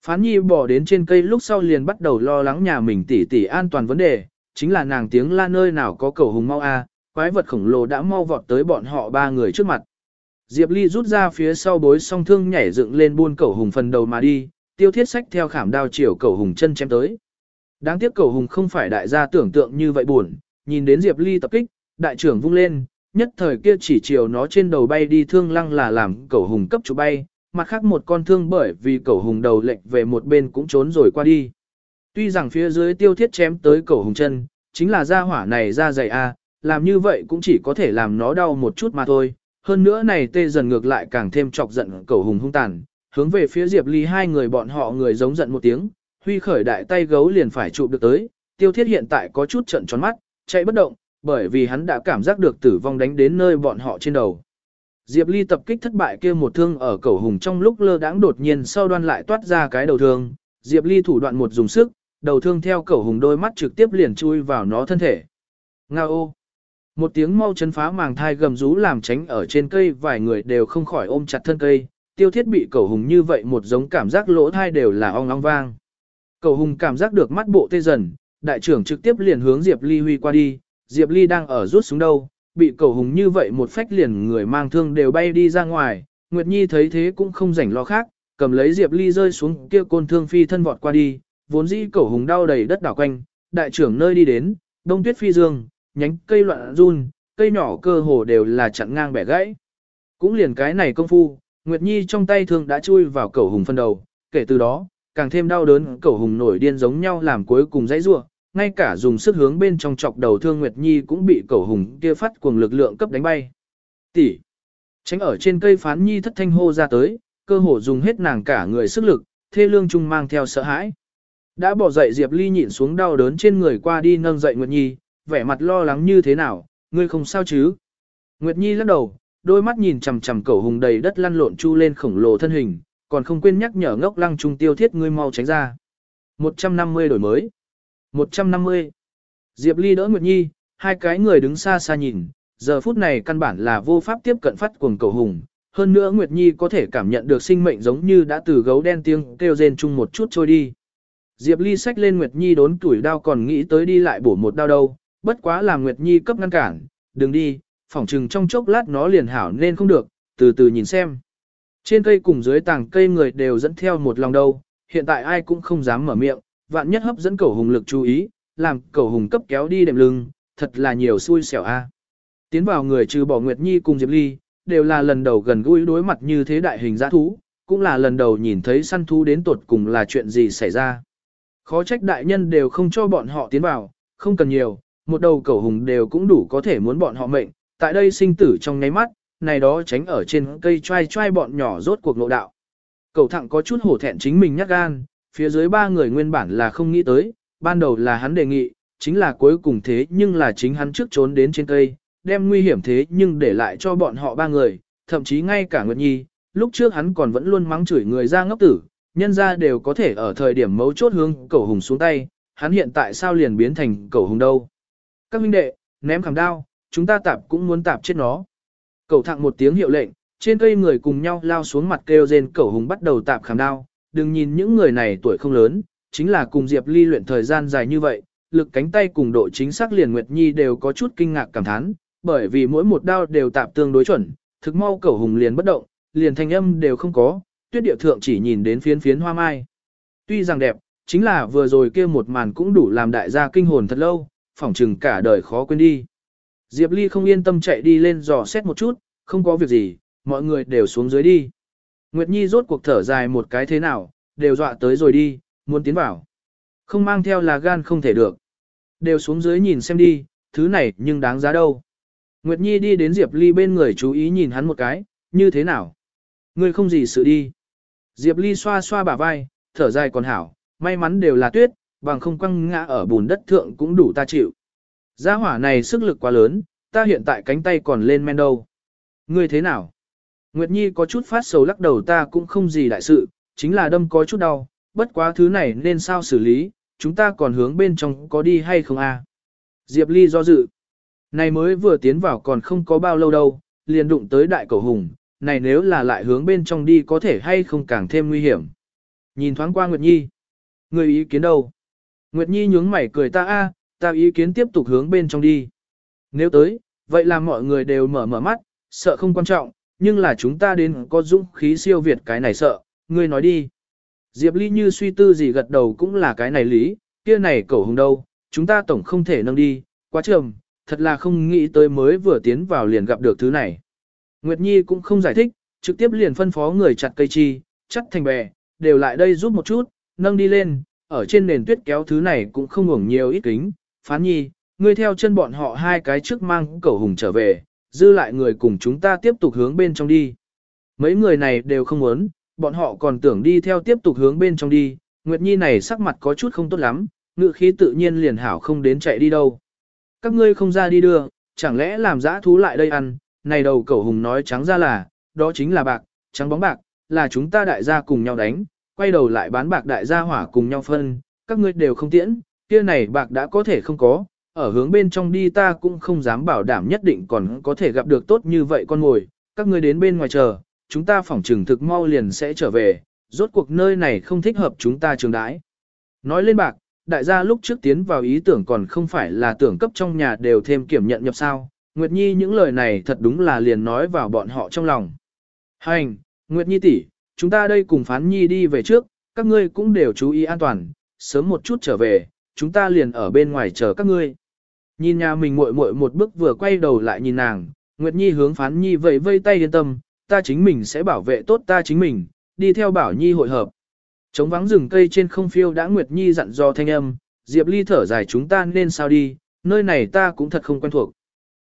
Phán Nhi bỏ đến trên cây lúc sau liền bắt đầu lo lắng nhà mình tỉ tỉ an toàn vấn đề, chính là nàng tiếng la nơi nào có cầu hùng mau a, à, quái vật khổng lồ đã mau vọt tới bọn họ ba người trước mặt. Diệp Ly rút ra phía sau bối song thương nhảy dựng lên buôn cẩu hùng phần đầu mà đi, tiêu thiết sách theo khảm đao chiều cẩu hùng chân chém tới. Đáng tiếc cẩu hùng không phải đại gia tưởng tượng như vậy buồn, nhìn đến Diệp Ly tập kích, đại trưởng vung lên, nhất thời kia chỉ chiều nó trên đầu bay đi thương lăng là làm cẩu hùng cấp chủ bay, mặt khác một con thương bởi vì cẩu hùng đầu lệnh về một bên cũng trốn rồi qua đi. Tuy rằng phía dưới tiêu thiết chém tới cẩu hùng chân, chính là ra hỏa này ra dày a, làm như vậy cũng chỉ có thể làm nó đau một chút mà thôi. Hơn nữa này tê dần ngược lại càng thêm chọc giận cầu hùng hung tàn, hướng về phía Diệp Ly hai người bọn họ người giống giận một tiếng, huy khởi đại tay gấu liền phải chụp được tới, tiêu thiết hiện tại có chút trận tròn mắt, chạy bất động, bởi vì hắn đã cảm giác được tử vong đánh đến nơi bọn họ trên đầu. Diệp Ly tập kích thất bại kia một thương ở cầu hùng trong lúc lơ đãng đột nhiên sau đoan lại toát ra cái đầu thương, Diệp Ly thủ đoạn một dùng sức, đầu thương theo cầu hùng đôi mắt trực tiếp liền chui vào nó thân thể. Nga ô! Một tiếng mau chấn phá màng thai gầm rú làm tránh ở trên cây vài người đều không khỏi ôm chặt thân cây, tiêu thiết bị cầu hùng như vậy một giống cảm giác lỗ thai đều là ong ong vang. Cầu hùng cảm giác được mắt bộ tê dần, đại trưởng trực tiếp liền hướng Diệp Ly huy qua đi, Diệp Ly đang ở rút xuống đâu, bị cầu hùng như vậy một phách liền người mang thương đều bay đi ra ngoài, Nguyệt Nhi thấy thế cũng không rảnh lo khác, cầm lấy Diệp Ly rơi xuống kia côn thương phi thân vọt qua đi, vốn dĩ cầu hùng đau đầy đất đảo quanh, đại trưởng nơi đi đến, đông tuyết phi dương, nhánh cây loạn run, cây nhỏ cơ hồ đều là chặn ngang bẻ gãy. Cũng liền cái này công phu, Nguyệt Nhi trong tay thương đã chui vào cẩu hùng phân đầu, kể từ đó, càng thêm đau đớn cẩu hùng nổi điên giống nhau làm cuối cùng dãy rua, ngay cả dùng sức hướng bên trong chọc đầu thương Nguyệt Nhi cũng bị cẩu hùng kia phát cuồng lực lượng cấp đánh bay. Tỷ, tránh ở trên cây phán Nhi thất thanh hô ra tới, cơ hồ dùng hết nàng cả người sức lực, thê lương chung mang theo sợ hãi. Đã bỏ dậy Diệp Ly nhịn xuống đau đớn trên người qua đi nâng dậy Nguyệt Nhi, vẻ mặt lo lắng như thế nào, ngươi không sao chứ? Nguyệt Nhi lắc đầu, đôi mắt nhìn chằm chằm cầu hùng đầy đất lăn lộn chu lên khổng lồ thân hình, còn không quên nhắc nhở ngốc lăng trung tiêu thiết ngươi mau tránh ra. 150 đổi mới. 150. Diệp Ly đỡ Nguyệt Nhi, hai cái người đứng xa xa nhìn, giờ phút này căn bản là vô pháp tiếp cận phát cuồng cầu hùng. Hơn nữa Nguyệt Nhi có thể cảm nhận được sinh mệnh giống như đã từ gấu đen tiếng kêu rên chung một chút trôi đi. Diệp Ly xách lên Nguyệt Nhi đốn tuổi đao còn nghĩ tới đi lại bổ một đao đâu, bất quá là Nguyệt Nhi cấp ngăn cản, đừng đi, phỏng chừng trong chốc lát nó liền hảo nên không được, từ từ nhìn xem. Trên cây cùng dưới tàng cây người đều dẫn theo một lòng đâu, hiện tại ai cũng không dám mở miệng, vạn nhất hấp dẫn cầu hùng lực chú ý, làm cầu hùng cấp kéo đi đệm lưng, thật là nhiều xui xẻo a. Tiến vào người trừ bỏ Nguyệt Nhi cùng Diệp Ly, đều là lần đầu gần gũi đối mặt như thế đại hình giã thú, cũng là lần đầu nhìn thấy săn thú đến tột cùng là chuyện gì xảy ra. Khó trách đại nhân đều không cho bọn họ tiến vào, không cần nhiều, một đầu cẩu hùng đều cũng đủ có thể muốn bọn họ mệnh, tại đây sinh tử trong nháy mắt, này đó tránh ở trên cây trai trai bọn nhỏ rốt cuộc lộ đạo. Cẩu thẳng có chút hổ thẹn chính mình nhắc gan, phía dưới ba người nguyên bản là không nghĩ tới, ban đầu là hắn đề nghị, chính là cuối cùng thế nhưng là chính hắn trước trốn đến trên cây, đem nguy hiểm thế nhưng để lại cho bọn họ ba người, thậm chí ngay cả Nguyệt Nhi, lúc trước hắn còn vẫn luôn mắng chửi người ra ngốc tử, nhân ra đều có thể ở thời điểm mấu chốt hướng cẩu hùng xuống tay, hắn hiện tại sao liền biến thành cẩu hùng đâu. Các huynh đệ, ném khảm đao, chúng ta tạp cũng muốn tạp chết nó. Cẩu thẳng một tiếng hiệu lệnh, trên cây người cùng nhau lao xuống mặt kêu rên cẩu hùng bắt đầu tạp khảm đao, đừng nhìn những người này tuổi không lớn, chính là cùng Diệp Ly luyện thời gian dài như vậy, lực cánh tay cùng độ chính xác liền Nguyệt Nhi đều có chút kinh ngạc cảm thán, bởi vì mỗi một đao đều tạp tương đối chuẩn, thực mau cẩu hùng liền bất động, liền thanh âm đều không có, tuyết địa thượng chỉ nhìn đến phiến phiến hoa mai. Tuy rằng đẹp, chính là vừa rồi kia một màn cũng đủ làm đại gia kinh hồn thật lâu, phỏng chừng cả đời khó quên đi. Diệp Ly không yên tâm chạy đi lên dò xét một chút, không có việc gì, mọi người đều xuống dưới đi. Nguyệt Nhi rốt cuộc thở dài một cái thế nào, đều dọa tới rồi đi, muốn tiến vào. Không mang theo là gan không thể được. Đều xuống dưới nhìn xem đi, thứ này nhưng đáng giá đâu. Nguyệt Nhi đi đến Diệp Ly bên người chú ý nhìn hắn một cái, như thế nào? Ngươi không gì sự đi. Diệp Ly xoa xoa bả vai, thở dài còn hảo, may mắn đều là tuyết, bằng không quăng ngã ở bùn đất thượng cũng đủ ta chịu. Gia hỏa này sức lực quá lớn, ta hiện tại cánh tay còn lên men đâu. Ngươi thế nào? Nguyệt Nhi có chút phát sầu lắc đầu ta cũng không gì đại sự, chính là đâm có chút đau, bất quá thứ này nên sao xử lý, chúng ta còn hướng bên trong có đi hay không a? Diệp Ly do dự. Này mới vừa tiến vào còn không có bao lâu đâu, liền đụng tới đại cầu hùng, này nếu là lại hướng bên trong đi có thể hay không càng thêm nguy hiểm. Nhìn thoáng qua Nguyệt Nhi. Người ý kiến đâu? Nguyệt Nhi nhướng mày cười ta a, ta ý kiến tiếp tục hướng bên trong đi. Nếu tới, vậy là mọi người đều mở mở mắt, sợ không quan trọng, nhưng là chúng ta đến có dũng khí siêu việt cái này sợ, ngươi nói đi. Diệp Ly như suy tư gì gật đầu cũng là cái này lý, kia này cẩu hùng đâu, chúng ta tổng không thể nâng đi, quá trầm, thật là không nghĩ tới mới vừa tiến vào liền gặp được thứ này. Nguyệt Nhi cũng không giải thích, trực tiếp liền phân phó người chặt cây chi, chắt thành bè, đều lại đây giúp một chút, nâng đi lên, ở trên nền tuyết kéo thứ này cũng không ngủng nhiều ít kính. Phán Nhi, ngươi theo chân bọn họ hai cái trước mang cẩu hùng trở về, dư lại người cùng chúng ta tiếp tục hướng bên trong đi. Mấy người này đều không muốn, bọn họ còn tưởng đi theo tiếp tục hướng bên trong đi, Nguyệt Nhi này sắc mặt có chút không tốt lắm, ngự khí tự nhiên liền hảo không đến chạy đi đâu. Các ngươi không ra đi đưa, chẳng lẽ làm dã thú lại đây ăn, này đầu cẩu hùng nói trắng ra là, đó chính là bạc, trắng bóng bạc, là chúng ta đại gia cùng nhau đánh, quay đầu lại bán bạc đại gia hỏa cùng nhau phân, các ngươi đều không tiễn, kia này bạc đã có thể không có, ở hướng bên trong đi ta cũng không dám bảo đảm nhất định còn có thể gặp được tốt như vậy con ngồi, các ngươi đến bên ngoài chờ, chúng ta phỏng trừng thực mau liền sẽ trở về, rốt cuộc nơi này không thích hợp chúng ta trường đãi. Nói lên bạc, đại gia lúc trước tiến vào ý tưởng còn không phải là tưởng cấp trong nhà đều thêm kiểm nhận nhập sao, Nguyệt Nhi những lời này thật đúng là liền nói vào bọn họ trong lòng. Hành, Nguyệt Nhi tỷ, chúng ta đây cùng phán Nhi đi về trước, các ngươi cũng đều chú ý an toàn, sớm một chút trở về, chúng ta liền ở bên ngoài chờ các ngươi. Nhìn nhà mình muội muội một bước vừa quay đầu lại nhìn nàng, Nguyệt Nhi hướng phán Nhi vẫy vây tay yên tâm, ta chính mình sẽ bảo vệ tốt ta chính mình, đi theo bảo Nhi hội hợp. Trống vắng rừng cây trên không phiêu đã Nguyệt Nhi dặn dò thanh âm, Diệp Ly thở dài chúng ta nên sao đi, nơi này ta cũng thật không quen thuộc.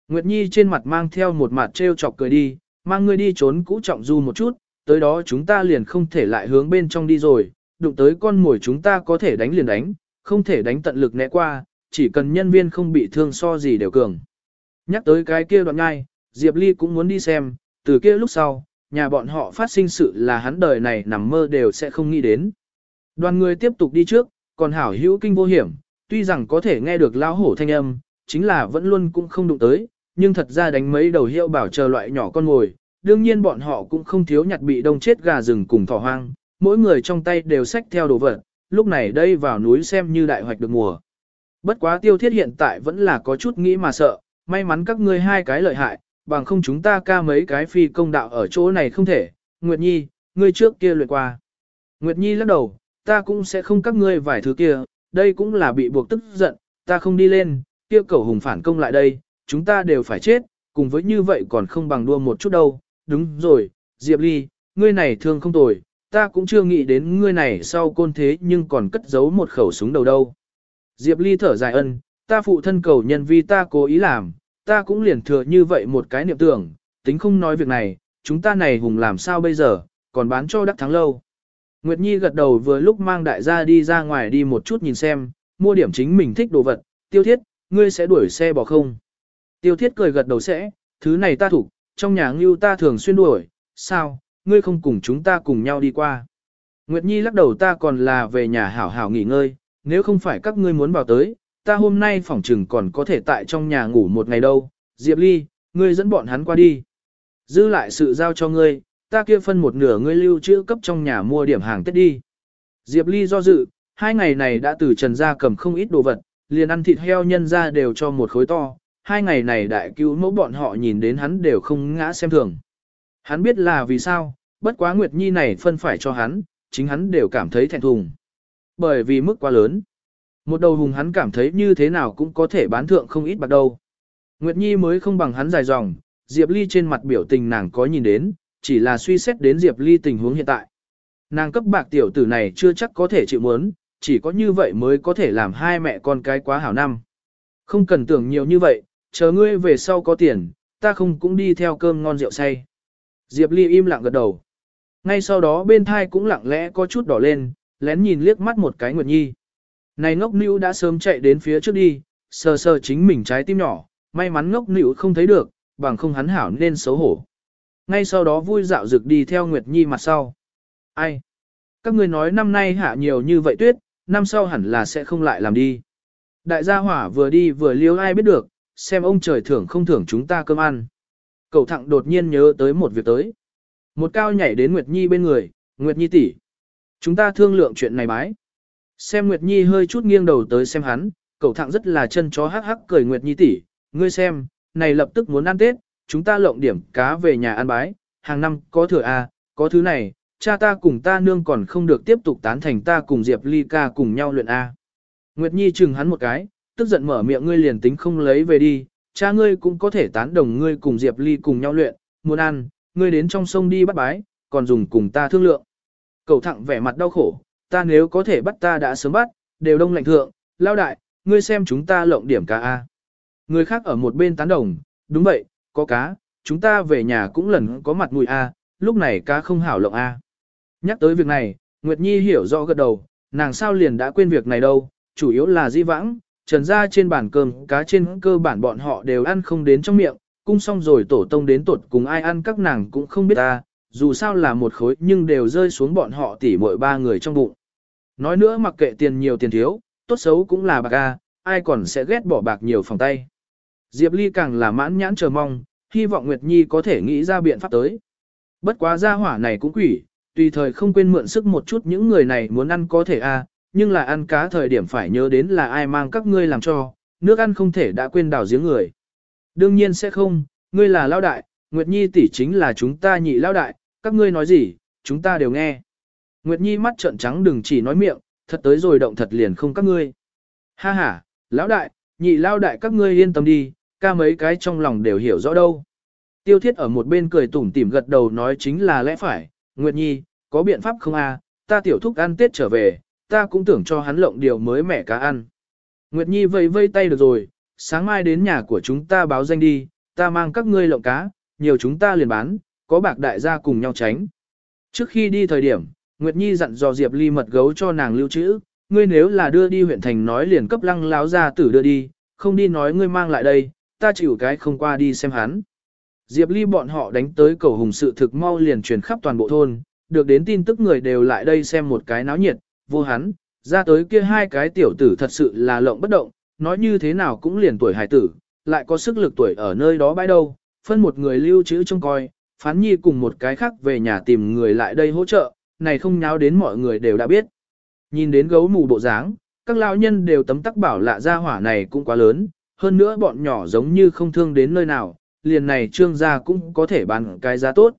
Nguyệt Nhi trên mặt mang theo một mặt trêu chọc cười đi, mang ngươi đi trốn cũ trọng du một chút, tới đó chúng ta liền không thể lại hướng bên trong đi rồi, đụng tới con mồi chúng ta có thể đánh liền đánh, không thể đánh tận lực né qua, chỉ cần nhân viên không bị thương so gì đều cường. Nhắc tới cái kia đoạn ngay, Diệp Ly cũng muốn đi xem, từ kia lúc sau, nhà bọn họ phát sinh sự là hắn đời này nằm mơ đều sẽ không nghĩ đến. Đoàn người tiếp tục đi trước, còn hảo hữu kinh vô hiểm, tuy rằng có thể nghe được lao hổ thanh âm, chính là vẫn luôn cũng không đụng tới, nhưng thật ra đánh mấy đầu hiệu bảo chờ loại nhỏ con ngồi, đương nhiên bọn họ cũng không thiếu nhặt bị đông chết gà rừng cùng thỏ hoang, mỗi người trong tay đều xách theo đồ vật, lúc này đây vào núi xem như đại hoạch được mùa. Bất quá tiêu thiết hiện tại vẫn là có chút nghĩ mà sợ, may mắn các ngươi hai cái lợi hại, bằng không chúng ta ca mấy cái phi công đạo ở chỗ này không thể. Nguyệt Nhi, ngươi trước kia luyện qua. Nguyệt Nhi lắc đầu, ta cũng sẽ không các ngươi vài thứ kia, đây cũng là bị buộc tức giận, ta không đi lên, kia cầu hùng phản công lại đây, chúng ta đều phải chết, cùng với như vậy còn không bằng đua một chút đâu. Đúng rồi, Diệp Ly, ngươi này thương không tồi, ta cũng chưa nghĩ đến ngươi này sau côn thế nhưng còn cất giấu một khẩu súng đầu đâu. Diệp Ly thở dài ân, ta phụ thân cầu nhân vì ta cố ý làm, ta cũng liền thừa như vậy một cái niệm tưởng, tính không nói việc này, chúng ta này hùng làm sao bây giờ, còn bán cho đắc thắng lâu. Nguyệt Nhi gật đầu vừa lúc mang đại gia đi ra ngoài đi một chút nhìn xem, mua điểm chính mình thích đồ vật, tiêu thiết, ngươi sẽ đuổi xe bỏ không? Tiêu thiết cười gật đầu sẽ, thứ này ta thủ, trong nhà ngưu ta thường xuyên đuổi, sao, ngươi không cùng chúng ta cùng nhau đi qua. Nguyệt Nhi lắc đầu ta còn là về nhà hảo hảo nghỉ ngơi, nếu không phải các ngươi muốn vào tới, ta hôm nay phỏng trừng còn có thể tại trong nhà ngủ một ngày đâu. Diệp Ly, ngươi dẫn bọn hắn qua đi. Dư lại sự giao cho ngươi, ta kia phân một nửa ngươi lưu trữ cấp trong nhà mua điểm hàng Tết đi. Diệp Ly do dự, hai ngày này đã từ trần gia cầm không ít đồ vật, liền ăn thịt heo nhân ra đều cho một khối to. Hai ngày này đại cứu mẫu bọn họ nhìn đến hắn đều không ngã xem thường. Hắn biết là vì sao, bất quá Nguyệt Nhi này phân phải cho hắn, chính hắn đều cảm thấy thẹn thùng. Bởi vì mức quá lớn. Một đầu hùng hắn cảm thấy như thế nào cũng có thể bán thượng không ít bạc đâu. Nguyệt Nhi mới không bằng hắn dài dòng, Diệp Ly trên mặt biểu tình nàng có nhìn đến, chỉ là suy xét đến Diệp Ly tình huống hiện tại. Nàng cấp bạc tiểu tử này chưa chắc có thể chịu muốn, chỉ có như vậy mới có thể làm hai mẹ con cái quá hảo năm. Không cần tưởng nhiều như vậy, chờ ngươi về sau có tiền, ta không cũng đi theo cơm ngon rượu say. Diệp Ly im lặng gật đầu. Ngay sau đó bên thai cũng lặng lẽ có chút đỏ lên, lén nhìn liếc mắt một cái Nguyệt Nhi. Này ngốc nữ đã sớm chạy đến phía trước đi, sờ sờ chính mình trái tim nhỏ, may mắn ngốc nữ không thấy được, bằng không hắn hảo nên xấu hổ. Ngay sau đó vui dạo rực đi theo Nguyệt Nhi mặt sau. Ai? Các người nói năm nay hạ nhiều như vậy tuyết, năm sau hẳn là sẽ không lại làm đi. Đại gia hỏa vừa đi vừa liêu ai biết được, xem ông trời thưởng không thưởng chúng ta cơm ăn. cậu thẳng đột nhiên nhớ tới một việc tới. Một cao nhảy đến Nguyệt Nhi bên người, Nguyệt Nhi tỷ, Chúng ta thương lượng chuyện này bái. Xem Nguyệt Nhi hơi chút nghiêng đầu tới xem hắn, cậu thẳng rất là chân chó hắc hắc cười Nguyệt Nhi tỷ, ngươi xem, này lập tức muốn ăn Tết, chúng ta lộng điểm cá về nhà ăn bái, hàng năm có thừa à, có thứ này, cha ta cùng ta nương còn không được tiếp tục tán thành ta cùng Diệp Ly ca cùng nhau luyện A. Nguyệt Nhi chừng hắn một cái, tức giận mở miệng ngươi liền tính không lấy về đi, cha ngươi cũng có thể tán đồng ngươi cùng Diệp Ly cùng nhau luyện, muốn ăn, ngươi đến trong sông đi bắt bái, còn dùng cùng ta thương lượng. Cầu thẳng vẻ mặt đau khổ, ta nếu có thể bắt ta đã sớm bắt, đều đông lạnh thượng, lao đại, ngươi xem chúng ta lộng điểm cá A. Người khác ở một bên tán đồng, đúng vậy, có cá, chúng ta về nhà cũng lần có mặt mùi A, lúc này cá không hảo lộng A. Nhắc tới việc này, Nguyệt Nhi hiểu rõ gật đầu, nàng sao liền đã quên việc này đâu, chủ yếu là di vãng, trần ra trên bàn cơm cá trên cơ bản bọn họ đều ăn không đến trong miệng, cung xong rồi tổ tông đến tột cùng ai ăn các nàng cũng không biết ta, dù sao là một khối nhưng đều rơi xuống bọn họ tỉ mỗi ba người trong bụng. Nói nữa mặc kệ tiền nhiều tiền thiếu, tốt xấu cũng là bạc A, ai còn sẽ ghét bỏ bạc nhiều phòng tay. Diệp Ly càng là mãn nhãn chờ mong, hy vọng Nguyệt Nhi có thể nghĩ ra biện pháp tới. Bất quá gia hỏa này cũng quỷ, tùy thời không quên mượn sức một chút những người này muốn ăn có thể a, nhưng là ăn cá thời điểm phải nhớ đến là ai mang các ngươi làm cho, nước ăn không thể đã quên đảo giếng người. Đương nhiên sẽ không, ngươi là lao đại, Nguyệt Nhi tỷ chính là chúng ta nhị lao đại, các ngươi nói gì, chúng ta đều nghe. Nguyệt Nhi mắt trợn trắng đừng chỉ nói miệng, thật tới rồi động thật liền không các ngươi. Ha ha, lão đại, nhị lao đại các ngươi yên tâm đi, ca mấy cái trong lòng đều hiểu rõ đâu. Tiêu thiết ở một bên cười tủm tỉm gật đầu nói chính là lẽ phải, Nguyệt Nhi, có biện pháp không a? ta tiểu thúc ăn Tết trở về, ta cũng tưởng cho hắn lộng điều mới mẻ cá ăn. Nguyệt Nhi vây vây tay được rồi, sáng mai đến nhà của chúng ta báo danh đi, ta mang các ngươi lộng cá, nhiều chúng ta liền bán, có bạc đại gia cùng nhau tránh. Trước khi đi thời điểm, Nguyệt Nhi dặn dò Diệp Ly mật gấu cho nàng lưu trữ, ngươi nếu là đưa đi huyện thành nói liền cấp lăng láo ra tử đưa đi, không đi nói ngươi mang lại đây, ta chịu cái không qua đi xem hắn. Diệp Ly bọn họ đánh tới cầu hùng sự thực mau liền truyền khắp toàn bộ thôn, được đến tin tức người đều lại đây xem một cái náo nhiệt, vô hắn, ra tới kia hai cái tiểu tử thật sự là lộng bất động, nói như thế nào cũng liền tuổi hải tử, lại có sức lực tuổi ở nơi đó bãi đâu, phân một người lưu trữ trông coi, phán nhi cùng một cái khác về nhà tìm người lại đây hỗ trợ, này không nháo đến mọi người đều đã biết. Nhìn đến gấu mù bộ dáng, các lão nhân đều tấm tắc bảo lạ ra hỏa này cũng quá lớn, hơn nữa bọn nhỏ giống như không thương đến nơi nào, liền này trương gia cũng có thể bán cái giá tốt.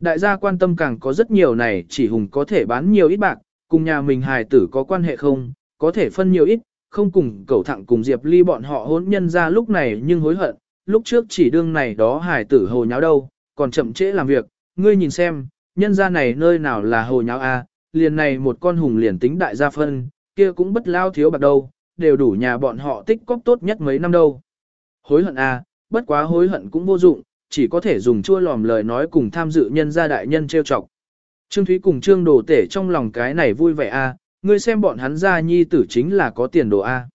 Đại gia quan tâm càng có rất nhiều này chỉ hùng có thể bán nhiều ít bạc, cùng nhà mình hài tử có quan hệ không, có thể phân nhiều ít, không cùng cầu thẳng cùng Diệp Ly bọn họ hôn nhân ra lúc này nhưng hối hận, lúc trước chỉ đương này đó hài tử hồ nháo đâu, còn chậm trễ làm việc, ngươi nhìn xem, nhân gia này nơi nào là hồ nháo a, liền này một con hùng liền tính đại gia phân, kia cũng bất lao thiếu bạc đâu, đều đủ nhà bọn họ tích cóp tốt nhất mấy năm đâu. Hối hận a, bất quá hối hận cũng vô dụng, chỉ có thể dùng chua lòm lời nói cùng tham dự nhân gia đại nhân trêu chọc. Trương Thúy cùng Trương Đồ Tể trong lòng cái này vui vẻ a, ngươi xem bọn hắn gia nhi tử chính là có tiền đồ a.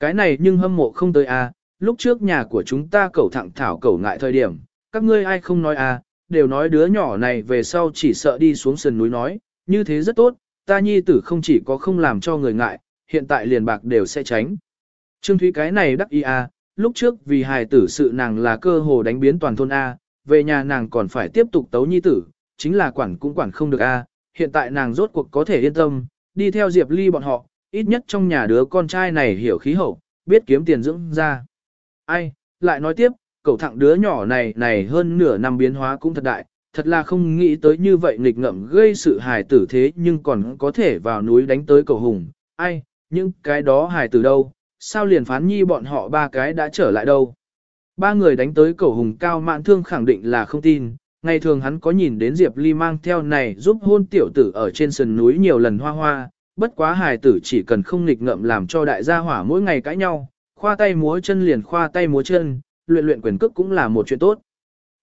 Cái này nhưng hâm mộ không tới a, lúc trước nhà của chúng ta cẩu thẳng thảo cẩu ngại thời điểm, các ngươi ai không nói a, đều nói đứa nhỏ này về sau chỉ sợ đi xuống sườn núi nói, như thế rất tốt, ta nhi tử không chỉ có không làm cho người ngại, hiện tại liền bạc đều sẽ tránh. Trương Thúy cái này đắc ý a, lúc trước vì hài tử sự nàng là cơ hồ đánh biến toàn thôn A, về nhà nàng còn phải tiếp tục tấu nhi tử, chính là quản cũng quản không được A, hiện tại nàng rốt cuộc có thể yên tâm, đi theo Diệp Ly bọn họ, ít nhất trong nhà đứa con trai này hiểu khí hậu, biết kiếm tiền dưỡng ra. Ai, lại nói tiếp, cậu thẳng đứa nhỏ này này hơn nửa năm biến hóa cũng thật đại, thật là không nghĩ tới như vậy nghịch ngợm gây sự hài tử thế nhưng còn có thể vào núi đánh tới cầu hùng. Ai, những cái đó hài tử đâu, sao liền phán nhi bọn họ ba cái đã trở lại đâu. Ba người đánh tới cầu hùng cao mạn thương khẳng định là không tin, ngày thường hắn có nhìn đến Diệp Ly mang theo này giúp hôn tiểu tử ở trên sườn núi nhiều lần hoa hoa, bất quá hài tử chỉ cần không nghịch ngợm làm cho đại gia hỏa mỗi ngày cãi nhau, khoa tay múa chân liền khoa tay múa chân, luyện luyện quyền cước cũng là một chuyện tốt.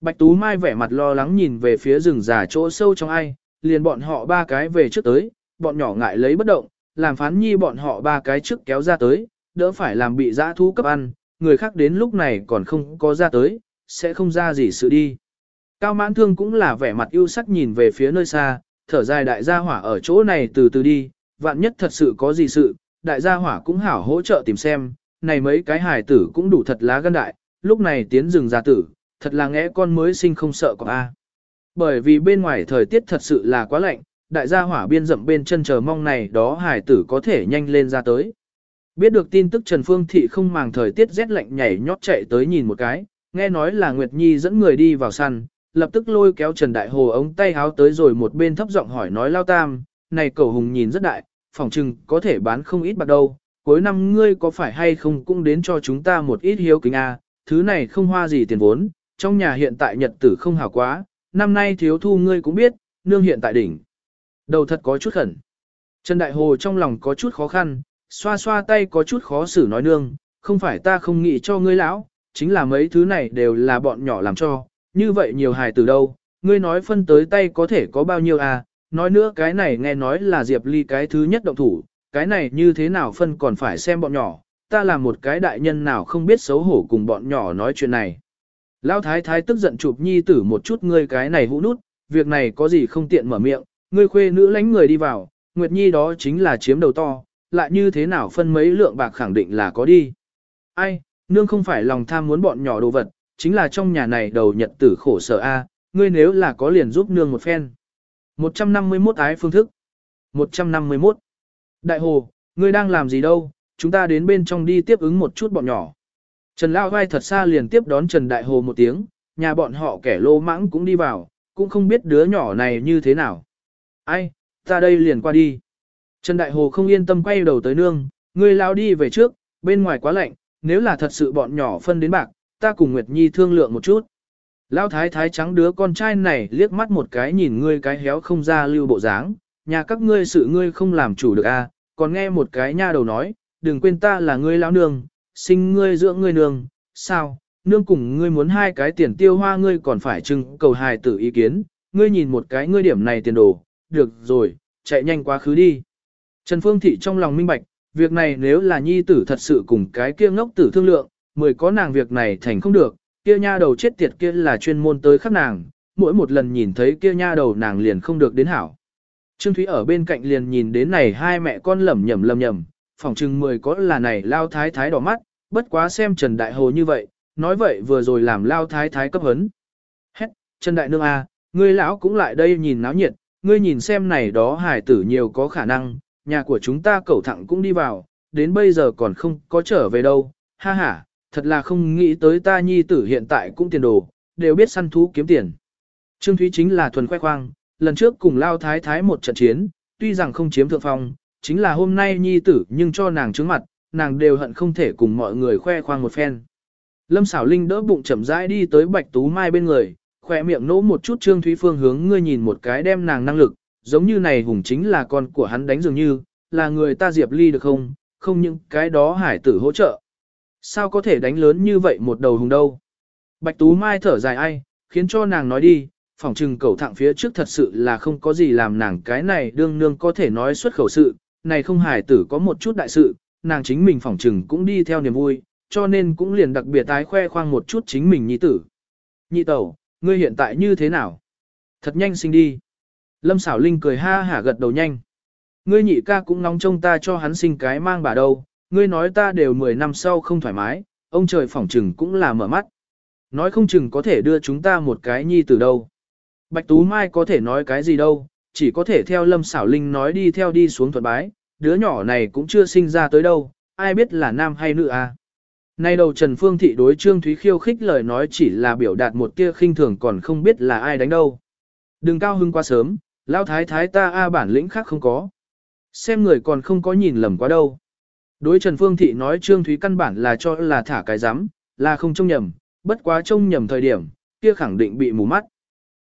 Bạch Tú Mai vẻ mặt lo lắng nhìn về phía rừng già chỗ sâu trong ai, liền bọn họ ba cái về trước tới, bọn nhỏ ngại lấy bất động, làm phán nhi bọn họ ba cái trước kéo ra tới, đỡ phải làm bị dã thú cấp ăn, người khác đến lúc này còn không có ra tới, sẽ không ra gì sự đi. Cao mãn thương cũng là vẻ mặt yêu sắc nhìn về phía nơi xa, thở dài đại gia hỏa ở chỗ này từ từ đi, vạn nhất thật sự có gì sự, đại gia hỏa cũng hảo hỗ trợ tìm xem, này mấy cái hài tử cũng đủ thật lá gan đại, lúc này tiến rừng ra tử, thật là ngẽ con mới sinh không sợ có a. Bởi vì bên ngoài thời tiết thật sự là quá lạnh, đại gia hỏa biên rậm bên chân chờ mong này đó hài tử có thể nhanh lên ra tới. Biết được tin tức Trần Phương Thị không màng thời tiết rét lạnh nhảy nhót chạy tới nhìn một cái, nghe nói là Nguyệt Nhi dẫn người đi vào săn, lập tức lôi kéo Trần Đại Hồ ống tay háo tới rồi một bên thấp giọng hỏi nói lao tam, này cầu hùng nhìn rất đại, phòng trừng có thể bán không ít bạc đâu, cuối năm ngươi có phải hay không cũng đến cho chúng ta một ít hiếu kính a, thứ này không hoa gì tiền vốn, trong nhà hiện tại nhật tử không hảo quá, năm nay thiếu thu ngươi cũng biết, nương hiện tại đỉnh. Đầu thật có chút khẩn. Trần Đại Hồ trong lòng có chút khó khăn, xoa xoa tay có chút khó xử nói nương, không phải ta không nghĩ cho ngươi lão, chính là mấy thứ này đều là bọn nhỏ làm cho, như vậy nhiều hài từ đâu, ngươi nói phân tới tay có thể có bao nhiêu à, nói nữa cái này nghe nói là Diệp Ly cái thứ nhất động thủ, cái này như thế nào phân còn phải xem bọn nhỏ, ta là một cái đại nhân nào không biết xấu hổ cùng bọn nhỏ nói chuyện này. Lão thái thái tức giận chụp nhi tử một chút ngươi cái này hũ nút, việc này có gì không tiện mở miệng, ngươi khuê nữ lánh người đi vào, Nguyệt Nhi đó chính là chiếm đầu to, lại như thế nào phân mấy lượng bạc khẳng định là có đi. Ai, nương không phải lòng tham muốn bọn nhỏ đồ vật, chính là trong nhà này đầu nhật tử khổ sở A, ngươi nếu là có liền giúp nương một phen. 151 ái phương thức. 151. Đại hồ, ngươi đang làm gì đâu, chúng ta đến bên trong đi tiếp ứng một chút bọn nhỏ. Trần Lao vai thật xa liền tiếp đón Trần Đại Hồ một tiếng, nhà bọn họ kẻ lô mãng cũng đi vào, cũng không biết đứa nhỏ này như thế nào. Ai, ta đây liền qua đi. Trần Đại Hồ không yên tâm quay đầu tới nương, ngươi lao đi về trước, bên ngoài quá lạnh, nếu là thật sự bọn nhỏ phân đến bạc, ta cùng Nguyệt Nhi thương lượng một chút. Lão thái thái trắng đứa con trai này liếc mắt một cái nhìn ngươi cái héo không ra lưu bộ dáng, nhà các ngươi sự ngươi không làm chủ được a, à, còn nghe một cái nha đầu nói, đừng quên ta là ngươi lão nương, sinh ngươi dưỡng ngươi nương, sao, nương cùng ngươi muốn hai cái tiền tiêu hoa ngươi còn phải trưng cầu hài tử ý kiến, ngươi nhìn một cái ngươi điểm này tiền đồ, được rồi, chạy nhanh quá khứ đi. Trần Phương Thị trong lòng minh bạch, việc này nếu là nhi tử thật sự cùng cái kia ngốc tử thương lượng, mười có nàng việc này thành không được, kia nha đầu chết tiệt kia là chuyên môn tới khắc nàng, mỗi một lần nhìn thấy kia nha đầu nàng liền không được đến hảo. Trương Thúy ở bên cạnh liền nhìn đến này hai mẹ con lẩm nhẩm lẩm nhẩm, phỏng chừng mười có là này lao thái thái đỏ mắt, bất quá xem Trần Đại Hồ như vậy, nói vậy vừa rồi làm lao thái thái cấp hấn. Hét, Trần Đại Nương A, ngươi lão cũng lại đây nhìn náo nhiệt, ngươi nhìn xem này đó hài tử nhiều có khả năng, nhà của chúng ta cẩu thẳng cũng đi vào, đến bây giờ còn không có trở về đâu, ha ha, thật là không nghĩ tới ta nhi tử hiện tại cũng tiền đồ, đều biết săn thú kiếm tiền. Trương Thúy chính là thuần khoe khoang, lần trước cùng lao thái thái một trận chiến, tuy rằng không chiếm thượng phong, chính là hôm nay nhi tử nhưng cho nàng trứng mặt, nàng đều hận không thể cùng mọi người khoe khoang một phen. Lâm xảo linh đỡ bụng chậm rãi đi tới bạch tú mai bên người, khỏe miệng nỗ một chút Trương Thúy Phương hướng ngươi nhìn một cái đem nàng năng lực, giống như này hùng chính là con của hắn đánh dường như, là người ta Diệp Ly được không, không những cái đó hải tử hỗ trợ. Sao có thể đánh lớn như vậy một đầu hùng đâu? Bạch Tú Mai thở dài ai, khiến cho nàng nói đi, phỏng trừng cầu thẳng phía trước thật sự là không có gì làm nàng cái này đương nương có thể nói xuất khẩu sự, này không hải tử có một chút đại sự, nàng chính mình phỏng trừng cũng đi theo niềm vui, cho nên cũng liền đặc biệt tái khoe khoang một chút chính mình nhi tử. Nhị tẩu, ngươi hiện tại như thế nào? Thật nhanh sinh đi. Lâm xảo linh cười ha hả gật đầu nhanh. Ngươi nhị ca cũng nóng trông ta cho hắn sinh cái mang bà đâu, ngươi nói ta đều 10 năm sau không thoải mái, ông trời phỏng trừng cũng là mở mắt. Nói không chừng có thể đưa chúng ta một cái nhi từ đâu. Bạch Tú Mai có thể nói cái gì đâu, chỉ có thể theo Lâm Xảo Linh nói đi theo đi xuống thuận bái, đứa nhỏ này cũng chưa sinh ra tới đâu, ai biết là nam hay nữ à. Nay đầu Trần Phương Thị đối Trương Thúy khiêu khích lời nói chỉ là biểu đạt một tia khinh thường còn không biết là ai đánh đâu. Đừng cao hưng quá sớm, lao thái thái ta a bản lĩnh khác không có. Xem người còn không có nhìn lầm quá đâu. Đối Trần Phương Thị nói Trương Thúy căn bản là cho là thả cái rắm là không trông nhầm, bất quá trông nhầm thời điểm, kia khẳng định bị mù mắt.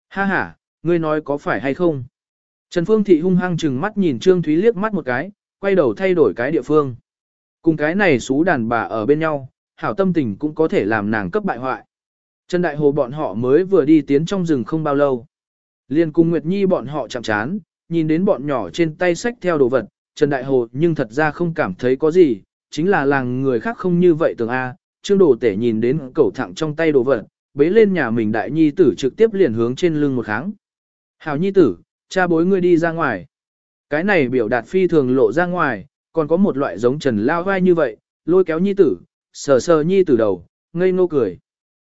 Ha ha, ngươi nói có phải hay không? Trần Phương Thị hung hăng chừng mắt nhìn Trương Thúy liếc mắt một cái, quay đầu thay đổi cái địa phương. Cùng cái này xú đàn bà ở bên nhau, hảo tâm tình cũng có thể làm nàng cấp bại hoại. Trần Đại Hồ bọn họ mới vừa đi tiến trong rừng không bao lâu. Liên cùng Nguyệt Nhi bọn họ chạm chán, nhìn đến bọn nhỏ trên tay sách theo đồ vật, Trần Đại Hồ nhưng thật ra không cảm thấy có gì, chính là làng người khác không như vậy tưởng A, Trương Đồ Tể nhìn đến cẩu thẳng trong tay đồ vật, bế lên nhà mình đại nhi tử trực tiếp liền hướng trên lưng một kháng. Hảo nhi tử, cha bối ngươi đi ra ngoài. Cái này biểu đạt phi thường lộ ra ngoài, còn có một loại giống trần lao vai như vậy, lôi kéo nhi tử, sờ sờ nhi tử đầu, ngây ngô cười.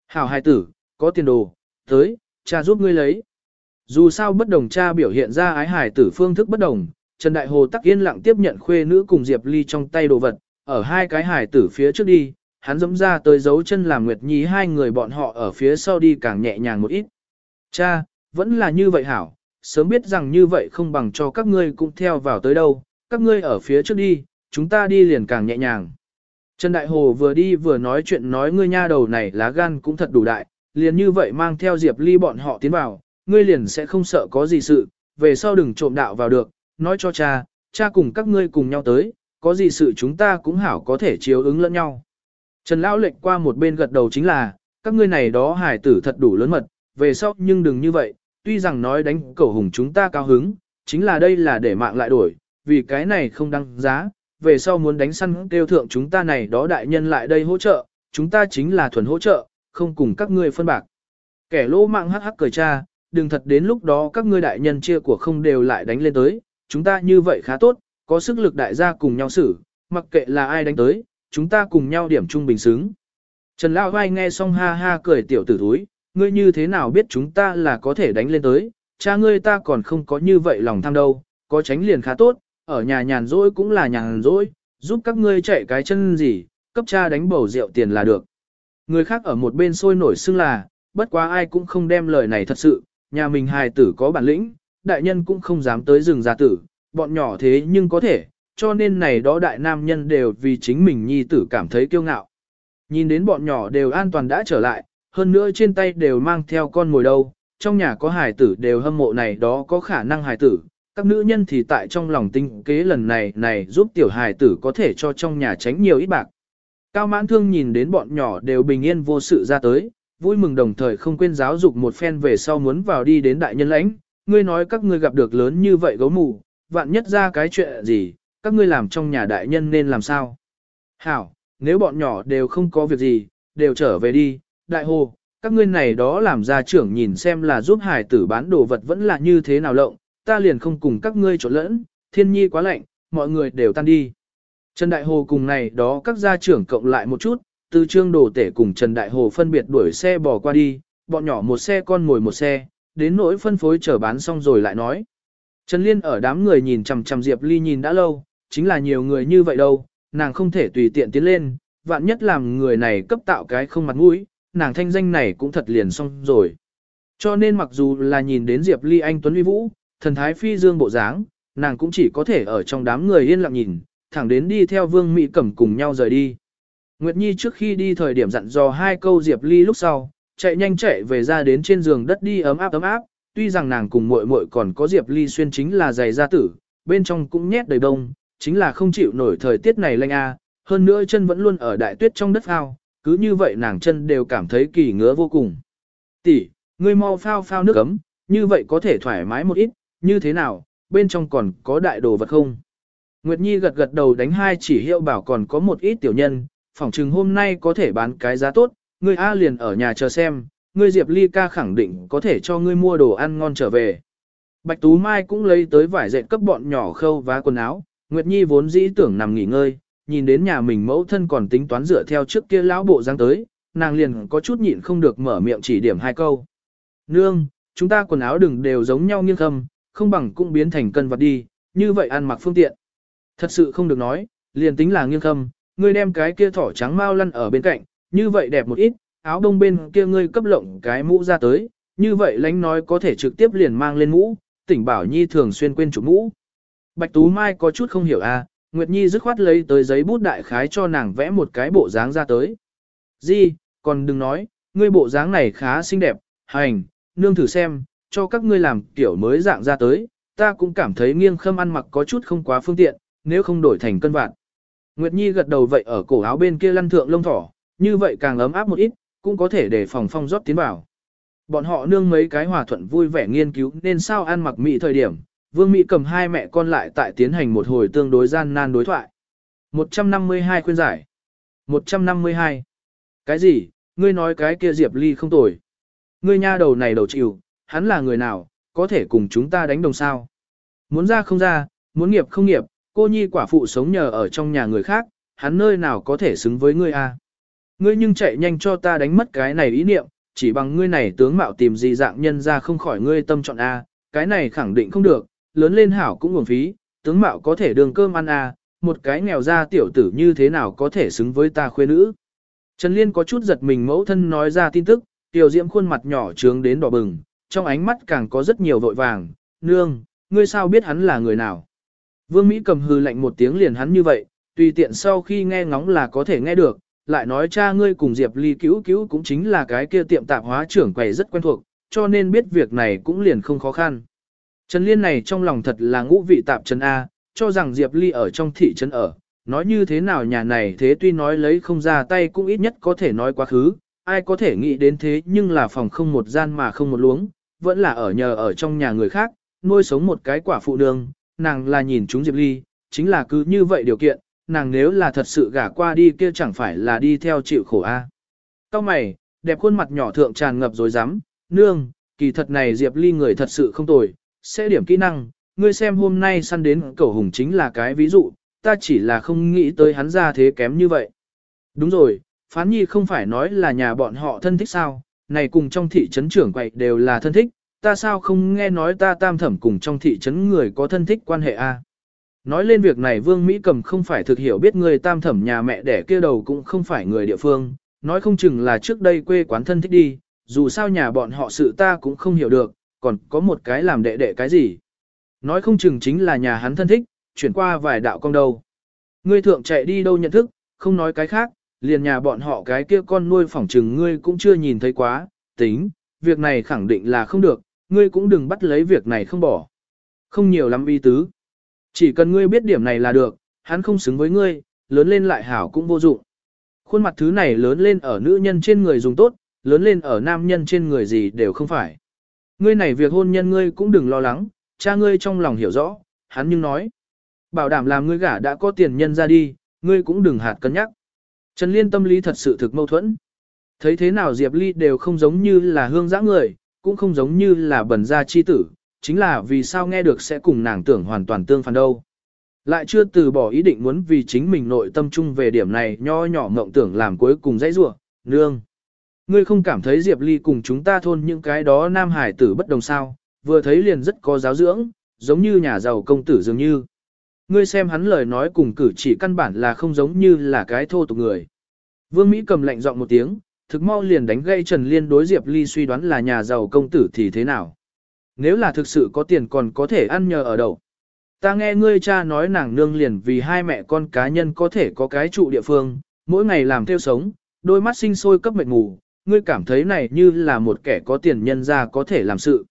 Hảo hài tử, có tiền đồ, tới, cha giúp ngươi lấy. Dù sao bất đồng cha biểu hiện ra ái hài tử phương thức bất đồng, Trần Đại Hồ tắc yên lặng tiếp nhận khuê nữ cùng Diệp Ly trong tay đồ vật, ở hai cái hải tử phía trước đi, hắn dẫm ra tới dấu chân làm Nguyệt Nhi hai người bọn họ ở phía sau đi càng nhẹ nhàng một ít. Cha, vẫn là như vậy hảo, sớm biết rằng như vậy không bằng cho các ngươi cũng theo vào tới đâu, các ngươi ở phía trước đi, chúng ta đi liền càng nhẹ nhàng. Trần Đại Hồ vừa đi vừa nói chuyện nói ngươi nha đầu này lá gan cũng thật đủ đại, liền như vậy mang theo Diệp Ly bọn họ tiến vào, ngươi liền sẽ không sợ có gì sự, về sau đừng trộm đạo vào được, nói cho cha, cha cùng các ngươi cùng nhau tới, có gì sự chúng ta cũng hảo có thể chiếu ứng lẫn nhau. Trần Lão lệnh qua một bên gật đầu chính là, các ngươi này đó hải tử thật đủ lớn mật, về sau nhưng đừng như vậy, tuy rằng nói đánh cẩu hùng chúng ta cao hứng, chính là đây là để mạng lại đổi, vì cái này không đăng giá, về sau muốn đánh săn kêu thượng chúng ta này đó đại nhân lại đây hỗ trợ, chúng ta chính là thuần hỗ trợ, không cùng các ngươi phân bạc. Kẻ lỗ mạng hắc hắc cười cha, đừng thật đến lúc đó các ngươi đại nhân chia của không đều lại đánh lên tới, chúng ta như vậy khá tốt, có sức lực đại gia cùng nhau xử, mặc kệ là ai đánh tới, chúng ta cùng nhau điểm trung bình xứng. Trần Lão Vai nghe xong ha ha cười tiểu tử thúi, ngươi như thế nào biết chúng ta là có thể đánh lên tới, cha ngươi ta còn không có như vậy lòng tham đâu, có tránh liền khá tốt, ở nhà nhàn rỗi cũng là nhàn rỗi, giúp các ngươi chạy cái chân gì, cấp cha đánh bầu rượu tiền là được. Người khác ở một bên sôi nổi xưng là, bất quá ai cũng không đem lời này thật sự, nhà mình hài tử có bản lĩnh, đại nhân cũng không dám tới rừng gia tử, bọn nhỏ thế nhưng có thể, cho nên này đó đại nam nhân đều vì chính mình nhi tử cảm thấy kiêu ngạo. Nhìn đến bọn nhỏ đều an toàn đã trở lại, hơn nữa trên tay đều mang theo con ngồi đâu, trong nhà có hài tử đều hâm mộ này đó có khả năng hài tử, các nữ nhân thì tại trong lòng tinh kế lần này này giúp tiểu hài tử có thể cho trong nhà tránh nhiều ít bạc. Cao mãn thương nhìn đến bọn nhỏ đều bình yên vô sự ra tới, vui mừng đồng thời không quên giáo dục một phen về sau muốn vào đi đến đại nhân lãnh, ngươi nói các ngươi gặp được lớn như vậy gấu mù, vạn nhất ra cái chuyện gì, các ngươi làm trong nhà đại nhân nên làm sao? Hảo, nếu bọn nhỏ đều không có việc gì, đều trở về đi, đại hồ, các ngươi này đó làm gia trưởng nhìn xem là giúp hải tử bán đồ vật vẫn là như thế nào lộng, ta liền không cùng các ngươi trộn lẫn, thiên nhi quá lạnh, mọi người đều tan đi. Trần Đại Hồ cùng này đó các gia trưởng cộng lại một chút, từ trương đồ tể cùng Trần Đại Hồ phân biệt đuổi xe bò qua đi, bọn nhỏ một xe con ngồi một xe, đến nỗi phân phối chờ bán xong rồi lại nói. Trần Liên ở đám người nhìn chằm chằm Diệp Ly nhìn đã lâu, chính là nhiều người như vậy đâu, nàng không thể tùy tiện tiến lên, vạn nhất làm người này cấp tạo cái không mặt mũi, nàng thanh danh này cũng thật liền xong rồi. Cho nên mặc dù là nhìn đến Diệp Ly anh Tuấn Uy Vũ, thần thái phi dương bộ dáng, nàng cũng chỉ có thể ở trong đám người yên lặng nhìn, thẳng đến đi theo Vương Mỹ Cẩm cùng nhau rời đi. Nguyệt Nhi trước khi đi thời điểm dặn dò hai câu Diệp Ly lúc sau, chạy nhanh chạy về ra đến trên giường đất đi ấm áp ấm áp, tuy rằng nàng cùng muội muội còn có Diệp Ly xuyên chính là giày da tử, bên trong cũng nhét đầy đông, chính là không chịu nổi thời tiết này lạnh a, hơn nữa chân vẫn luôn ở đại tuyết trong đất ao, cứ như vậy nàng chân đều cảm thấy kỳ ngứa vô cùng. Tỷ, ngươi mau phao phao nước ấm, như vậy có thể thoải mái một ít, như thế nào, bên trong còn có đại đồ vật không? Nguyệt Nhi gật gật đầu đánh hai chỉ hiệu bảo còn có một ít tiểu nhân, phỏng chừng hôm nay có thể bán cái giá tốt, ngươi A liền ở nhà chờ xem, ngươi Diệp Ly ca khẳng định có thể cho ngươi mua đồ ăn ngon trở về. Bạch Tú Mai cũng lấy tới vải dệt cấp bọn nhỏ khâu vá quần áo, Nguyệt Nhi vốn dĩ tưởng nằm nghỉ ngơi, nhìn đến nhà mình mẫu thân còn tính toán dựa theo trước kia lão bộ dáng tới, nàng liền có chút nhịn không được mở miệng chỉ điểm hai câu. Nương, chúng ta quần áo đừng đều giống nhau nghiêng khâm, không bằng cũng biến thành cân vật đi, như vậy ăn mặc phương tiện. Thật sự không được nói, liền tính là nghiêng khâm, ngươi đem cái kia thỏ trắng mau lăn ở bên cạnh, như vậy đẹp một ít, áo đông bên kia ngươi cấp lộng cái mũ ra tới, như vậy lánh nói có thể trực tiếp liền mang lên mũ, tỉnh bảo nhi thường xuyên quên chủ mũ. Bạch Tú Mai có chút không hiểu a, à, Nguyệt Nhi dứt khoát lấy tới giấy bút đại khái cho nàng vẽ một cái bộ dáng ra tới. Di, còn đừng nói, ngươi bộ dáng này khá xinh đẹp, hành, nương thử xem, cho các ngươi làm kiểu mới dạng ra tới, ta cũng cảm thấy nghiêng khâm ăn mặc có chút không quá phương tiện, nếu không đổi thành cân vạn. Nguyệt Nhi gật đầu vậy ở cổ áo bên kia lăn thượng lông thỏ, như vậy càng ấm áp một ít, cũng có thể để phòng phong rót tiến vào. Bọn họ nương mấy cái hòa thuận vui vẻ nghiên cứu nên sao ăn mặc mỹ thời điểm, Vương Mỹ cầm hai mẹ con lại tại tiến hành một hồi tương đối gian nan đối thoại. 152 khuyên giải. 152. Cái gì, ngươi nói cái kia Diệp Ly không tồi. Ngươi nha đầu này đầu chịu, hắn là người nào, có thể cùng chúng ta đánh đồng sao. Muốn ra không ra, muốn nghiệp không nghiệp, cô nhi quả phụ sống nhờ ở trong nhà người khác, hắn nơi nào có thể xứng với ngươi a? Ngươi nhưng chạy nhanh cho ta đánh mất cái này ý niệm, chỉ bằng ngươi này tướng mạo tìm gì dạng nhân ra không khỏi ngươi tâm chọn a, cái này khẳng định không được, lớn lên hảo cũng nguồn phí, tướng mạo có thể đường cơm ăn a, một cái nghèo ra tiểu tử như thế nào có thể xứng với ta khuê nữ. Trần Liên có chút giật mình mẫu thân nói ra tin tức, tiểu diễm khuôn mặt nhỏ trướng đến đỏ bừng, trong ánh mắt càng có rất nhiều vội vàng, nương, ngươi sao biết hắn là người nào. Vương Mỹ cầm hư lạnh một tiếng liền hắn như vậy, tùy tiện sau khi nghe ngóng là có thể nghe được, lại nói cha ngươi cùng Diệp Ly cứu cứu cũng chính là cái kia tiệm tạp hóa trưởng quầy rất quen thuộc, cho nên biết việc này cũng liền không khó khăn. Trần Liên này trong lòng thật là ngũ vị tạp trần A, cho rằng Diệp Ly ở trong thị trấn ở, nói như thế nào nhà này thế tuy nói lấy không ra tay cũng ít nhất có thể nói quá khứ, ai có thể nghĩ đến thế nhưng là phòng không một gian mà không một luống, vẫn là ở nhờ ở trong nhà người khác, nuôi sống một cái quả phụ đường, nàng là nhìn chúng Diệp Ly, chính là cứ như vậy điều kiện, nàng nếu là thật sự gả qua đi kia chẳng phải là đi theo chịu khổ a. À. Cao mày, đẹp khuôn mặt nhỏ thượng tràn ngập rồi dám, nương, kỳ thật này Diệp Ly người thật sự không tồi, sẽ điểm kỹ năng, ngươi xem hôm nay săn đến cẩu hùng chính là cái ví dụ, ta chỉ là không nghĩ tới hắn ra thế kém như vậy. Đúng rồi, Phán Nhi không phải nói là nhà bọn họ thân thích sao, này cùng trong thị trấn trưởng quậy đều là thân thích, ta sao không nghe nói ta tam thẩm cùng trong thị trấn người có thân thích quan hệ a? Nói lên việc này Vương Mỹ Cầm không phải thực hiểu biết người tam thẩm nhà mẹ đẻ kia đầu cũng không phải người địa phương, nói không chừng là trước đây quê quán thân thích đi, dù sao nhà bọn họ sự ta cũng không hiểu được, còn có một cái làm đệ đệ cái gì. Nói không chừng chính là nhà hắn thân thích, chuyển qua vài đạo con đâu. Ngươi thượng chạy đi đâu nhận thức, không nói cái khác, liền nhà bọn họ cái kia con nuôi phỏng chừng ngươi cũng chưa nhìn thấy quá, tính, việc này khẳng định là không được, ngươi cũng đừng bắt lấy việc này không bỏ. Không nhiều lắm y tứ. Chỉ cần ngươi biết điểm này là được, hắn không xứng với ngươi, lớn lên lại hảo cũng vô dụng. Khuôn mặt thứ này lớn lên ở nữ nhân trên người dùng tốt, lớn lên ở nam nhân trên người gì đều không phải. Ngươi này việc hôn nhân ngươi cũng đừng lo lắng, cha ngươi trong lòng hiểu rõ, hắn nhưng nói. Bảo đảm làm ngươi gả đã có tiền nhân ra đi, ngươi cũng đừng hạt cân nhắc. Trần Liên tâm lý thật sự thực mâu thuẫn. Thấy thế nào Diệp Ly đều không giống như là hương giã người, cũng không giống như là bẩn gia chi tử, chính là vì sao nghe được sẽ cùng nàng tưởng hoàn toàn tương phản đâu. Lại chưa từ bỏ ý định muốn vì chính mình nội tâm chung về điểm này nho nhỏ mộng tưởng làm cuối cùng dãy rủa nương. Ngươi không cảm thấy Diệp Ly cùng chúng ta thôn những cái đó nam hải tử bất đồng sao, vừa thấy liền rất có giáo dưỡng, giống như nhà giàu công tử dường như. Ngươi xem hắn lời nói cùng cử chỉ căn bản là không giống như là cái thô tục người. Vương Mỹ cầm lạnh giọng một tiếng, thực mau liền đánh gây Trần Liên đối Diệp Ly suy đoán là nhà giàu công tử thì thế nào. Nếu là thực sự có tiền còn có thể ăn nhờ ở đâu. Ta nghe ngươi cha nói nàng nương liền vì hai mẹ con cá nhân có thể có cái trụ địa phương, mỗi ngày làm theo sống, đôi mắt sinh sôi cấp mệt ngủ, ngươi cảm thấy này như là một kẻ có tiền nhân ra có thể làm sự.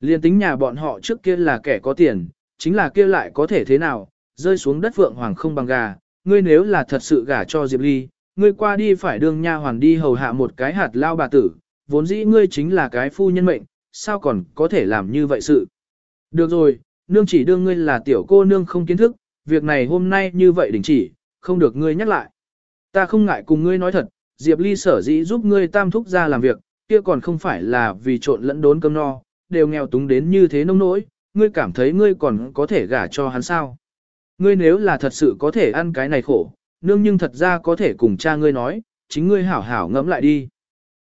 Liên tính nhà bọn họ trước kia là kẻ có tiền, chính là kia lại có thể thế nào, rơi xuống đất vượng hoàng không bằng gà, ngươi nếu là thật sự gả cho Diệp Ly, ngươi qua đi phải đương nha hoàn đi hầu hạ một cái hạt lao bà tử, vốn dĩ ngươi chính là cái phu nhân mệnh, sao còn có thể làm như vậy sự. Được rồi, nương chỉ đương ngươi là tiểu cô nương không kiến thức, việc này hôm nay như vậy đình chỉ, không được ngươi nhắc lại. Ta không ngại cùng ngươi nói thật, Diệp Ly sở dĩ giúp ngươi tam thúc ra làm việc, kia còn không phải là vì trộn lẫn đốn cơm no, đều nghèo túng đến như thế nông nỗi, ngươi cảm thấy ngươi còn có thể gả cho hắn sao. Ngươi nếu là thật sự có thể ăn cái này khổ, nương nhưng thật ra có thể cùng cha ngươi nói, chính ngươi hảo hảo ngẫm lại đi.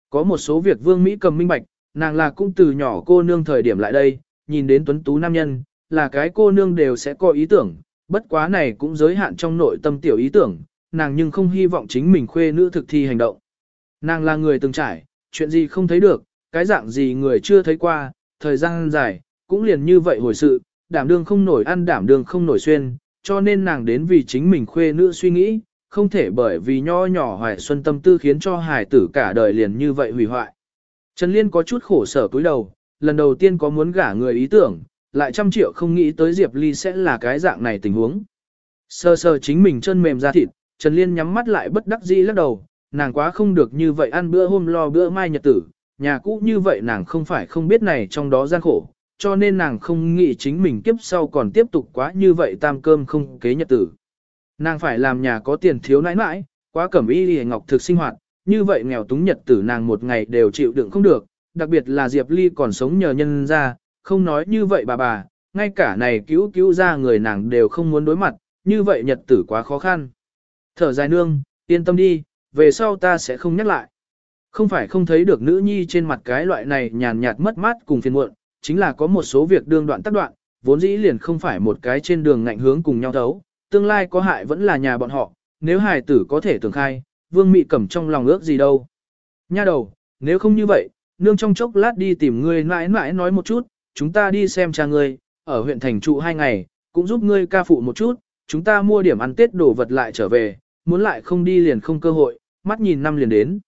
Có một số việc vương Mỹ cầm minh bạch, nàng là cũng từ nhỏ cô nương thời điểm lại đây, nhìn đến tuấn tú nam nhân, là cái cô nương đều sẽ có ý tưởng, bất quá này cũng giới hạn trong nội tâm tiểu ý tưởng, nàng nhưng không hy vọng chính mình khuê nữ thực thi hành động. Nàng là người từng trải, chuyện gì không thấy được, cái dạng gì người chưa thấy qua, thời gian dài, cũng liền như vậy hồi sự, đảm đương không nổi ăn đảm đương không nổi xuyên, cho nên nàng đến vì chính mình khuê nữ suy nghĩ, không thể bởi vì nho nhỏ hoài xuân tâm tư khiến cho hài tử cả đời liền như vậy hủy hoại. Trần Liên có chút khổ sở cúi đầu, lần đầu tiên có muốn gả người ý tưởng, lại trăm triệu không nghĩ tới Diệp Ly sẽ là cái dạng này tình huống. Sơ sơ chính mình chân mềm ra thịt, Trần Liên nhắm mắt lại bất đắc dĩ lắc đầu, nàng quá không được như vậy ăn bữa hôm lo bữa mai nhật tử, nhà cũ như vậy nàng không phải không biết này trong đó gian khổ, cho nên nàng không nghĩ chính mình kiếp sau còn tiếp tục quá như vậy tam cơm không kế nhật tử. Nàng phải làm nhà có tiền thiếu nãi nãi, quá cẩm y lìa ngọc thực sinh hoạt, như vậy nghèo túng nhật tử nàng một ngày đều chịu đựng không được, đặc biệt là Diệp Ly còn sống nhờ nhân ra, không nói như vậy bà bà, ngay cả này cứu cứu ra người nàng đều không muốn đối mặt, như vậy nhật tử quá khó khăn. Thở dài nương, yên tâm đi, về sau ta sẽ không nhắc lại. Không phải không thấy được nữ nhi trên mặt cái loại này nhàn nhạt mất mát cùng phiền muộn, chính là có một số việc đương đoạn tác đoạn, vốn dĩ liền không phải một cái trên đường ngạnh hướng cùng nhau thấu, tương lai có hại vẫn là nhà bọn họ, nếu hài tử có thể tưởng khai, vương mị cẩm trong lòng ước gì đâu. Nha đầu, nếu không như vậy, nương trong chốc lát đi tìm ngươi mãi mãi nói một chút, chúng ta đi xem cha ngươi, ở huyện thành trụ hai ngày, cũng giúp ngươi ca phụ một chút, chúng ta mua điểm ăn tết đồ vật lại trở về, muốn lại không đi liền không cơ hội, mắt nhìn năm liền đến.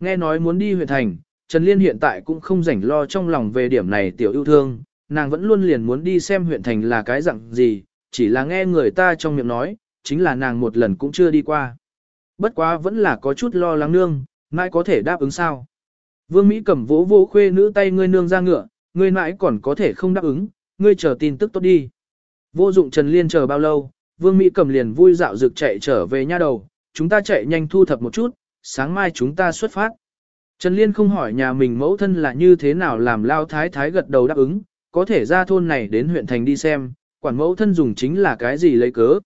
Nghe nói muốn đi huyện thành, Trần Liên hiện tại cũng không rảnh lo trong lòng về điểm này tiểu yêu thương, nàng vẫn luôn liền muốn đi xem huyện thành là cái dạng gì, chỉ là nghe người ta trong miệng nói, chính là nàng một lần cũng chưa đi qua. Bất quá vẫn là có chút lo lắng nương, mãi có thể đáp ứng sao. Vương Mỹ cầm vỗ vô khuê nữ tay ngươi nương ra ngựa, ngươi mãi còn có thể không đáp ứng, ngươi chờ tin tức tốt đi. Vô dụng Trần Liên chờ bao lâu, Vương Mỹ cầm liền vui dạo rực chạy trở về nha đầu, chúng ta chạy nhanh thu thập một chút, sáng mai chúng ta xuất phát. Trần Liên không hỏi nhà mình mẫu thân là như thế nào làm lao thái thái gật đầu đáp ứng, có thể ra thôn này đến huyện thành đi xem, quản mẫu thân dùng chính là cái gì lấy cớ.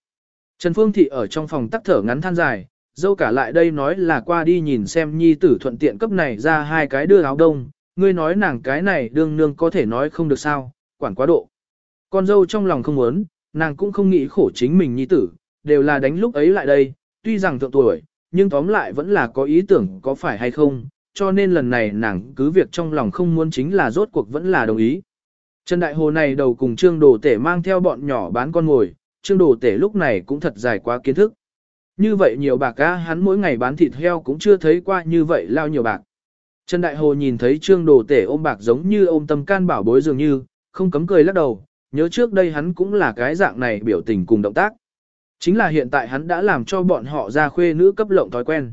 Trần Phương Thị ở trong phòng tắc thở ngắn than dài, dâu cả lại đây nói là qua đi nhìn xem nhi tử thuận tiện cấp này ra hai cái đưa áo đông, ngươi nói nàng cái này đương nương có thể nói không được sao, quản quá độ. Con dâu trong lòng không muốn, nàng cũng không nghĩ khổ chính mình nhi tử, đều là đánh lúc ấy lại đây, tuy rằng thượng tuổi, nhưng tóm lại vẫn là có ý tưởng có phải hay không, cho nên lần này nàng cứ việc trong lòng không muốn chính là rốt cuộc vẫn là đồng ý. Trần Đại Hồ này đầu cùng Trương Đồ Tể mang theo bọn nhỏ bán con ngồi, Trương Đồ Tể lúc này cũng thật dài quá kiến thức. Như vậy nhiều bạc á hắn mỗi ngày bán thịt heo cũng chưa thấy qua như vậy lao nhiều bạc. Trần Đại Hồ nhìn thấy Trương Đồ Tể ôm bạc giống như ôm tâm can bảo bối dường như, không cấm cười lắc đầu, nhớ trước đây hắn cũng là cái dạng này biểu tình cùng động tác. Chính là hiện tại hắn đã làm cho bọn họ ra khuê nữ cấp lộng thói quen.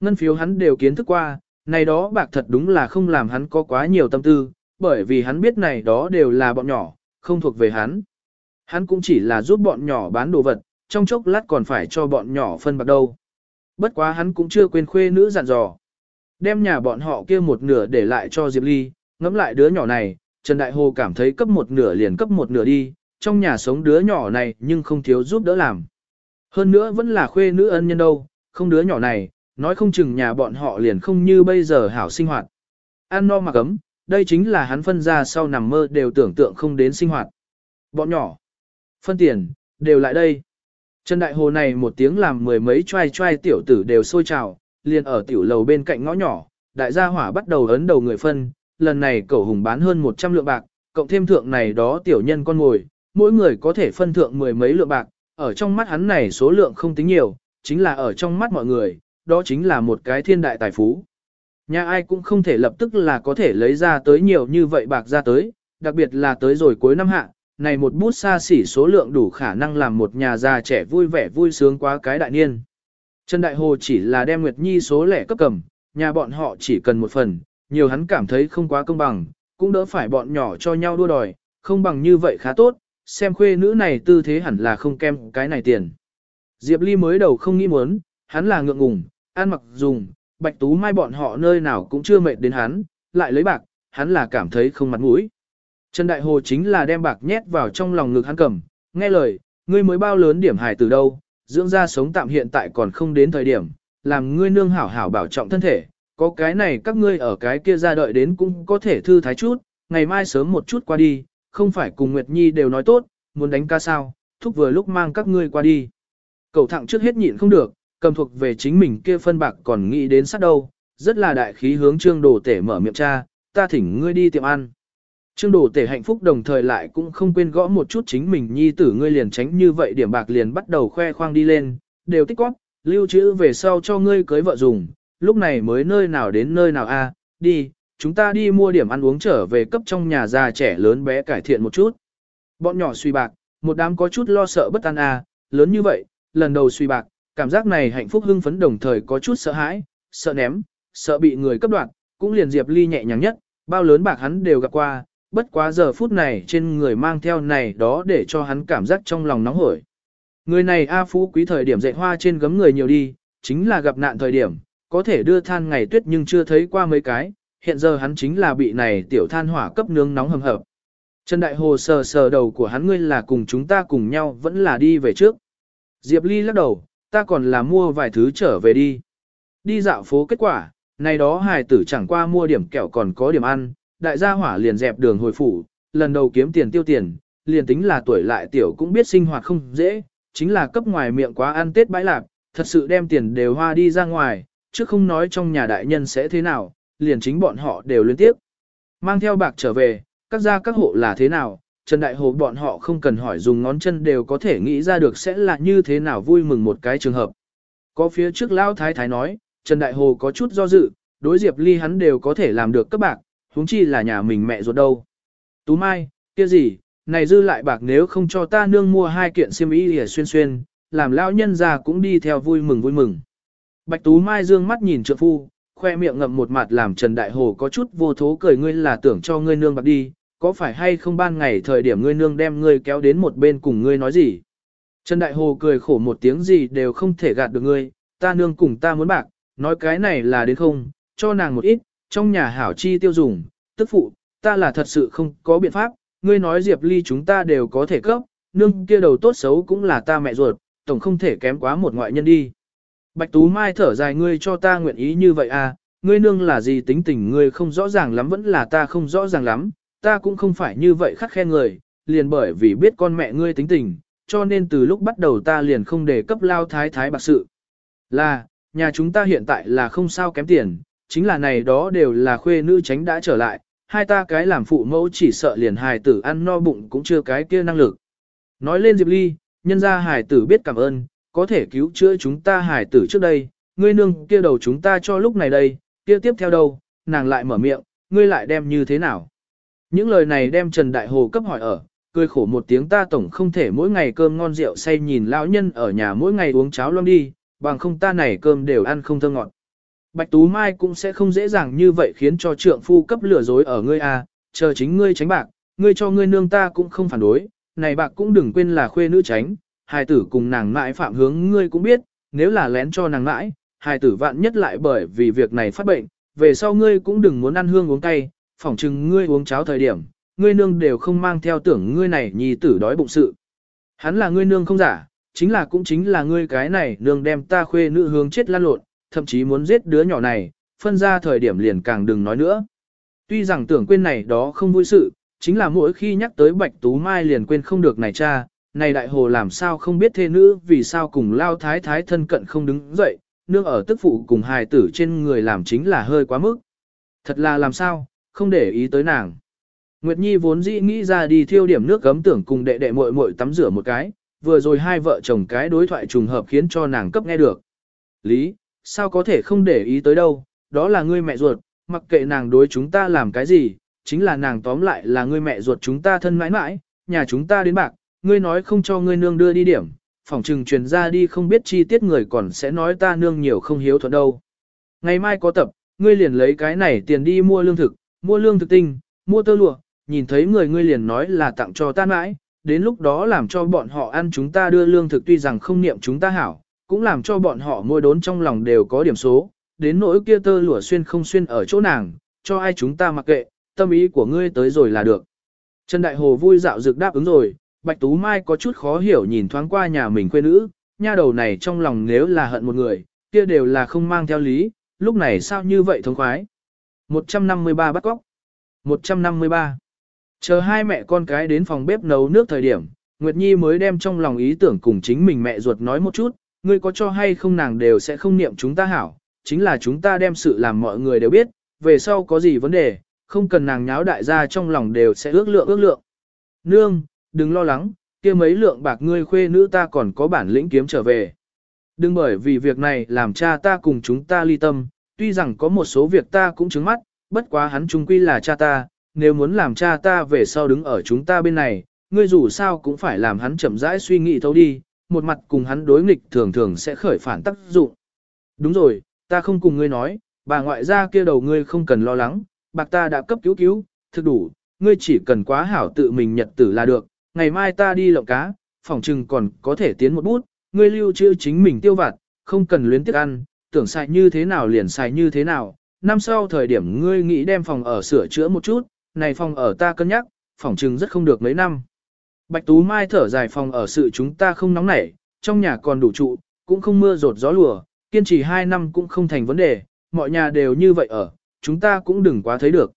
Ngân phiếu hắn đều kiến thức qua, này đó bạc thật đúng là không làm hắn có quá nhiều tâm tư, bởi vì hắn biết này đó đều là bọn nhỏ, không thuộc về hắn. Hắn cũng chỉ là giúp bọn nhỏ bán đồ vật, trong chốc lát còn phải cho bọn nhỏ phân bạc đâu. Bất quá hắn cũng chưa quên khuê nữ dặn dò. Đem nhà bọn họ kia một nửa để lại cho Diệp Ly, ngẫm lại đứa nhỏ này, Trần Đại Hồ cảm thấy cấp một nửa liền cấp một nửa đi, trong nhà sống đứa nhỏ này nhưng không thiếu giúp đỡ làm. Hơn nữa vẫn là khuê nữ ân nhân đâu, không đứa nhỏ này, nói không chừng nhà bọn họ liền không như bây giờ hảo sinh hoạt. Ăn no mà cấm, đây chính là hắn phân ra sau nằm mơ đều tưởng tượng không đến sinh hoạt. Bọn nhỏ, phân tiền, đều lại đây. Trần Đại Hồ này một tiếng làm mười mấy trai trai tiểu tử đều sôi trào, liền ở tiểu lầu bên cạnh ngõ nhỏ, đại gia hỏa bắt đầu ấn đầu người phân, lần này cậu hùng bán hơn 100 lượng bạc, cộng thêm thượng này đó tiểu nhân con ngồi, mỗi người có thể phân thượng mười mấy lượng bạc, ở trong mắt hắn này số lượng không tính nhiều, chính là ở trong mắt mọi người, đó chính là một cái thiên đại tài phú. Nhà ai cũng không thể lập tức là có thể lấy ra tới nhiều như vậy bạc ra tới, đặc biệt là tới rồi cuối năm hạ, này một bút xa xỉ số lượng đủ khả năng làm một nhà già trẻ vui vẻ vui sướng quá cái đại niên. Trần Đại Hồ chỉ là đem Nguyệt Nhi số lẻ cấp cầm, nhà bọn họ chỉ cần một phần, nhiều hắn cảm thấy không quá công bằng, cũng đỡ phải bọn nhỏ cho nhau đua đòi, không bằng như vậy khá tốt, xem khuê nữ này tư thế hẳn là không kem cái này tiền. Diệp Ly mới đầu không nghĩ muốn, hắn là ngượng ngùng, ăn mặc dùng, bạch tú mai bọn họ nơi nào cũng chưa mệt đến hắn, lại lấy bạc, hắn là cảm thấy không mặt mũi. Trần Đại Hồ chính là đem bạc nhét vào trong lòng ngực hắn cầm, nghe lời, ngươi mới bao lớn điểm hài từ đâu, dưỡng ra sống tạm hiện tại còn không đến thời điểm, làm ngươi nương hảo hảo bảo trọng thân thể, có cái này các ngươi ở cái kia ra đợi đến cũng có thể thư thái chút, ngày mai sớm một chút qua đi, không phải cùng Nguyệt Nhi đều nói tốt, muốn đánh ca sao, thúc vừa lúc mang các ngươi qua đi. Cầu thẳng trước hết nhịn không được, cầm thuộc về chính mình kia phân bạc còn nghĩ đến sát đâu, rất là đại khí hướng trương đồ tể mở miệng cha, ta thỉnh ngươi đi tiệm ăn. Trương đồ tể hạnh phúc đồng thời lại cũng không quên gõ một chút chính mình nhi tử ngươi liền tránh như vậy điểm bạc liền bắt đầu khoe khoang đi lên, đều tích quát, lưu trữ về sau cho ngươi cưới vợ dùng, lúc này mới nơi nào đến nơi nào a à, đi, chúng ta đi mua điểm ăn uống trở về cấp trong nhà già trẻ lớn bé cải thiện một chút. Bọn nhỏ suy bạc, một đám có chút lo sợ bất an a lớn như vậy, lần đầu suy bạc, cảm giác này hạnh phúc hưng phấn đồng thời có chút sợ hãi, sợ ném, sợ bị người cấp đoạt, cũng liền Diệp Ly nhẹ nhàng nhất, bao lớn bạc hắn đều gặp qua, bất quá giờ phút này trên người mang theo này đó để cho hắn cảm giác trong lòng nóng hổi. Người này A Phú quý thời điểm dạy hoa trên gấm người nhiều đi, chính là gặp nạn thời điểm, có thể đưa than ngày tuyết nhưng chưa thấy qua mấy cái, hiện giờ hắn chính là bị này tiểu than hỏa cấp nướng nóng hầm hập. Trần Đại Hồ sờ sờ đầu của hắn ngươi là cùng chúng ta cùng nhau vẫn là đi về trước. Diệp Ly lắc đầu, ta còn là mua vài thứ trở về đi. Đi dạo phố kết quả, này đó hài tử chẳng qua mua điểm kẹo còn có điểm ăn, đại gia hỏa liền dẹp đường hồi phủ, lần đầu kiếm tiền tiêu tiền, liền tính là tuổi lại tiểu cũng biết sinh hoạt không dễ, chính là cấp ngoài miệng quá ăn tết bãi lạp, thật sự đem tiền đều hoa đi ra ngoài, chứ không nói trong nhà đại nhân sẽ thế nào, liền chính bọn họ đều liên tiếp. Mang theo bạc trở về, các gia các hộ là thế nào, Trần Đại Hồ bọn họ không cần hỏi dùng ngón chân đều có thể nghĩ ra được sẽ là như thế nào vui mừng một cái trường hợp. Có phía trước Lão Thái Thái nói, Trần Đại Hồ có chút do dự, đối Diệp Ly hắn đều có thể làm được các bạc, huống chi là nhà mình mẹ ruột đâu. Tú Mai, kia gì, này dư lại bạc nếu không cho ta nương mua hai kiện xiêm y để xuyên xuyên, làm lão nhân già cũng đi theo vui mừng vui mừng. Bạch Tú Mai dương mắt nhìn trượng phu, khoe miệng ngậm một mặt làm Trần Đại Hồ có chút vô thố cười ngươi là tưởng cho ngươi nương bạc đi, có phải hay không ban ngày thời điểm ngươi nương đem ngươi kéo đến một bên cùng ngươi nói gì. Trần Đại Hồ cười khổ một tiếng gì đều không thể gạt được ngươi, ta nương cùng ta muốn bạc, nói cái này là đến không, cho nàng một ít, trong nhà hảo chi tiêu dùng, tức phụ, ta là thật sự không có biện pháp, ngươi nói Diệp Ly chúng ta đều có thể cấp, nương kia đầu tốt xấu cũng là ta mẹ ruột, tổng không thể kém quá một ngoại nhân đi. Bạch Tú Mai thở dài ngươi cho ta nguyện ý như vậy à, ngươi nương là gì tính tình ngươi không rõ ràng lắm vẫn là ta không rõ ràng lắm, ta cũng không phải như vậy khắc khen người, liền bởi vì biết con mẹ ngươi tính tình, cho nên từ lúc bắt đầu ta liền không để cấp lao thái thái bạc sự. Là, nhà chúng ta hiện tại là không sao kém tiền, chính là này đó đều là khuê nữ tránh đã trở lại, hai ta cái làm phụ mẫu chỉ sợ liền hài tử ăn no bụng cũng chưa cái kia năng lực. Nói lên Diệp Ly, nhân ra hài tử biết cảm ơn, có thể cứu chữa chúng ta hài tử trước đây, ngươi nương kia đầu chúng ta cho lúc này đây, kia tiếp theo đâu, nàng lại mở miệng, ngươi lại đem như thế nào. Những lời này đem Trần Đại Hồ cấp hỏi ở, cười khổ một tiếng ta tổng không thể mỗi ngày cơm ngon rượu say nhìn lão nhân ở nhà mỗi ngày uống cháo loang đi, bằng không ta này cơm đều ăn không thơm ngọt. Bạch Tú Mai cũng sẽ không dễ dàng như vậy khiến cho trượng phu cấp lừa dối ở ngươi à, chờ chính ngươi tránh bạc, ngươi cho ngươi nương ta cũng không phản đối, này bạc cũng đừng quên là khuê nữ tránh, hài tử cùng nàng mãi phạm hướng ngươi cũng biết, nếu là lén cho nàng mãi, hài tử vạn nhất lại bởi vì việc này phát bệnh, về sau ngươi cũng đừng muốn ăn hương uống cay, phỏng chừng ngươi uống cháo thời điểm, ngươi nương đều không mang theo tưởng ngươi này nhi tử đói bụng sự. Hắn là ngươi nương không giả, chính là cũng chính là ngươi cái này nương đem ta khuê nữ hướng chết lan lộn, thậm chí muốn giết đứa nhỏ này, phân ra thời điểm liền càng đừng nói nữa. Tuy rằng tưởng quên này đó không vui sự, chính là mỗi khi nhắc tới Bạch Tú Mai liền quên không được này cha, này đại hồ làm sao không biết thê nữ vì sao cùng lao thái thái thân cận không đứng dậy, nương ở tức phụ cùng hài tử trên người làm chính là hơi quá mức. Thật là làm sao, không để ý tới nàng. Nguyệt Nhi vốn dĩ nghĩ ra đi thiêu điểm nước gấm tưởng cùng đệ đệ muội muội tắm rửa một cái, vừa rồi hai vợ chồng cái đối thoại trùng hợp khiến cho nàng cấp nghe được. Lý, sao có thể không để ý tới đâu, đó là ngươi mẹ ruột, mặc kệ nàng đối chúng ta làm cái gì, chính là nàng tóm lại là ngươi mẹ ruột chúng ta thân mãi mãi, nhà chúng ta đến bạc, ngươi nói không cho ngươi nương đưa đi điểm, phỏng trừng truyền ra đi không biết chi tiết người còn sẽ nói ta nương nhiều không hiếu thuận đâu. Ngày mai có tập, ngươi liền lấy cái này tiền đi mua lương thực, mua lương thực tinh, mua tơ lụa, nhìn thấy người ngươi liền nói là tặng cho ta mãi, đến lúc đó làm cho bọn họ ăn chúng ta đưa lương thực tuy rằng không niệm chúng ta hảo, cũng làm cho bọn họ môi đốn trong lòng đều có điểm số, đến nỗi kia tơ lụa xuyên không xuyên ở chỗ nàng, cho ai chúng ta mặc kệ, tâm ý của ngươi tới rồi là được. Trần Đại Hồ vui dạo dược đáp ứng rồi, Bạch Tú Mai có chút khó hiểu nhìn thoáng qua nhà mình quê nữ, nha đầu này trong lòng nếu là hận một người, kia đều là không mang theo lý, lúc này sao như vậy thông khoái. 153 bắt cóc 153. Chờ hai mẹ con cái đến phòng bếp nấu nước thời điểm, Nguyệt Nhi mới đem trong lòng ý tưởng cùng chính mình mẹ ruột nói một chút, ngươi có cho hay không nàng đều sẽ không niệm chúng ta hảo, chính là chúng ta đem sự làm mọi người đều biết, về sau có gì vấn đề, không cần nàng nháo đại gia trong lòng đều sẽ ước lượng ước lượng. Nương, đừng lo lắng, kia mấy lượng bạc ngươi khuê nữ ta còn có bản lĩnh kiếm trở về. Đừng bởi vì việc này làm cha ta cùng chúng ta ly tâm, tuy rằng có một số việc ta cũng chứng mắt, bất quá hắn trung quy là cha ta, nếu muốn làm cha ta về sau đứng ở chúng ta bên này, ngươi dù sao cũng phải làm hắn chậm rãi suy nghĩ thấu đi, một mặt cùng hắn đối nghịch thường thường sẽ khởi phản tác dụng. Đúng rồi, ta không cùng ngươi nói, bà ngoại gia kia đầu ngươi không cần lo lắng, bạc ta đã cấp cứu cứu, thực đủ, ngươi chỉ cần quá hảo tự mình nhật tử là được, ngày mai ta đi lộng cá, phòng trừng còn có thể tiến một bút, ngươi lưu trữ chính mình tiêu vặt, không cần luyến tiếc ăn, tưởng xài như thế nào liền xài như thế nào, năm sau thời điểm ngươi nghĩ đem phòng ở sửa chữa một chút, này phòng ở ta cân nhắc, phòng trừng rất không được mấy năm. Bạch Tú Mai thở dài phòng ở sự chúng ta không nóng nảy, trong nhà còn đủ trụ, cũng không mưa rột gió lùa, kiên trì 2 năm cũng không thành vấn đề, mọi nhà đều như vậy ở, chúng ta cũng đừng quá thấy được.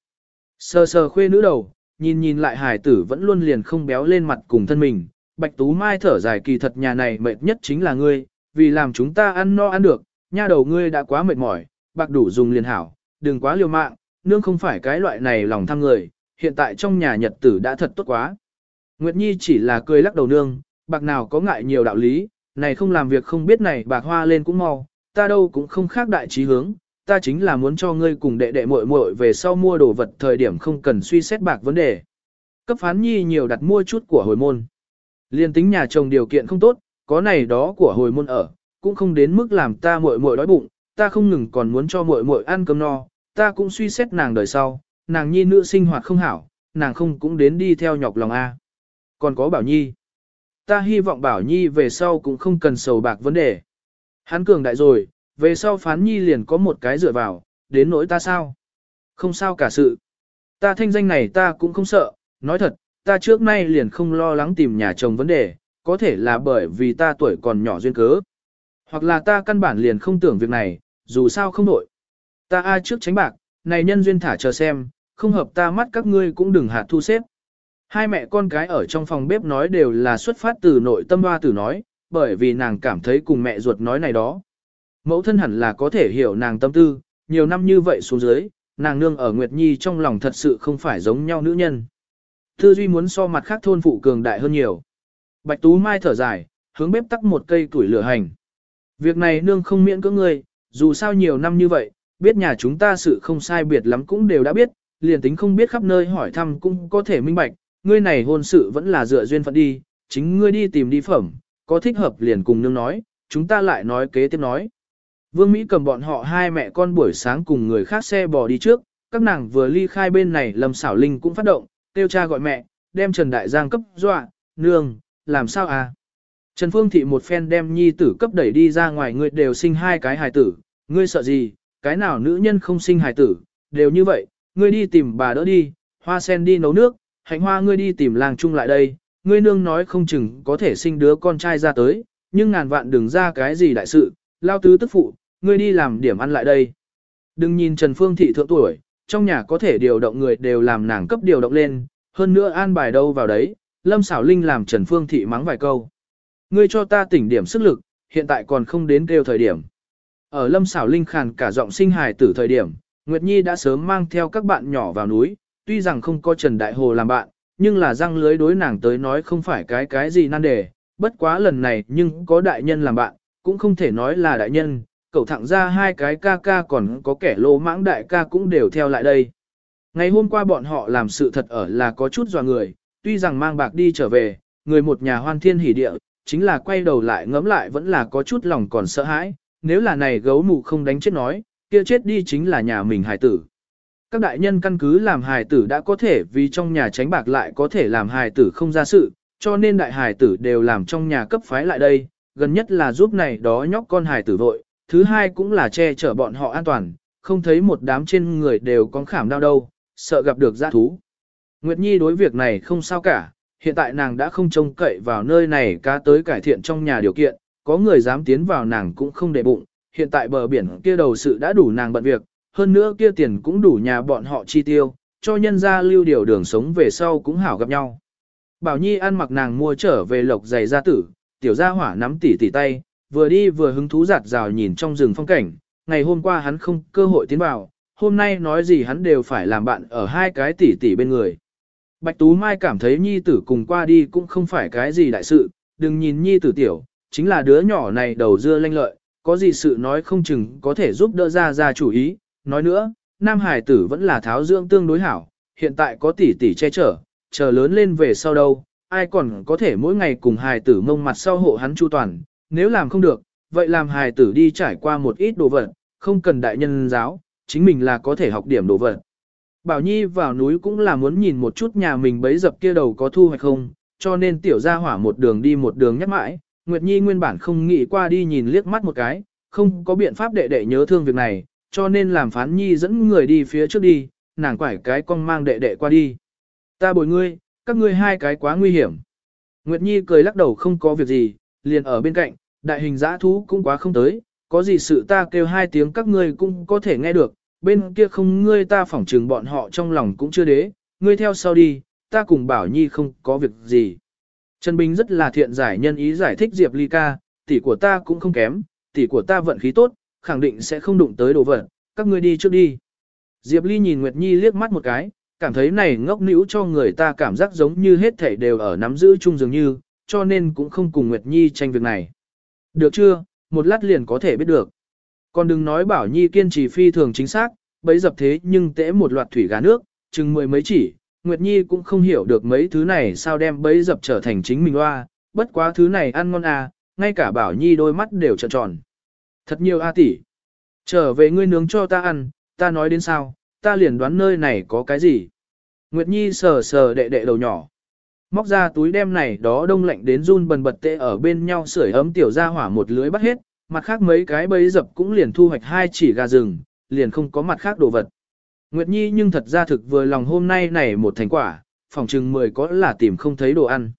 Sờ sờ khuê nữ đầu, nhìn nhìn lại hải tử vẫn luôn liền không béo lên mặt cùng thân mình, Bạch Tú Mai thở dài kỳ thật nhà này mệt nhất chính là ngươi, vì làm chúng ta ăn no ăn được, nha đầu ngươi đã quá mệt mỏi, bạc đủ dùng liền hảo, đừng quá liều mạng, nương không phải cái loại này lòng tham người, hiện tại trong nhà nhật tử đã thật tốt quá. Nguyệt Nhi chỉ là cười lắc đầu nương, bạc nào có ngại nhiều đạo lý, này không làm việc không biết này bạc hoa lên cũng mau, ta đâu cũng không khác đại trí hướng, ta chính là muốn cho ngươi cùng đệ đệ muội muội về sau mua đồ vật thời điểm không cần suy xét bạc vấn đề. Cấp phán nhi nhiều đặt mua chút của hồi môn. Liên tính nhà chồng điều kiện không tốt, có này đó của hồi môn ở, cũng không đến mức làm ta muội muội đói bụng, ta không ngừng còn muốn cho muội muội ăn cơm no, ta cũng suy xét nàng đời sau, nàng nhi nữ sinh hoạt không hảo, nàng không cũng đến đi theo nhọc lòng a. Còn có Bảo Nhi. Ta hy vọng Bảo Nhi về sau cũng không cần sầu bạc vấn đề. Hắn cường đại rồi, về sau phán Nhi liền có một cái dựa vào, đến nỗi ta sao? Không sao cả sự. Ta thanh danh này ta cũng không sợ, nói thật, ta trước nay liền không lo lắng tìm nhà chồng vấn đề, có thể là bởi vì ta tuổi còn nhỏ duyên cớ. Hoặc là ta căn bản liền không tưởng việc này, dù sao không đổi. Ta ai trước tránh bạc, này nhân duyên thả chờ xem, không hợp ta mắt các ngươi cũng đừng hạt thu xếp. Hai mẹ con cái ở trong phòng bếp nói đều là xuất phát từ nội tâm hoa tử nói, bởi vì nàng cảm thấy cùng mẹ ruột nói này đó. Mẫu thân hẳn là có thể hiểu nàng tâm tư, nhiều năm như vậy xuống dưới, nàng nương ở Nguyệt Nhi trong lòng thật sự không phải giống nhau nữ nhân. Tư duy muốn so mặt khác thôn phụ cường đại hơn nhiều. Bạch Tú Mai thở dài, hướng bếp tắt một cây tuổi lửa hành. Việc này nương không miễn cưỡng ngươi, dù sao nhiều năm như vậy, biết nhà chúng ta sự không sai biệt lắm cũng đều đã biết, liền tính không biết khắp nơi hỏi thăm cũng có thể minh bạch, ngươi này hôn sự vẫn là dựa duyên phận đi, chính ngươi đi tìm đi phẩm, có thích hợp liền cùng nương nói, chúng ta lại nói kế tiếp nói. Vương Mỹ cầm bọn họ hai mẹ con buổi sáng cùng người khác xe bò đi trước, các nàng vừa ly khai bên này Lâm Xảo Linh cũng phát động, tiêu cha gọi mẹ, đem Trần Đại Giang cấp dọa, nương, làm sao à? Trần Phương Thị một phen đem nhi tử cấp đẩy đi ra ngoài ngươi đều sinh hai cái hài tử, ngươi sợ gì, cái nào nữ nhân không sinh hài tử, đều như vậy, ngươi đi tìm bà đỡ đi, hoa sen đi nấu nước, hạnh hoa ngươi đi tìm làng chung lại đây, ngươi nương nói không chừng có thể sinh đứa con trai ra tới, nhưng ngàn vạn đừng ra cái gì đại sự, lao tứ tức phụ, ngươi đi làm điểm ăn lại đây. Đừng nhìn Trần Phương Thị thượng tuổi, trong nhà có thể điều động người đều làm nàng cấp điều động lên, hơn nữa an bài đâu vào đấy, Lâm Sảo Linh làm Trần Phương Thị mắng vài câu. Ngươi cho ta tỉnh điểm sức lực, hiện tại còn không đến kêu thời điểm. Ở Lâm Sảo Linh khàn cả giọng sinh hài tử thời điểm, Nguyệt Nhi đã sớm mang theo các bạn nhỏ vào núi, tuy rằng không có Trần Đại Hồ làm bạn, nhưng là răng lưới đối nàng tới nói không phải cái cái gì nan đề, bất quá lần này nhưng có đại nhân làm bạn, cũng không thể nói là đại nhân, cậu thẳng ra hai cái ca ca còn có kẻ lô mãng đại ca cũng đều theo lại đây. Ngày hôm qua bọn họ làm sự thật ở là có chút dò người, tuy rằng mang bạc đi trở về, người một nhà hoan thiên hỉ địa, chính là quay đầu lại ngẫm lại vẫn là có chút lòng còn sợ hãi, nếu là này gấu mù không đánh chết nói, kia chết đi chính là nhà mình hải tử. Các đại nhân căn cứ làm hài tử đã có thể vì trong nhà tránh bạc lại có thể làm hài tử không ra sự, cho nên đại hài tử đều làm trong nhà cấp phái lại đây, gần nhất là giúp này đó nhóc con hài tử vội, thứ hai cũng là che chở bọn họ an toàn, không thấy một đám trên người đều có khảm đau đâu, sợ gặp được giã thú. Nguyệt Nhi đối việc này không sao cả, hiện tại nàng đã không trông cậy vào nơi này cá tới cải thiện trong nhà điều kiện, có người dám tiến vào nàng cũng không để bụng, hiện tại bờ biển kia đầu sự đã đủ nàng bận việc, hơn nữa kia tiền cũng đủ nhà bọn họ chi tiêu, cho nhân ra lưu điều đường sống về sau cũng hảo gặp nhau. Bảo Nhi ăn mặc nàng mua trở về lộc giày gia tử, tiểu gia hỏa nắm tỉ tỉ tay, vừa đi vừa hứng thú giạt rào nhìn trong rừng phong cảnh, ngày hôm qua hắn không cơ hội tiến vào, hôm nay nói gì hắn đều phải làm bạn ở hai cái tỉ tỉ bên người. Bạch Tú Mai cảm thấy nhi tử cùng qua đi cũng không phải cái gì đại sự, đừng nhìn nhi tử tiểu, chính là đứa nhỏ này đầu dưa lanh lợi, có gì sự nói không chừng có thể giúp đỡ ra ra chủ ý. Nói nữa, nam hải tử vẫn là tháo dưỡng tương đối hảo, hiện tại có tỷ tỷ che chở, chờ lớn lên về sau đâu, ai còn có thể mỗi ngày cùng hài tử mông mặt sau hộ hắn chu toàn, nếu làm không được, vậy làm hài tử đi trải qua một ít đồ vật, không cần đại nhân giáo, chính mình là có thể học điểm đồ vật. Bảo Nhi vào núi cũng là muốn nhìn một chút nhà mình bấy dập kia đầu có thu hoạch không, cho nên tiểu gia hỏa một đường đi một đường nhắc mãi, Nguyệt Nhi nguyên bản không nghĩ qua đi nhìn liếc mắt một cái, không có biện pháp đệ đệ nhớ thương việc này, cho nên làm phán Nhi dẫn người đi phía trước đi, nàng quải cái con mang đệ đệ qua đi. Ta bồi ngươi, các ngươi hai cái quá nguy hiểm. Nguyệt Nhi cười lắc đầu không có việc gì, liền ở bên cạnh, đại hình giã thú cũng quá không tới, có gì sự ta kêu hai tiếng các ngươi cũng có thể nghe được, bên kia không ngươi ta phỏng trừng bọn họ trong lòng cũng chưa đế, ngươi theo sau đi, ta cùng bảo nhi không có việc gì. Trần Bình rất là thiện giải nhân ý giải thích Diệp Ly ca, tỷ của ta cũng không kém, tỷ của ta vận khí tốt, khẳng định sẽ không đụng tới đồ vật, các ngươi đi trước đi. Diệp Ly nhìn Nguyệt Nhi liếc mắt một cái, cảm thấy này ngốc nữ cho người ta cảm giác giống như hết thảy đều ở nắm giữ chung dường như, cho nên cũng không cùng Nguyệt Nhi tranh việc này. Được chưa, một lát liền có thể biết được. Còn đừng nói bảo Nhi kiên trì phi thường chính xác, bấy dập thế nhưng tễ một loạt thủy gà nước, chừng mười mấy chỉ, Nguyệt Nhi cũng không hiểu được mấy thứ này sao đem bấy dập trở thành chính mình loa, bất quá thứ này ăn ngon à, ngay cả bảo Nhi đôi mắt đều trợn tròn. Thật nhiều a tỷ. Trở về ngươi nướng cho ta ăn, ta nói đến sao, ta liền đoán nơi này có cái gì. Nguyệt Nhi sờ sờ đệ đệ đầu nhỏ. Móc ra túi đem này đó đông lạnh đến run bần bật tệ ở bên nhau sưởi ấm tiểu ra hỏa một lưới bắt hết, mặt khác mấy cái bấy dập cũng liền thu hoạch hai chỉ gà rừng, liền không có mặt khác đồ vật. Nguyệt Nhi nhưng thật ra thực vừa lòng hôm nay này một thành quả, phòng chừng mười có là tìm không thấy đồ ăn.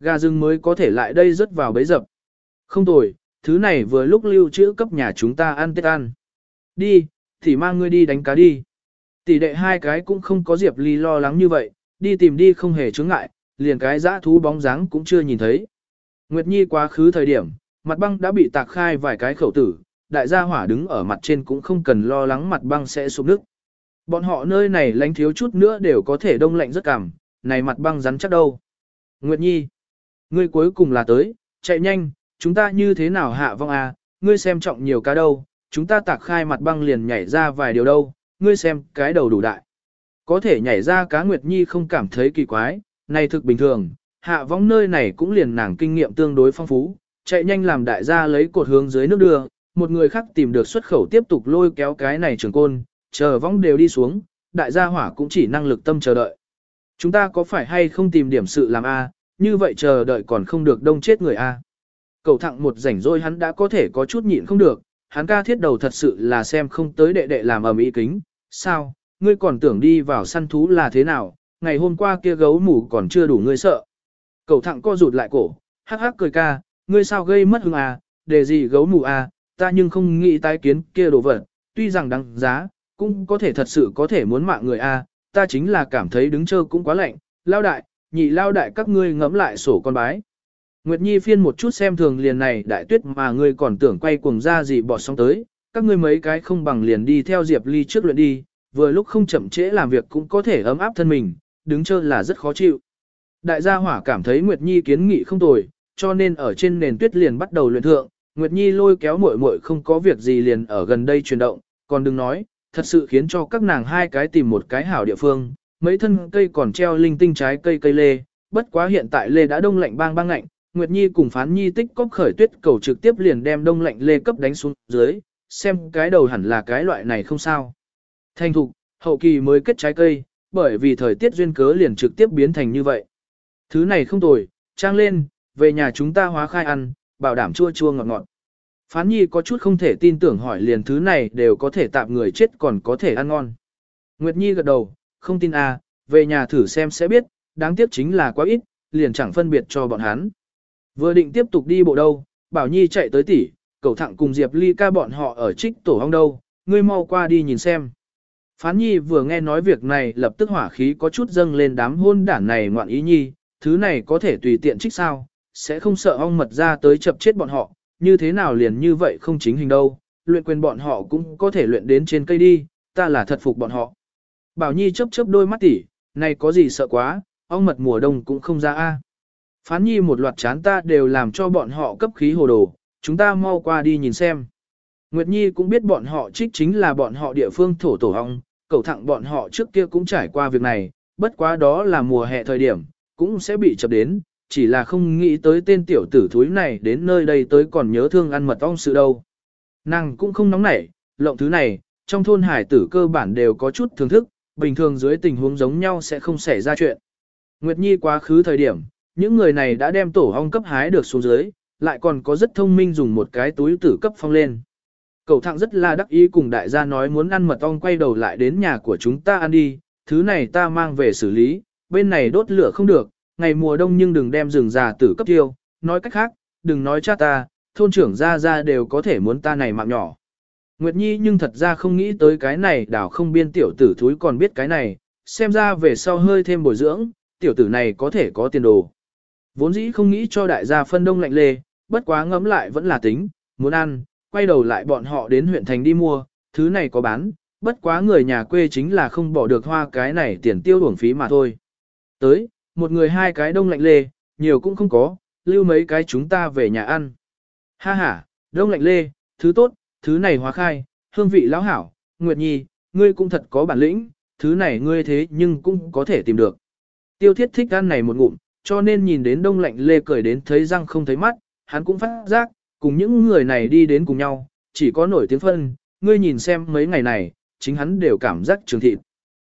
Gà rừng mới có thể lại đây rớt vào bấy dập. Không tồi, thứ này vừa lúc lưu trữ cấp nhà chúng ta ăn tết ăn. Đi, thì mang ngươi đi đánh cá đi. Tỷ đệ hai cái cũng không có Diệp Ly lo lắng như vậy, đi tìm đi không hề chướng ngại, liền cái dã thú bóng dáng cũng chưa nhìn thấy. Nguyệt Nhi quá khứ thời điểm, mặt băng đã bị tạc khai vài cái khẩu tử, đại gia hỏa đứng ở mặt trên cũng không cần lo lắng mặt băng sẽ sụp nước. Bọn họ nơi này lánh thiếu chút nữa đều có thể đông lạnh rất cảm, này mặt băng rắn chắc đâu. Nguyệt Nhi, ngươi cuối cùng là tới, chạy nhanh, chúng ta như thế nào hạ vong à, ngươi xem trọng nhiều cá đâu, chúng ta tạc khai mặt băng liền nhảy ra vài điều đâu, ngươi xem cái đầu đủ đại. Có thể nhảy ra cá Nguyệt Nhi không cảm thấy kỳ quái, này thực bình thường, hạ vong nơi này cũng liền nàng kinh nghiệm tương đối phong phú, chạy nhanh làm đại gia lấy cột hướng dưới nước đưa, một người khác tìm được xuất khẩu tiếp tục lôi kéo cái này trường côn, chờ vong đều đi xuống, đại gia hỏa cũng chỉ năng lực tâm chờ đợi. Chúng ta có phải hay không tìm điểm sự làm A, như vậy chờ đợi còn không được đông chết người A. Cầu thẳng một rảnh rỗi hắn đã có thể có chút nhịn không được, hắn ca thiết đầu thật sự là xem không tới đệ đệ làm ầm ĩ kính, sao, ngươi còn tưởng đi vào săn thú là thế nào, ngày hôm qua kia gấu mù còn chưa đủ ngươi sợ. Cầu thẳng co rụt lại cổ, hắc hắc cười ca, ngươi sao gây mất hứng à, để gì gấu mù à, ta nhưng không nghĩ tái kiến kia đồ vật, tuy rằng đáng giá, cũng có thể thật sự có thể muốn mạng người à? ta chính là cảm thấy đứng chơi cũng quá lạnh, lao đại, nhị lao đại các ngươi ngẫm lại sổ con bái. Nguyệt Nhi phiên một chút xem thường liền này đại tuyết mà ngươi còn tưởng quay cuồng ra gì bỏ xong tới, các ngươi mấy cái không bằng liền đi theo Diệp Ly trước luyện đi, vừa lúc không chậm trễ làm việc cũng có thể ấm áp thân mình, đứng chơi là rất khó chịu. Đại gia hỏa cảm thấy Nguyệt Nhi kiến nghị không tồi, cho nên ở trên nền tuyết liền bắt đầu luyện thượng, Nguyệt Nhi lôi kéo muội muội không có việc gì liền ở gần đây chuyển động, còn đừng nói, thật sự khiến cho các nàng hai cái tìm một cái hảo địa phương, mấy thân cây còn treo linh tinh trái cây cây lê, bất quá hiện tại lê đã đông lạnh bang bang lạnh, Nguyệt Nhi cùng Phán Nhi tích cóp khởi tuyết cầu trực tiếp liền đem đông lạnh lê cấp đánh xuống dưới, xem cái đầu hẳn là cái loại này không sao. Thành thục, hậu kỳ mới kết trái cây, bởi vì thời tiết duyên cớ liền trực tiếp biến thành như vậy. Thứ này không tồi, trang lên, về nhà chúng ta hóa khai ăn, bảo đảm chua chua ngọt ngọt. Phán Nhi có chút không thể tin tưởng hỏi liền thứ này đều có thể tạm người chết còn có thể ăn ngon. Nguyệt Nhi gật đầu, không tin à, về nhà thử xem sẽ biết, đáng tiếc chính là quá ít, liền chẳng phân biệt cho bọn hắn. Vừa định tiếp tục đi bộ đâu, Bảo Nhi chạy tới tỉ, cầu thẳng cùng Diệp Ly ca bọn họ ở trích tổ hong đâu, ngươi mau qua đi nhìn xem. Phán Nhi vừa nghe nói việc này lập tức hỏa khí có chút dâng lên đám hôn đản này ngoạn ý nhi, thứ này có thể tùy tiện trích sao, sẽ không sợ ong mật ra tới chập chết bọn họ, như thế nào liền như vậy không chính hình đâu, luyện quyền bọn họ cũng có thể luyện đến trên cây đi, ta là thật phục bọn họ. Bảo Nhi chớp chớp đôi mắt tỉ, này có gì sợ quá, ong mật mùa đông cũng không ra a. Phán Nhi một loạt chán ta đều làm cho bọn họ cấp khí hồ đồ, chúng ta mau qua đi nhìn xem. Nguyệt Nhi cũng biết bọn họ trích chính là bọn họ địa phương thổ tổ hong, cầu thẳng bọn họ trước kia cũng trải qua việc này, bất quá đó là mùa hè thời điểm, cũng sẽ bị chập đến, chỉ là không nghĩ tới tên tiểu tử thúi này đến nơi đây tới còn nhớ thương ăn mật ong sự đâu. Nàng cũng không nóng nảy, lộng thứ này, trong thôn hải tử cơ bản đều có chút thưởng thức, bình thường dưới tình huống giống nhau sẽ không xảy ra chuyện. Nguyệt Nhi quá khứ thời điểm, những người này đã đem tổ ong cấp hái được xuống dưới, lại còn có rất thông minh dùng một cái túi tử cấp phong lên. Cậu thẳng rất là đắc ý cùng đại gia nói muốn ăn mật ong quay đầu lại đến nhà của chúng ta ăn đi, thứ này ta mang về xử lý, bên này đốt lửa không được, ngày mùa đông nhưng đừng đem rừng già tử cấp tiêu, nói cách khác, đừng nói cha ta, thôn trưởng ra ra đều có thể muốn ta này mạng nhỏ. Nguyệt Nhi nhưng thật ra không nghĩ tới cái này đảo không biên tiểu tử thúi còn biết cái này, xem ra về sau hơi thêm bồi dưỡng, tiểu tử này có thể có tiền đồ. Vốn dĩ không nghĩ cho đại gia phân đông lạnh lê, bất quá ngấm lại vẫn là tính, muốn ăn, quay đầu lại bọn họ đến huyện thành đi mua, thứ này có bán, bất quá người nhà quê chính là không bỏ được hoa cái này tiền tiêu uổng phí mà thôi. Tới, một người hai cái đông lạnh lê, nhiều cũng không có, lưu mấy cái chúng ta về nhà ăn. Ha ha, đông lạnh lê, thứ tốt, thứ này hóa khai, hương vị lão hảo, Nguyệt Nhi, ngươi cũng thật có bản lĩnh, thứ này ngươi thế nhưng cũng có thể tìm được. Tiêu thiết thích ăn này một ngụm, cho nên nhìn đến đông lạnh lê cười đến thấy răng không thấy mắt, hắn cũng phát giác, cùng những người này đi đến cùng nhau, chỉ có nổi tiếng phân, ngươi nhìn xem mấy ngày này, chính hắn đều cảm giác trường thịt.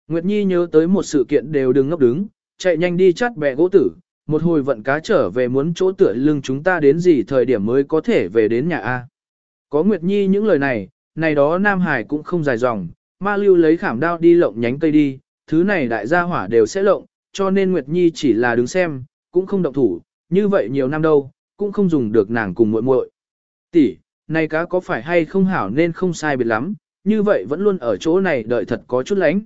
Nguyệt Nhi nhớ tới một sự kiện đều đừng ngốc đứng, chạy nhanh đi chắt bẹ gỗ tử, một hồi vận cá trở về muốn chỗ tựa lưng chúng ta đến gì thời điểm mới có thể về đến nhà A. Có Nguyệt Nhi những lời này, này đó Nam Hải cũng không dài dòng, ma lưu lấy khảm đao đi lộng nhánh cây đi, thứ này đại gia hỏa đều sẽ lộng, cho nên Nguyệt Nhi chỉ là đứng xem, cũng không động thủ, như vậy nhiều năm đâu, cũng không dùng được nàng cùng muội muội. Tỷ, này cá có phải hay không hảo nên không sai biệt lắm, như vậy vẫn luôn ở chỗ này đợi thật có chút lánh.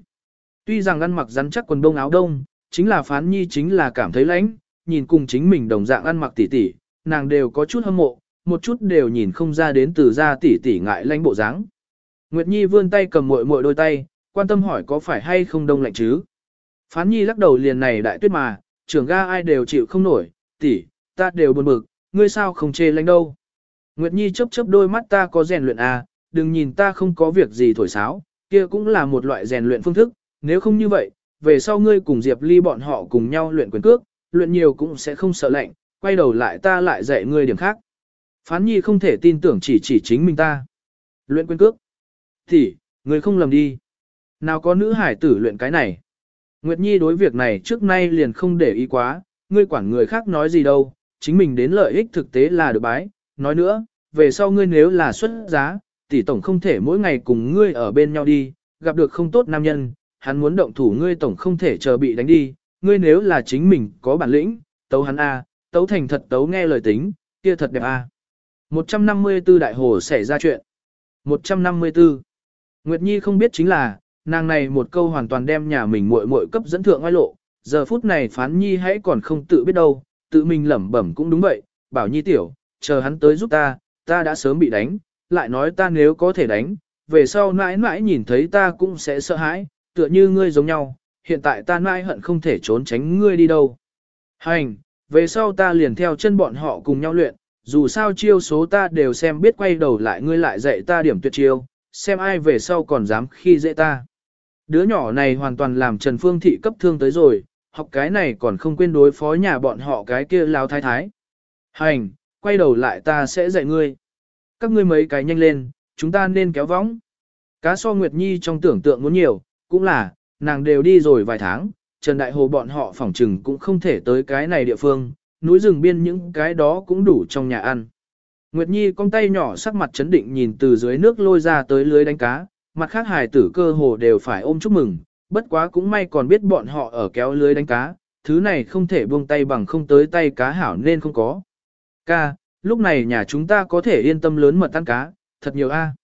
Tuy rằng ăn mặc rắn chắc quần đông áo đông, chính là phán nhi chính là cảm thấy lánh, nhìn cùng chính mình đồng dạng ăn mặc tỷ tỷ, nàng đều có chút hâm mộ, một chút đều nhìn không ra đến từ ra tỷ tỷ ngại lánh bộ dáng. Nguyệt Nhi vươn tay cầm muội muội đôi tay, quan tâm hỏi có phải hay không đông lạnh chứ. Phán Nhi lắc đầu liền này đại tuyết mà, trưởng ga ai đều chịu không nổi, tỷ, ta đều buồn bực, ngươi sao không chê lánh đâu. Nguyệt Nhi chớp chớp đôi mắt ta có rèn luyện à, đừng nhìn ta không có việc gì thổi sáo, kia cũng là một loại rèn luyện phương thức, nếu không như vậy, về sau ngươi cùng Diệp Ly bọn họ cùng nhau luyện quyền cước, luyện nhiều cũng sẽ không sợ lạnh, quay đầu lại ta lại dạy ngươi điểm khác. Phán Nhi không thể tin tưởng chỉ chỉ chính mình ta. Luyện quyền cước. Thì, ngươi không lầm đi. Nào có nữ hải tử luyện cái này. Nguyệt Nhi đối việc này trước nay liền không để ý quá, ngươi quản người khác nói gì đâu, chính mình đến lợi ích thực tế là được bái. Nói nữa, về sau ngươi nếu là xuất giá, tỷ tổng không thể mỗi ngày cùng ngươi ở bên nhau đi, gặp được không tốt nam nhân, hắn muốn động thủ ngươi tổng không thể chờ bị đánh đi, ngươi nếu là chính mình có bản lĩnh, tấu hắn A, tấu thành thật tấu nghe lời tính, kia thật đẹp A. 154 đại hồ xảy ra chuyện. 154. Nguyệt Nhi không biết chính là, nàng này một câu hoàn toàn đem nhà mình muội muội cấp dẫn thượng oai lộ, giờ phút này phán Nhi hãy còn không tự biết đâu, tự mình lẩm bẩm cũng đúng vậy, bảo Nhi tiểu, chờ hắn tới giúp ta, ta đã sớm bị đánh, lại nói ta nếu có thể đánh, về sau mãi mãi nhìn thấy ta cũng sẽ sợ hãi, tựa như ngươi giống nhau, hiện tại ta mãi hận không thể trốn tránh ngươi đi đâu. Hành, về sau ta liền theo chân bọn họ cùng nhau luyện, dù sao chiêu số ta đều xem biết quay đầu lại ngươi lại dạy ta điểm tuyệt chiêu, xem ai về sau còn dám khi dễ ta. Đứa nhỏ này hoàn toàn làm Trần Phương Thị cấp thương tới rồi, học cái này còn không quên đối phó nhà bọn họ cái kia lao thái thái. Hành, quay đầu lại ta sẽ dạy ngươi. Các ngươi mấy cái nhanh lên, chúng ta nên kéo võng. Cá so Nguyệt Nhi trong tưởng tượng muốn nhiều, cũng là, nàng đều đi rồi vài tháng, Trần Đại Hồ bọn họ phỏng trừng cũng không thể tới cái này địa phương, núi rừng biên những cái đó cũng đủ trong nhà ăn. Nguyệt Nhi cong tay nhỏ sắc mặt chấn định nhìn từ dưới nước lôi ra tới lưới đánh cá, mặt khác hài tử cơ hồ đều phải ôm chúc mừng, bất quá cũng may còn biết bọn họ ở kéo lưới đánh cá, thứ này không thể buông tay bằng không tới tay cá hảo nên không có. Ca, lúc này nhà chúng ta có thể yên tâm lớn mật ăn cá, thật nhiều a.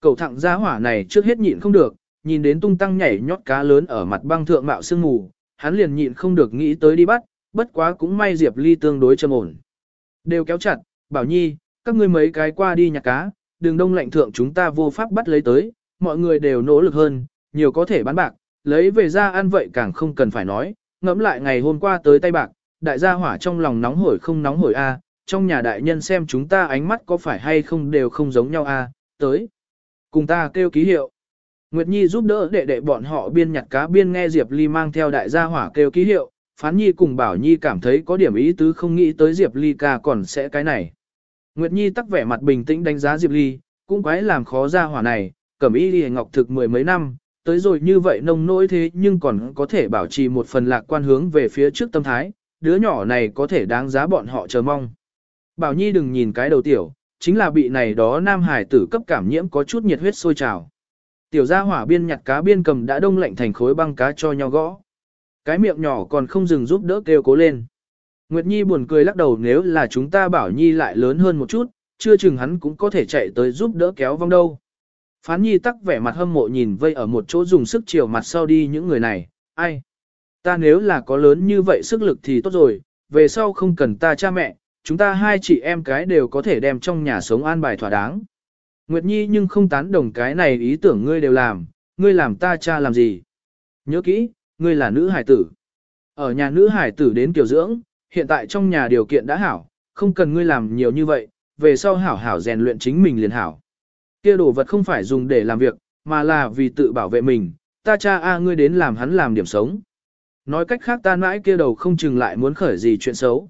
Cậu thẳng gia hỏa này trước hết nhịn không được, nhìn đến tung tăng nhảy nhót cá lớn ở mặt băng thượng mạo sương mù, hắn liền nhịn không được nghĩ tới đi bắt, bất quá cũng may Diệp Ly tương đối trầm ổn. Đều kéo chặt, bảo nhi, các ngươi mấy cái qua đi nhặt cá, đường đông lạnh thượng chúng ta vô pháp bắt lấy tới, mọi người đều nỗ lực hơn, nhiều có thể bán bạc, lấy về ra ăn vậy càng không cần phải nói, ngẫm lại ngày hôm qua tới tay bạc, đại gia hỏa trong lòng nóng hổi không nóng hổi a, trong nhà đại nhân xem chúng ta ánh mắt có phải hay không đều không giống nhau a, tới. Cùng ta kêu ký hiệu. Nguyệt Nhi giúp đỡ đệ đệ bọn họ biên nhặt cá biên nghe Diệp Ly mang theo đại gia hỏa kêu ký hiệu, Phán Nhi cùng Bảo Nhi cảm thấy có điểm ý tứ không nghĩ tới Diệp Ly ca còn sẽ cái này. Nguyệt Nhi tắc vẻ mặt bình tĩnh đánh giá Diệp Ly, cũng quái làm khó ra hỏa này, cẩm y đi ngọc thực mười mấy năm, tới rồi như vậy nông nỗi thế nhưng còn có thể bảo trì một phần lạc quan hướng về phía trước tâm thái, đứa nhỏ này có thể đáng giá bọn họ chờ mong. Bảo Nhi đừng nhìn cái đầu tiểu, chính là bị này đó nam hải tử cấp cảm nhiễm có chút nhiệt huyết sôi trào. Tiểu gia hỏa biên nhặt cá biên cầm đã đông lạnh thành khối băng cá cho nhau gõ. Cái miệng nhỏ còn không dừng giúp đỡ kêu cố lên. Nguyệt Nhi buồn cười lắc đầu nếu là chúng ta bảo Nhi lại lớn hơn một chút, chưa chừng hắn cũng có thể chạy tới giúp đỡ kéo vong đâu. Phán Nhi tắc vẻ mặt hâm mộ nhìn vây ở một chỗ dùng sức chiều mặt sau đi những người này, ai? Ta nếu là có lớn như vậy sức lực thì tốt rồi, về sau không cần ta cha mẹ, chúng ta hai chị em cái đều có thể đem trong nhà sống an bài thỏa đáng. Nguyệt Nhi nhưng không tán đồng cái này ý tưởng ngươi đều làm, ngươi làm ta cha làm gì? Nhớ kỹ, ngươi là nữ hải tử. Ở nhà nữ hải tử đến kiểu dưỡng, hiện tại trong nhà điều kiện đã hảo, không cần ngươi làm nhiều như vậy, về sau hảo hảo rèn luyện chính mình liền hảo. Kia đồ vật không phải dùng để làm việc, mà là vì tự bảo vệ mình, ta cha a ngươi đến làm hắn làm điểm sống. Nói cách khác ta mãi kia đầu không chừng lại muốn khởi gì chuyện xấu.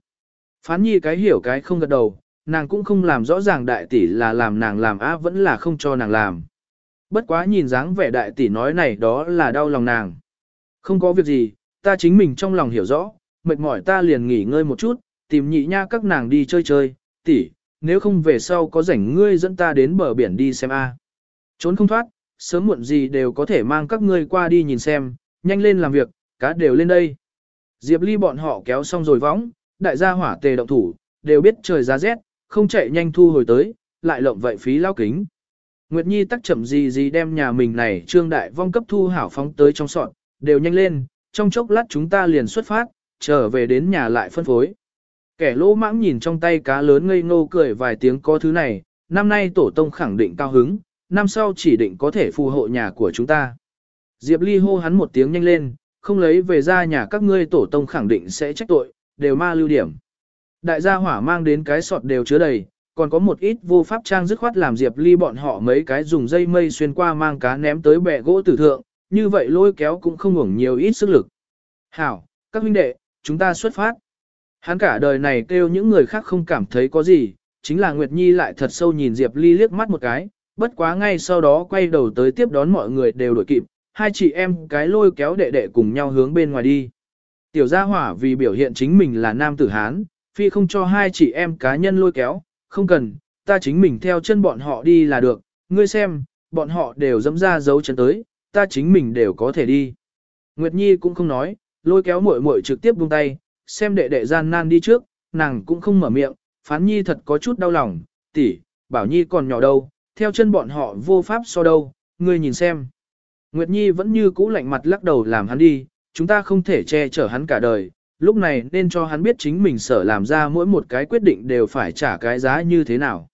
Phán nhi cái hiểu cái không gật đầu, nàng cũng không làm rõ ràng đại tỷ là làm nàng làm á vẫn là không cho nàng làm. Bất quá nhìn dáng vẻ đại tỷ nói này đó là đau lòng nàng. Không có việc gì, ta chính mình trong lòng hiểu rõ, mệt mỏi ta liền nghỉ ngơi một chút, tìm nhị nha các nàng đi chơi chơi, tỷ, nếu không về sau có rảnh ngươi dẫn ta đến bờ biển đi xem a. Trốn không thoát, sớm muộn gì đều có thể mang các ngươi qua đi nhìn xem, nhanh lên làm việc, cá đều lên đây. Diệp Ly bọn họ kéo xong rồi võng, đại gia hỏa tề động thủ, đều biết trời giá rét, không chạy nhanh thu hồi tới, lại lộng vậy phí lao kính. Nguyệt Nhi tắc chậm gì gì đem nhà mình này trương đại vong cấp thu hảo phóng tới trong sọt, đều nhanh lên, trong chốc lát chúng ta liền xuất phát, trở về đến nhà lại phân phối. Kẻ lỗ mãng nhìn trong tay cá lớn ngây ngô cười vài tiếng có thứ này, năm nay tổ tông khẳng định cao hứng, năm sau chỉ định có thể phù hộ nhà của chúng ta. Diệp Ly hô hắn một tiếng nhanh lên, không lấy về ra nhà các ngươi tổ tông khẳng định sẽ trách tội, đều ma lưu điểm. Đại gia hỏa mang đến cái sọt đều chứa đầy, còn có một ít vô pháp trang dứt khoát làm Diệp Ly bọn họ mấy cái dùng dây mây xuyên qua mang cá ném tới bè gỗ tử thượng, như vậy lôi kéo cũng không ngủng nhiều ít sức lực. Hảo, các huynh đệ, chúng ta xuất phát. Hắn cả đời này kêu những người khác không cảm thấy có gì, chính là Nguyệt Nhi lại thật sâu nhìn Diệp Ly liếc mắt một cái, bất quá ngay sau đó quay đầu tới tiếp đón mọi người đều đổi kịp, hai chị em cái lôi kéo đệ đệ cùng nhau hướng bên ngoài đi. Tiểu gia hỏa vì biểu hiện chính mình là nam tử Hán, phi không cho hai chị em cá nhân lôi kéo, không cần, ta chính mình theo chân bọn họ đi là được, ngươi xem, bọn họ đều dẫm ra dấu chân tới, ta chính mình đều có thể đi. Nguyệt Nhi cũng không nói, lôi kéo muội muội trực tiếp buông tay, xem đệ đệ gian nan đi trước, nàng cũng không mở miệng, phán Nhi thật có chút đau lòng, tỷ, bảo Nhi còn nhỏ đâu, theo chân bọn họ vô pháp so đâu, ngươi nhìn xem. Nguyệt Nhi vẫn như cũ lạnh mặt lắc đầu làm hắn đi, chúng ta không thể che chở hắn cả đời, lúc này nên cho hắn biết chính mình sở làm ra mỗi một cái quyết định đều phải trả cái giá như thế nào.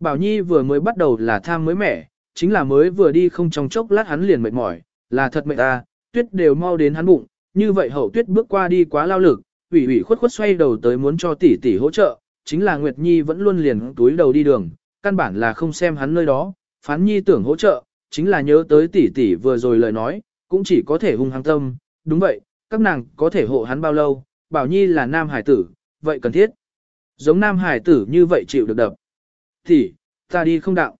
Bảo Nhi vừa mới bắt đầu là tham mới mẻ, chính là mới vừa đi không trong chốc lát hắn liền mệt mỏi, là thật mệt ta, tuyết đều mau đến hắn bụng, như vậy hậu tuyết bước qua đi quá lao lực, ủy ủy khuất khuất xoay đầu tới muốn cho tỷ tỷ hỗ trợ, chính là Nguyệt Nhi vẫn luôn liền túi đầu đi đường, căn bản là không xem hắn nơi đó, phán Nhi tưởng hỗ trợ, chính là nhớ tới tỷ tỷ vừa rồi lời nói, cũng chỉ có thể hung hăng tâm, đúng vậy, các nàng có thể hộ hắn bao lâu, bảo Nhi là nam hải tử, vậy cần thiết. Giống nam hải tử như vậy chịu được đập. Tỷ, ta đi không đạo.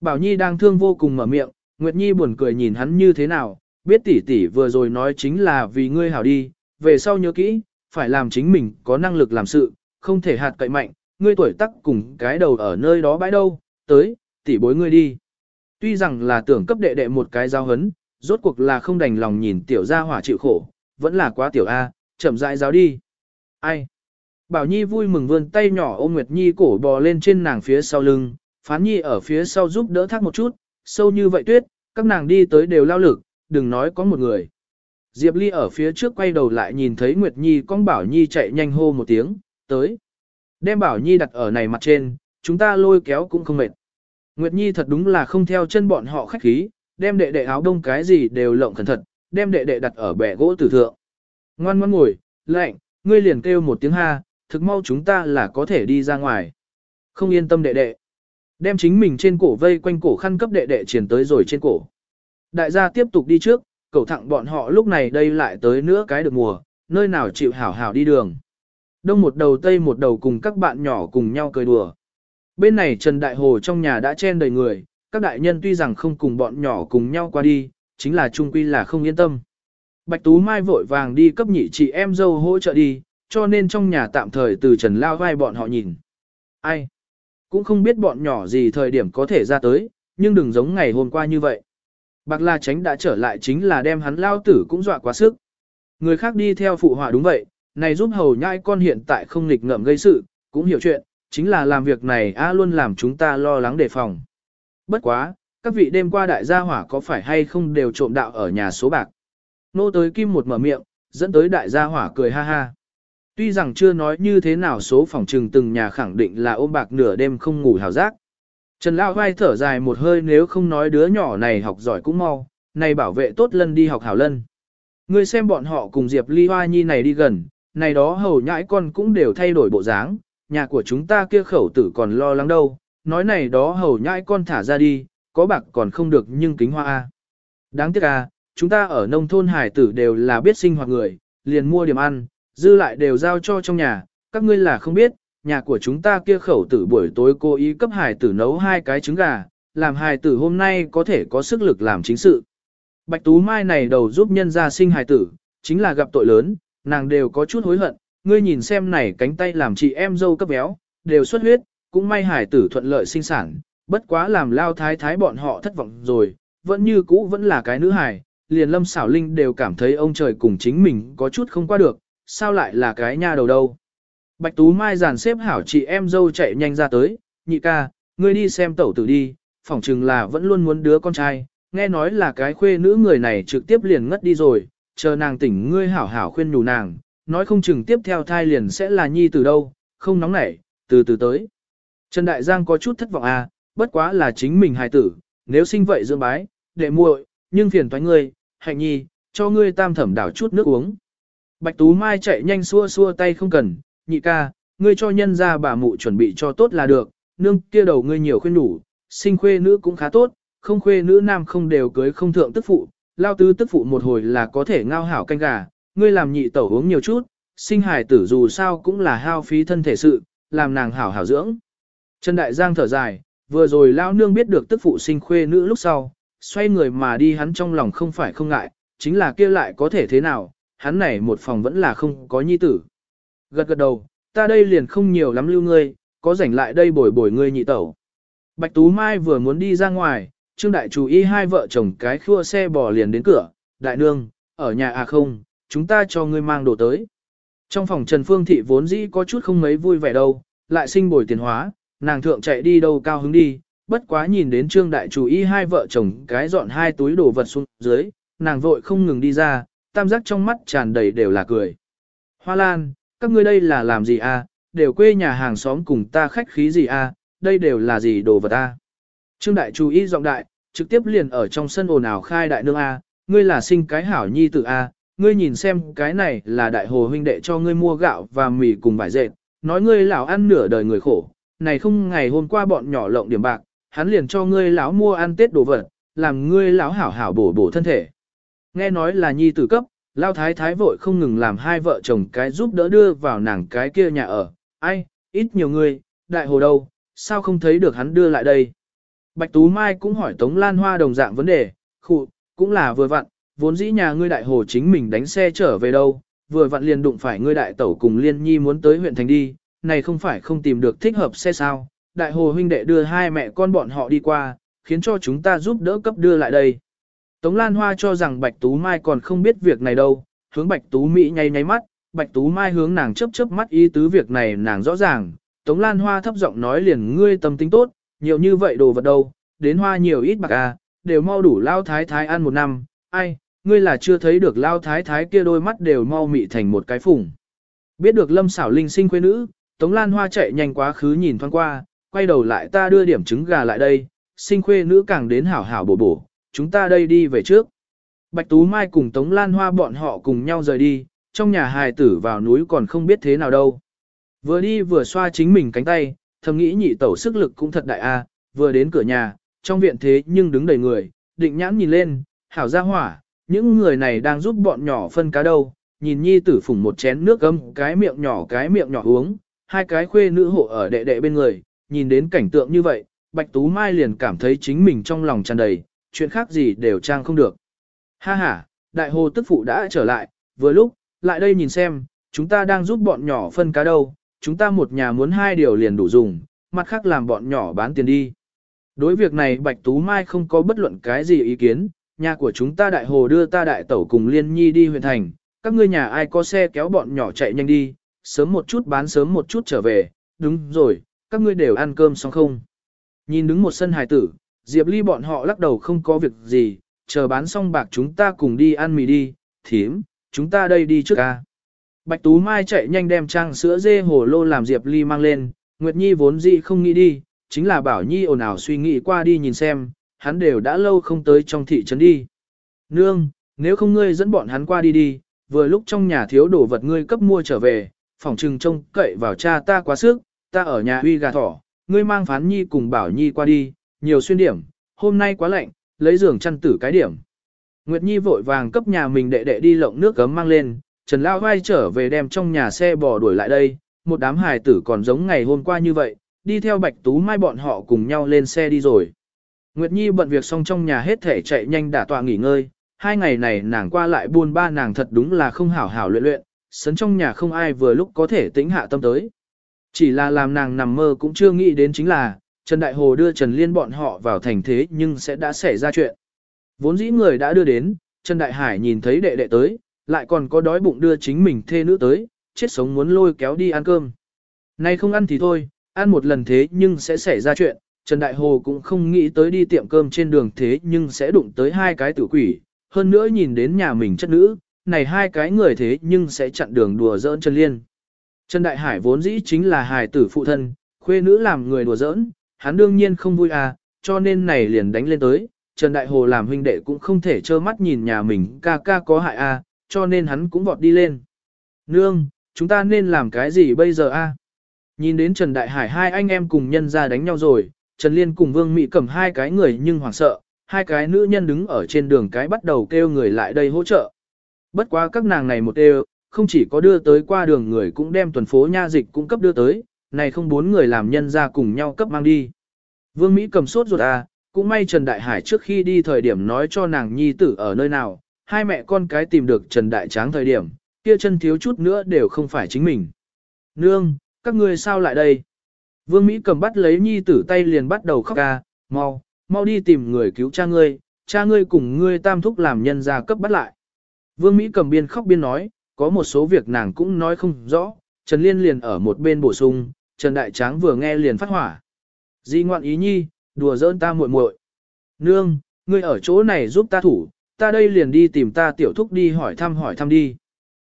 Bảo Nhi đang thương vô cùng mở miệng, Nguyệt Nhi buồn cười nhìn hắn như thế nào, biết tỷ tỷ vừa rồi nói chính là vì ngươi hảo đi, về sau nhớ kỹ, phải làm chính mình có năng lực làm sự, không thể hạt cậy mạnh, ngươi tuổi tắc cùng cái đầu ở nơi đó bãi đâu, tới, tỉ bối ngươi đi. Tuy rằng là tưởng cấp đệ đệ một cái giao hấn, rốt cuộc là không đành lòng nhìn tiểu gia hỏa chịu khổ, vẫn là quá tiểu A, chậm rãi giáo đi. Ai? Bảo Nhi vui mừng vươn tay nhỏ ôm Nguyệt Nhi cổ bò lên trên nàng phía sau lưng, Phán Nhi ở phía sau giúp đỡ thác một chút, sâu như vậy tuyết, các nàng đi tới đều lao lực, đừng nói có một người. Diệp Ly ở phía trước quay đầu lại nhìn thấy Nguyệt Nhi con Bảo Nhi chạy nhanh hô một tiếng, tới. Đem Bảo Nhi đặt ở này mặt trên, chúng ta lôi kéo cũng không mệt. Nguyệt Nhi thật đúng là không theo chân bọn họ khách khí, đem đệ đệ áo đông cái gì đều lộng cẩn thận, đem đệ đệ đặt ở bẻ gỗ tử thượng. Ngoan ngoan ngồi, lạnh, ngươi liền kêu một tiếng ha, thực mau chúng ta là có thể đi ra ngoài. Không yên tâm đệ đệ. Đem chính mình trên cổ vây quanh cổ khăn cấp đệ đệ triển tới rồi trên cổ. Đại gia tiếp tục đi trước, cậu thẳng bọn họ lúc này đây lại tới nữa cái được mùa, nơi nào chịu hảo hảo đi đường. Đông một đầu tây một đầu cùng các bạn nhỏ cùng nhau cười đùa. Bên này Trần Đại Hồ trong nhà đã chen đầy người, các đại nhân tuy rằng không cùng bọn nhỏ cùng nhau qua đi, chính là trung quy là không yên tâm. Bạch Tú Mai vội vàng đi cấp nhị chị em dâu hỗ trợ đi, cho nên trong nhà tạm thời từ Trần Lao vai bọn họ nhìn. Ai? Cũng không biết bọn nhỏ gì thời điểm có thể ra tới, nhưng đừng giống ngày hôm qua như vậy. Bạc La Tránh đã trở lại chính là đem hắn lao tử cũng dọa quá sức. Người khác đi theo phụ họa đúng vậy, này giúp hầu nhai con hiện tại không nghịch ngợm gây sự, cũng hiểu chuyện, chính là làm việc này a luôn làm chúng ta lo lắng đề phòng. Bất quá, các vị đêm qua đại gia hỏa có phải hay không đều trộm đạo ở nhà số bạc. Nô tới kim một mở miệng, dẫn tới đại gia hỏa cười ha ha. Tuy rằng chưa nói như thế nào số phòng trừng từng nhà khẳng định là ôm bạc nửa đêm không ngủ hào giác. Trần Lão vai thở dài một hơi nếu không nói đứa nhỏ này học giỏi cũng mau, này bảo vệ tốt lân đi học hảo lân. Ngươi xem bọn họ cùng Diệp Ly Hoa Nhi này đi gần, này đó hầu nhãi con cũng đều thay đổi bộ dáng, nhà của chúng ta kia khẩu tử còn lo lắng đâu, nói này đó hầu nhãi con thả ra đi, có bạc còn không được nhưng kính hoa a. Đáng tiếc à, chúng ta ở nông thôn hải tử đều là biết sinh hoạt người, liền mua điểm ăn, dư lại đều giao cho trong nhà, các ngươi là không biết, nhà của chúng ta kia khẩu tử buổi tối cố ý cấp hải tử nấu hai cái trứng gà, làm hải tử hôm nay có thể có sức lực làm chính sự. Bạch Tú Mai này đầu giúp nhân gia sinh hải tử, chính là gặp tội lớn, nàng đều có chút hối hận, ngươi nhìn xem này cánh tay làm chị em dâu cấp béo, đều xuất huyết, cũng may hải tử thuận lợi sinh sản, bất quá làm lao thái thái bọn họ thất vọng rồi, vẫn như cũ vẫn là cái nữ hài, liền lâm xảo linh đều cảm thấy ông trời cùng chính mình có chút không qua được, sao lại là cái nha đầu đâu. Bạch Tú Mai dàn xếp hảo chị em dâu chạy nhanh ra tới, nhị ca, ngươi đi xem tẩu tử đi, phỏng chừng là vẫn luôn muốn đứa con trai, nghe nói là cái khuê nữ người này trực tiếp liền ngất đi rồi, chờ nàng tỉnh ngươi hảo hảo khuyên nhủ nàng, nói không chừng tiếp theo thai liền sẽ là nhi từ đâu, không nóng nảy, từ từ tới. Trần Đại Giang có chút thất vọng à, bất quá là chính mình hài tử, nếu sinh vậy dưỡng bái, đệ muội, nhưng phiền toái ngươi, hạnh nhi, cho ngươi tam thẩm đảo chút nước uống. Bạch Tú Mai chạy nhanh xua xua tay không cần, nhị ca, ngươi cho nhân ra bà mụ chuẩn bị cho tốt là được, nương kia đầu ngươi nhiều khuyên đủ, sinh khuê nữ cũng khá tốt, không khuê nữ nam không đều cưới không thượng tức phụ, lao tứ tức phụ một hồi là có thể ngao hảo canh gà, ngươi làm nhị tẩu uống nhiều chút, sinh hài tử dù sao cũng là hao phí thân thể sự, làm nàng hảo hảo dưỡng. Trần Đại Giang thở dài, vừa rồi lao nương biết được tức phụ sinh khuê nữ lúc sau, xoay người mà đi hắn trong lòng không phải không ngại, chính là kia lại có thể thế nào, hắn này một phòng vẫn là không có nhi tử. Gật gật đầu, ta đây liền không nhiều lắm lưu ngươi, có rảnh lại đây bồi bồi ngươi nhị tẩu. Bạch Tú Mai vừa muốn đi ra ngoài, Trương Đại chú ý hai vợ chồng cái khua xe bò liền đến cửa, đại nương, ở nhà à không, chúng ta cho ngươi mang đồ tới. Trong phòng Trần Phương Thị vốn dĩ có chút không mấy vui vẻ đâu, lại sinh bồi tiền hóa, nàng thượng chạy đi đâu cao hứng đi, bất quá nhìn đến Trương Đại chú ý hai vợ chồng cái dọn hai túi đồ vật xuống dưới, nàng vội không ngừng đi ra, tam giác trong mắt tràn đầy đều là cười. Hoa Lan, các ngươi đây là làm gì à, đều quê nhà hàng xóm cùng ta khách khí gì à, đây đều là gì đồ vật à. Trương Đại chú ý giọng đại, trực tiếp liền ở trong sân ồn ào khai đại nương à, ngươi là sinh cái hảo nhi tử à, ngươi nhìn xem cái này là đại hồ huynh đệ cho ngươi mua gạo và mì cùng vải dệt, nói ngươi lão ăn nửa đời người khổ, này không ngày hôm qua bọn nhỏ lộng điểm bạc, hắn liền cho ngươi lão mua ăn tết đồ vật, làm ngươi lão hảo hảo bổ bổ thân thể. Nghe nói là nhi tử cấp, lao thái thái vội không ngừng làm hai vợ chồng cái giúp đỡ đưa vào nàng cái kia nhà ở, ai, ít nhiều người, đại hồ đâu, sao không thấy được hắn đưa lại đây. Bạch Tú Mai cũng hỏi Tống Lan Hoa đồng dạng vấn đề, khụ, cũng là vừa vặn, vốn dĩ nhà ngươi đại hồ chính mình đánh xe trở về đâu, vừa vặn liền đụng phải ngươi đại tẩu cùng liên nhi muốn tới huyện thành đi, này không phải không tìm được thích hợp xe sao, đại hồ huynh đệ đưa hai mẹ con bọn họ đi qua, khiến cho chúng ta giúp đỡ cấp đưa lại đây. Tống Lan Hoa cho rằng Bạch Tú Mai còn không biết việc này đâu, hướng Bạch Tú Mỹ nháy nháy mắt, Bạch Tú Mai hướng nàng chớp chớp mắt ý tứ việc này nàng rõ ràng, Tống Lan Hoa thấp giọng nói liền ngươi tâm tính tốt, nhiều như vậy đồ vật đâu, đến hoa nhiều ít bạc à, đều mau đủ lao thái thái ăn một năm, ai, ngươi là chưa thấy được lao thái thái kia đôi mắt đều mau mị thành một cái phủng. Biết được lâm xảo linh sinh quê nữ, Tống Lan Hoa chạy nhanh quá khứ nhìn thoáng qua, quay đầu lại ta đưa điểm trứng gà lại đây, sinh khuê nữ càng đến hảo hảo bổ bổ, chúng ta đây đi về trước. Bạch Tú Mai cùng Tống Lan Hoa bọn họ cùng nhau rời đi, trong nhà hài tử vào núi còn không biết thế nào đâu. Vừa đi vừa xoa chính mình cánh tay, thầm nghĩ nhị tẩu sức lực cũng thật đại a, vừa đến cửa nhà, trong viện thế nhưng đứng đầy người, định nhãn nhìn lên, hảo ra hỏa, những người này đang giúp bọn nhỏ phân cá đâu, nhìn nhi tử phủng một chén nước gấm, cái miệng nhỏ cái miệng nhỏ uống, hai cái khuê nữ hộ ở đệ đệ bên người, nhìn đến cảnh tượng như vậy, Bạch Tú Mai liền cảm thấy chính mình trong lòng tràn đầy, chuyện khác gì đều trang không được. Ha ha, đại hồ tức phụ đã trở lại, vừa lúc, lại đây nhìn xem, chúng ta đang giúp bọn nhỏ phân cá đâu, chúng ta một nhà muốn hai điều liền đủ dùng, mặt khác làm bọn nhỏ bán tiền đi. Đối việc này Bạch Tú Mai không có bất luận cái gì ý kiến, nhà của chúng ta đại hồ đưa ta đại tẩu cùng liên nhi đi huyện thành, các ngươi nhà ai có xe kéo bọn nhỏ chạy nhanh đi, sớm một chút bán sớm một chút trở về, đúng rồi, các ngươi đều ăn cơm xong không? Nhìn đứng một sân hài tử, Diệp Ly bọn họ lắc đầu không có việc gì, chờ bán xong bạc chúng ta cùng đi ăn mì đi, thím, chúng ta đây đi trước ca. Bạch Tú Mai chạy nhanh đem trang sữa dê hồ lô làm Diệp Ly mang lên, Nguyệt Nhi vốn dĩ không nghĩ đi, chính là bảo Nhi ồn ào suy nghĩ qua đi nhìn xem, hắn đều đã lâu không tới trong thị trấn đi. Nương, nếu không ngươi dẫn bọn hắn qua đi đi, vừa lúc trong nhà thiếu đồ vật ngươi cấp mua trở về, phòng trừng trông cậy vào cha ta quá sức, ta ở nhà uy gà thỏ, ngươi mang phán Nhi cùng bảo Nhi qua đi, nhiều xuyên điểm, hôm nay quá lạnh, lấy giường chăn tử cái điểm. Nguyệt Nhi vội vàng cấp nhà mình đệ đệ đi lộng nước gấm mang lên, Trần Lao vai trở về đem trong nhà xe bò đuổi lại đây, một đám hài tử còn giống ngày hôm qua như vậy, đi theo Bạch Tú Mai bọn họ cùng nhau lên xe đi rồi. Nguyệt Nhi bận việc xong trong nhà hết thể chạy nhanh đả tọa nghỉ ngơi, hai ngày này nàng qua lại buôn ba nàng thật đúng là không hảo hảo luyện luyện, sấn trong nhà không ai vừa lúc có thể tĩnh hạ tâm tới. Chỉ là làm nàng nằm mơ cũng chưa nghĩ đến chính là, Trần Đại Hồ đưa Trần Liên bọn họ vào thành thế nhưng sẽ đã xảy ra chuyện. Vốn dĩ người đã đưa đến, Trần Đại Hải nhìn thấy đệ đệ tới, lại còn có đói bụng đưa chính mình thê nữ tới, chết sống muốn lôi kéo đi ăn cơm. Nay không ăn thì thôi, ăn một lần thế nhưng sẽ xảy ra chuyện, Trần Đại Hồ cũng không nghĩ tới đi tiệm cơm trên đường thế nhưng sẽ đụng tới hai cái tử quỷ, hơn nữa nhìn đến nhà mình chất nữ, này hai cái người thế nhưng sẽ chặn đường đùa giỡn Trần Liên. Trần Đại Hải vốn dĩ chính là hài tử phụ thân, khuê nữ làm người đùa giỡn, hắn đương nhiên không vui à, cho nên này liền đánh lên tới, Trần Đại Hồ làm huynh đệ cũng không thể trơ mắt nhìn nhà mình ca ca có hại à, cho nên hắn cũng vọt đi lên. Nương, chúng ta nên làm cái gì bây giờ a? Nhìn đến Trần Đại Hải hai anh em cùng nhân ra đánh nhau rồi, Trần Liên cùng Vương Mỹ cầm hai cái người nhưng hoảng sợ, hai cái nữ nhân đứng ở trên đường cái bắt đầu kêu người lại đây hỗ trợ. Bất quá các nàng này một đều, không chỉ có đưa tới qua đường người cũng đem tuần phố nha dịch cung cấp đưa tới, này không bốn người làm nhân ra cùng nhau cấp mang đi. Vương Mỹ cầm sốt ruột à, cũng may Trần Đại Hải trước khi đi thời điểm nói cho nàng nhi tử ở nơi nào, hai mẹ con cái tìm được Trần Đại Tráng thời điểm, kia chân thiếu chút nữa đều không phải chính mình. Nương, các ngươi sao lại đây? Vương Mỹ cầm bắt lấy nhi tử tay liền bắt đầu khóc ca, mau, mau đi tìm người cứu cha ngươi, cha ngươi cùng ngươi tam thúc làm nhân gia cấp bắt lại. Vương Mỹ cầm biên khóc biên nói, có một số việc nàng cũng nói không rõ, Trần Liên liền ở một bên bổ sung, Trần Đại Tráng vừa nghe liền phát hỏa. Di ngoạn ý nhi, đùa giỡn ta muội muội. Nương, ngươi ở chỗ này giúp ta thủ, ta đây liền đi tìm ta tiểu thúc đi hỏi thăm hỏi thăm đi.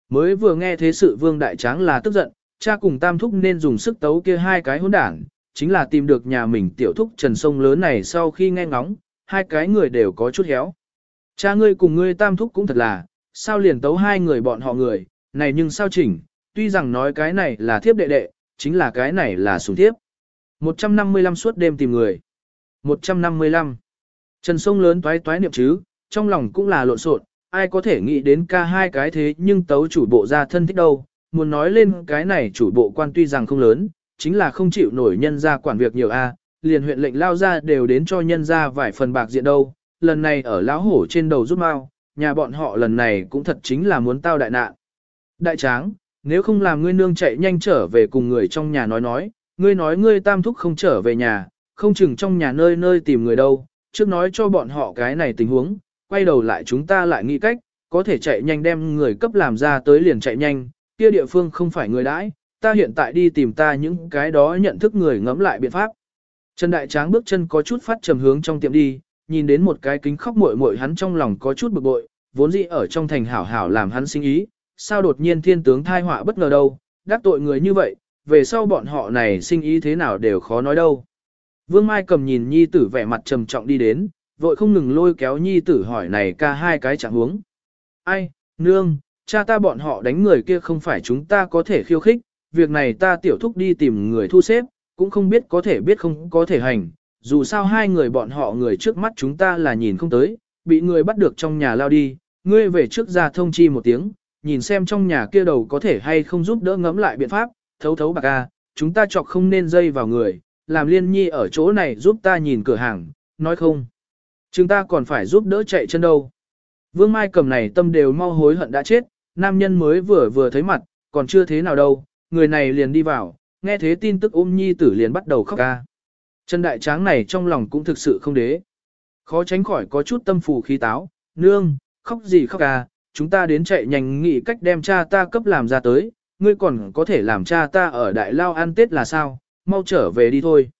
Mới vừa nghe thế sự vương đại tráng là tức giận, cha cùng tam thúc nên dùng sức tấu kia hai cái hỗn đảng, chính là tìm được nhà mình tiểu thúc trần sông lớn này sau khi nghe ngóng, hai cái người đều có chút héo. Cha ngươi cùng ngươi tam thúc cũng thật là, sao liền tấu hai người bọn họ người, này nhưng sao chỉnh, tuy rằng nói cái này là thiếp đệ đệ, chính là cái này là sùng thiếp. 155 suốt đêm tìm người. 155. Trần sông lớn toái toái niệm chứ, trong lòng cũng là lộn xộn, ai có thể nghĩ đến ca hai cái thế nhưng tấu chủ bộ ra thân thích đâu, muốn nói lên cái này chủ bộ quan tuy rằng không lớn, chính là không chịu nổi nhân ra quản việc nhiều a, liền huyện lệnh lao ra đều đến cho nhân ra vài phần bạc diện đâu, lần này ở lão hổ trên đầu rút mau, nhà bọn họ lần này cũng thật chính là muốn tao đại nạn. Đại tráng, nếu không làm ngươi nương chạy nhanh trở về cùng người trong nhà nói nói, ngươi nói ngươi tam thúc không trở về nhà, không chừng trong nhà nơi nơi tìm người đâu, trước nói cho bọn họ cái này tình huống, quay đầu lại chúng ta lại nghĩ cách, có thể chạy nhanh đem người cấp làm ra tới liền chạy nhanh, kia địa phương không phải người đãi, ta hiện tại đi tìm ta những cái đó nhận thức người ngẫm lại biện pháp. Trần Đại Tráng bước chân có chút phát trầm hướng trong tiệm đi, nhìn đến một cái kính khóc muội muội hắn trong lòng có chút bực bội, vốn dĩ ở trong thành hảo hảo làm hắn sinh ý, sao đột nhiên thiên tướng thai họa bất ngờ đâu, đắc tội người như vậy, về sau bọn họ này sinh ý thế nào đều khó nói đâu. Vương Mai cầm nhìn nhi tử vẻ mặt trầm trọng đi đến, vội không ngừng lôi kéo nhi tử hỏi này ca hai cái chẳng huống. Ai, nương, cha ta bọn họ đánh người kia không phải chúng ta có thể khiêu khích, việc này ta tiểu thúc đi tìm người thu xếp, cũng không biết có thể biết không có thể hành, dù sao hai người bọn họ người trước mắt chúng ta là nhìn không tới, bị người bắt được trong nhà lao đi, ngươi về trước ra thông chi một tiếng, nhìn xem trong nhà kia đầu có thể hay không giúp đỡ ngẫm lại biện pháp, thấu thấu bạc a, chúng ta chọc không nên dây vào người, làm liên nhi ở chỗ này giúp ta nhìn cửa hàng, nói không. Chúng ta còn phải giúp đỡ chạy chân đâu. Vương Mai cầm này tâm đều mau hối hận đã chết, nam nhân mới vừa vừa thấy mặt, còn chưa thế nào đâu, người này liền đi vào, nghe thế tin tức ôm nhi tử liền bắt đầu khóc ca. chân đại tráng này trong lòng cũng thực sự không đế. Khó tránh khỏi có chút tâm phù khí táo, nương, khóc gì khóc ca, chúng ta đến chạy nhanh nghĩ cách đem cha ta cấp làm ra tới, ngươi còn có thể làm cha ta ở đại lao ăn tết là sao, mau trở về đi thôi.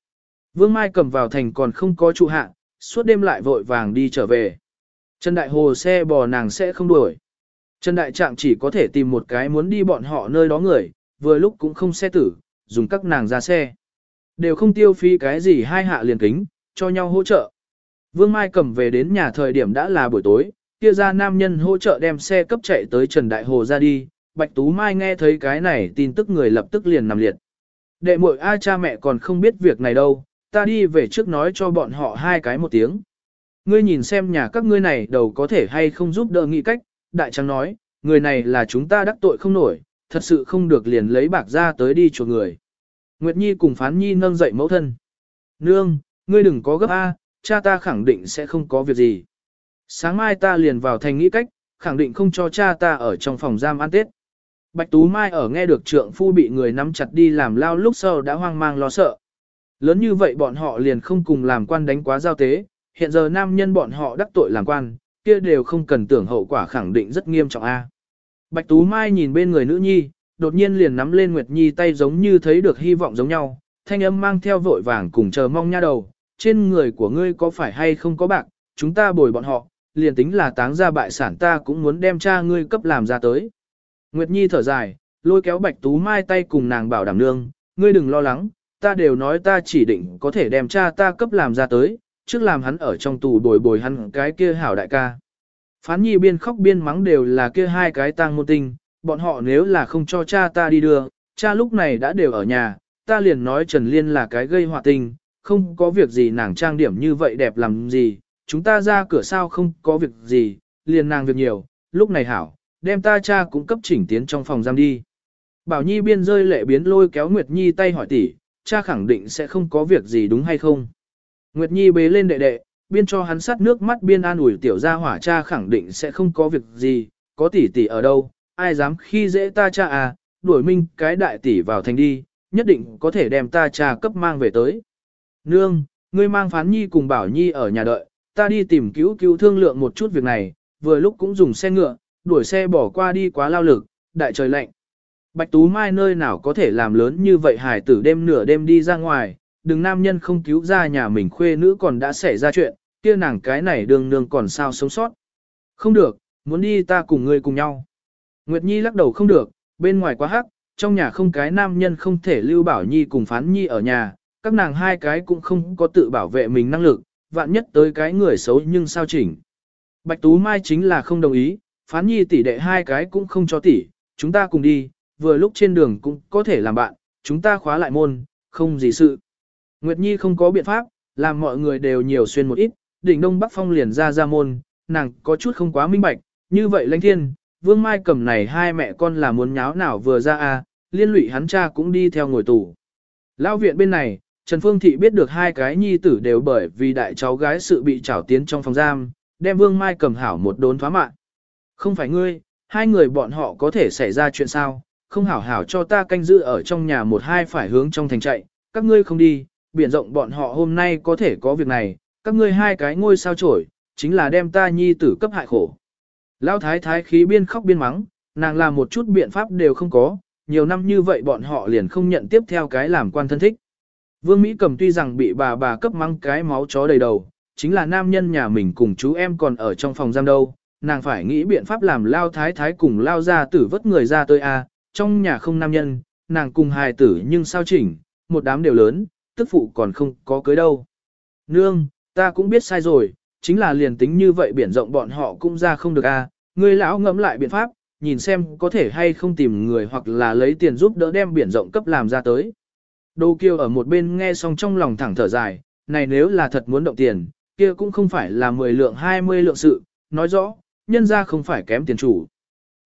Vương Mai cầm vào thành còn không có trụ hạ, suốt đêm lại vội vàng đi trở về. Trần Đại Hồ xe bò nàng sẽ không đuổi. Trần Đại Trạng chỉ có thể tìm một cái muốn đi bọn họ nơi đó người, vừa lúc cũng không xe tử, dùng các nàng ra xe. Đều không tiêu phí cái gì hai hạ liền kính, cho nhau hỗ trợ. Vương Mai cầm về đến nhà thời điểm đã là buổi tối, kia ra nam nhân hỗ trợ đem xe cấp chạy tới Trần Đại Hồ ra đi, Bạch Tú Mai nghe thấy cái này tin tức người lập tức liền nằm liệt. Đệ muội ai cha mẹ còn không biết việc này đâu, ta đi về trước nói cho bọn họ hai cái một tiếng. Ngươi nhìn xem nhà các ngươi này đầu có thể hay không giúp đỡ nghĩ cách, đại trắng nói, người này là chúng ta đắc tội không nổi, thật sự không được liền lấy bạc ra tới đi chuộc người. Nguyệt Nhi cùng Phán Nhi nâng dậy mẫu thân. Nương, ngươi đừng có gấp A, cha ta khẳng định sẽ không có việc gì. Sáng mai ta liền vào thành nghĩ cách, khẳng định không cho cha ta ở trong phòng giam ăn tết. Bạch Tú Mai ở nghe được trượng phu bị người nắm chặt đi làm lao lúc sau đã hoang mang lo sợ. Lớn như vậy bọn họ liền không cùng làm quan đánh quá giao tế, hiện giờ nam nhân bọn họ đắc tội làm quan, kia đều không cần tưởng hậu quả khẳng định rất nghiêm trọng a. Bạch Tú Mai nhìn bên người nữ nhi, đột nhiên liền nắm lên Nguyệt Nhi tay giống như thấy được hy vọng giống nhau, thanh âm mang theo vội vàng cùng chờ mong nha đầu, trên người của ngươi có phải hay không có bạc, chúng ta bồi bọn họ, liền tính là táng ra bại sản ta cũng muốn đem cha ngươi cấp làm ra tới. Nguyệt Nhi thở dài, lôi kéo Bạch Tú Mai tay cùng nàng bảo đảm nương, ngươi đừng lo lắng, ta đều nói ta chỉ định có thể đem cha ta cấp làm ra tới, trước làm hắn ở trong tù bồi bồi hắn cái kia hảo đại ca. Phán nhi biên khóc biên mắng đều là kia hai cái tang môn tinh, bọn họ nếu là không cho cha ta đi đưa, cha lúc này đã đều ở nhà, ta liền nói Trần Liên là cái gây họa tình, không có việc gì nàng trang điểm như vậy đẹp làm gì, chúng ta ra cửa sao không có việc gì, liền nàng việc nhiều, lúc này hảo, đem ta cha cũng cấp chỉnh tiến trong phòng giam đi. Bảo Nhi biên rơi lệ biến lôi kéo Nguyệt Nhi tay hỏi tỷ, cha khẳng định sẽ không có việc gì đúng hay không. Nguyệt Nhi bế lên đệ đệ, biên cho hắn sát nước mắt biên an ủi tiểu gia hỏa cha khẳng định sẽ không có việc gì, có tỷ tỷ ở đâu, ai dám khi dễ ta cha à, đuổi minh cái đại tỷ vào thành đi, nhất định có thể đem ta cha cấp mang về tới. Nương, ngươi mang phán nhi cùng bảo nhi ở nhà đợi, ta đi tìm cứu cứu thương lượng một chút việc này, vừa lúc cũng dùng xe ngựa, đuổi xe bỏ qua đi quá lao lực, đại trời lạnh. Bạch Tú Mai nơi nào có thể làm lớn như vậy hải tử đêm nửa đêm đi ra ngoài, đừng nam nhân không cứu ra nhà mình khuê nữ còn đã xảy ra chuyện, kia nàng cái này đường nương còn sao sống sót. Không được, muốn đi ta cùng ngươi cùng nhau. Nguyệt Nhi lắc đầu không được, bên ngoài quá hắc, trong nhà không cái nam nhân không thể lưu bảo Nhi cùng phán Nhi ở nhà, các nàng hai cái cũng không có tự bảo vệ mình năng lực, vạn nhất tới cái người xấu nhưng sao chỉnh. Bạch Tú Mai chính là không đồng ý, phán Nhi tỷ đệ hai cái cũng không cho tỷ, chúng ta cùng đi, vừa lúc trên đường cũng có thể làm bạn, chúng ta khóa lại môn, không gì sự. Nguyệt Nhi không có biện pháp, làm mọi người đều nhiều xuyên một ít, đỉnh đông bắc phong liền ra ra môn, nàng có chút không quá minh bạch, như vậy lãnh thiên, vương mai cầm này hai mẹ con là muốn nháo nào vừa ra à, liên lụy hắn cha cũng đi theo ngồi tù. Lao viện bên này, Trần Phương Thị biết được hai cái nhi tử đều bởi vì đại cháu gái sự bị trảo tiến trong phòng giam, đem vương mai cầm hảo một đốn thoá mạng. Không phải ngươi, hai người bọn họ có thể xảy ra chuyện sao, không hảo hảo cho ta canh giữ ở trong nhà một hai phải hướng trong thành chạy, các ngươi không đi, biển rộng bọn họ hôm nay có thể có việc này, các ngươi hai cái ngôi sao trổi, chính là đem ta nhi tử cấp hại khổ. Lão thái thái khí biên khóc biên mắng, nàng làm một chút biện pháp đều không có, nhiều năm như vậy bọn họ liền không nhận tiếp theo cái làm quan thân thích. Vương Mỹ cầm tuy rằng bị bà bà cấp mắng cái máu chó đầy đầu, chính là nam nhân nhà mình cùng chú em còn ở trong phòng giam đâu, nàng phải nghĩ biện pháp làm lao thái thái cùng lao ra tử vất người ra tới a trong nhà không nam nhân, nàng cùng hài tử nhưng sao chỉnh, một đám đều lớn, tức phụ còn không có cưới đâu. Nương, ta cũng biết sai rồi, chính là liền tính như vậy biển rộng bọn họ cũng ra không được a. À. Ngươi lão ngẫm lại biện pháp, nhìn xem có thể hay không tìm người hoặc là lấy tiền giúp đỡ đem biển rộng cấp làm ra tới. Đô Kiêu ở một bên nghe xong trong lòng thẳng thở dài, này nếu là thật muốn động tiền, kia cũng không phải là 10 lượng 20 lượng sự, nói rõ, nhân ra không phải kém tiền chủ.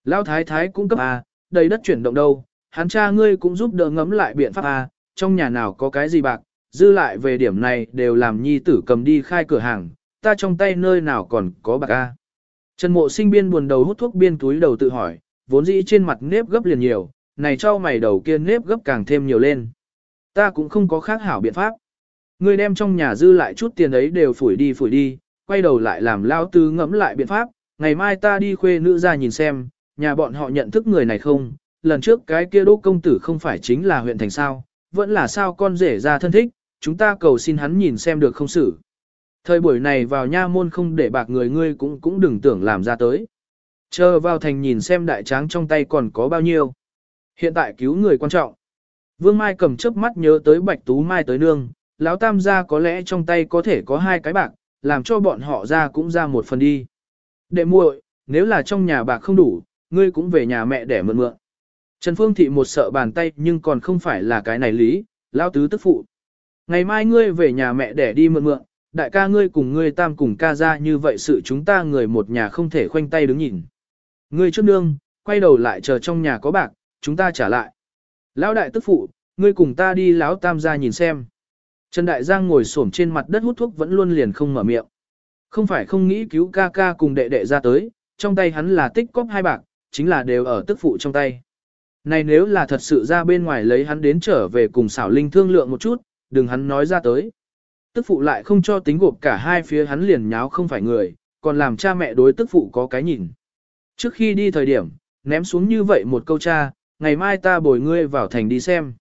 Lão thái thái cũng cấp A, đầy đất chuyển động đâu, hắn cha ngươi cũng giúp đỡ ngấm lại biện pháp A, trong nhà nào có cái gì bạc, dư lại về điểm này đều làm nhi tử cầm đi khai cửa hàng, ta trong tay nơi nào còn có bạc A. Trần mộ sinh biên buồn đầu hút thuốc biên túi đầu tự hỏi, vốn dĩ trên mặt nếp gấp liền nhiều, này cho mày đầu kia nếp gấp càng thêm nhiều lên. Ta cũng không có khác hảo biện pháp. Ngươi đem trong nhà dư lại chút tiền ấy đều phủi đi phủi đi, quay đầu lại làm lao tư ngẫm lại biện pháp, ngày mai ta đi khuê nữ ra nhìn xem, nhà bọn họ nhận thức người này không, lần trước cái kia đô công tử không phải chính là huyện thành sao, vẫn là sao con rể ra thân thích, chúng ta cầu xin hắn nhìn xem được không xử. Thời buổi này vào nha môn không để bạc người ngươi cũng cũng đừng tưởng làm ra tới. Chờ vào thành nhìn xem đại tráng trong tay còn có bao nhiêu. Hiện tại cứu người quan trọng. Vương Mai cầm chớp mắt nhớ tới Bạch Tú Mai tới nương, lão tam gia có lẽ trong tay có thể có hai cái bạc, làm cho bọn họ ra cũng ra một phần đi. Đệ muội, nếu là trong nhà bạc không đủ, ngươi cũng về nhà mẹ để mượn mượn. Trần Phương Thị một sợ bàn tay nhưng còn không phải là cái này lý, lão tứ tức phụ. Ngày mai ngươi về nhà mẹ để đi mượn mượn, đại ca ngươi cùng ngươi tam cùng ca ra như vậy sự chúng ta người một nhà không thể khoanh tay đứng nhìn. Ngươi trước nương, quay đầu lại chờ trong nhà có bạc, chúng ta trả lại. Lão đại tức phụ, ngươi cùng ta đi lão tam gia nhìn xem. Trần Đại Giang ngồi xổm trên mặt đất hút thuốc vẫn luôn liền không mở miệng. Không phải không nghĩ cứu ca ca cùng đệ đệ ra tới, trong tay hắn là tích cóp hai bạc, chính là đều ở tức phụ trong tay. Này nếu là thật sự ra bên ngoài lấy hắn đến trở về cùng xảo linh thương lượng một chút, đừng hắn nói ra tới. Tức phụ lại không cho tính gộp cả hai phía hắn liền nháo không phải người, còn làm cha mẹ đối tức phụ có cái nhìn. Trước khi đi thời điểm, ném xuống như vậy một câu cha, ngày mai ta bồi ngươi vào thành đi xem.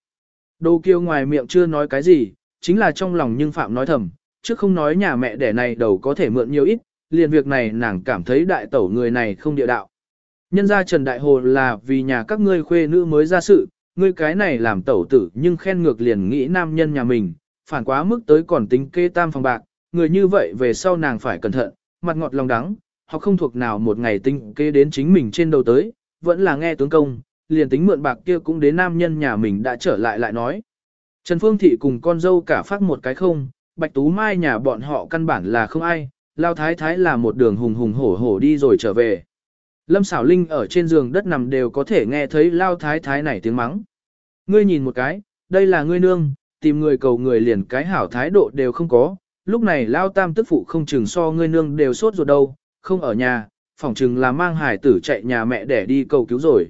Đô kiêu ngoài miệng chưa nói cái gì, chính là trong lòng nhưng Phạm nói thầm, trước không nói nhà mẹ đẻ này đầu có thể mượn nhiều ít, liền việc này nàng cảm thấy đại tẩu người này không địa đạo. Nhân ra Trần Đại Hồ là vì nhà các ngươi khuê nữ mới ra sự, ngươi cái này làm tẩu tử nhưng khen ngược liền nghĩ nam nhân nhà mình, phản quá mức tới còn tính kê tam phòng bạc, người như vậy về sau nàng phải cẩn thận, mặt ngọt lòng đắng, họ không thuộc nào một ngày tính kê đến chính mình trên đầu tới, vẫn là nghe tướng công, liền tính mượn bạc kia cũng đến nam nhân nhà mình đã trở lại lại nói. Trần Phương Thị cùng con dâu cả phát một cái không, Bạch Tú Mai nhà bọn họ căn bản là không ai, Lao Thái Thái là một đường hùng hùng hổ hổ đi rồi trở về. Lâm Sảo Linh ở trên giường đất nằm đều có thể nghe thấy Lao Thái Thái này tiếng mắng. Ngươi nhìn một cái, đây là ngươi nương, tìm người cầu người liền cái hảo thái độ đều không có, lúc này Lao Tam tức phụ không chừng so ngươi nương đều sốt ruột đâu, không ở nhà, phỏng chừng là mang hải tử chạy nhà mẹ để đi cầu cứu rồi.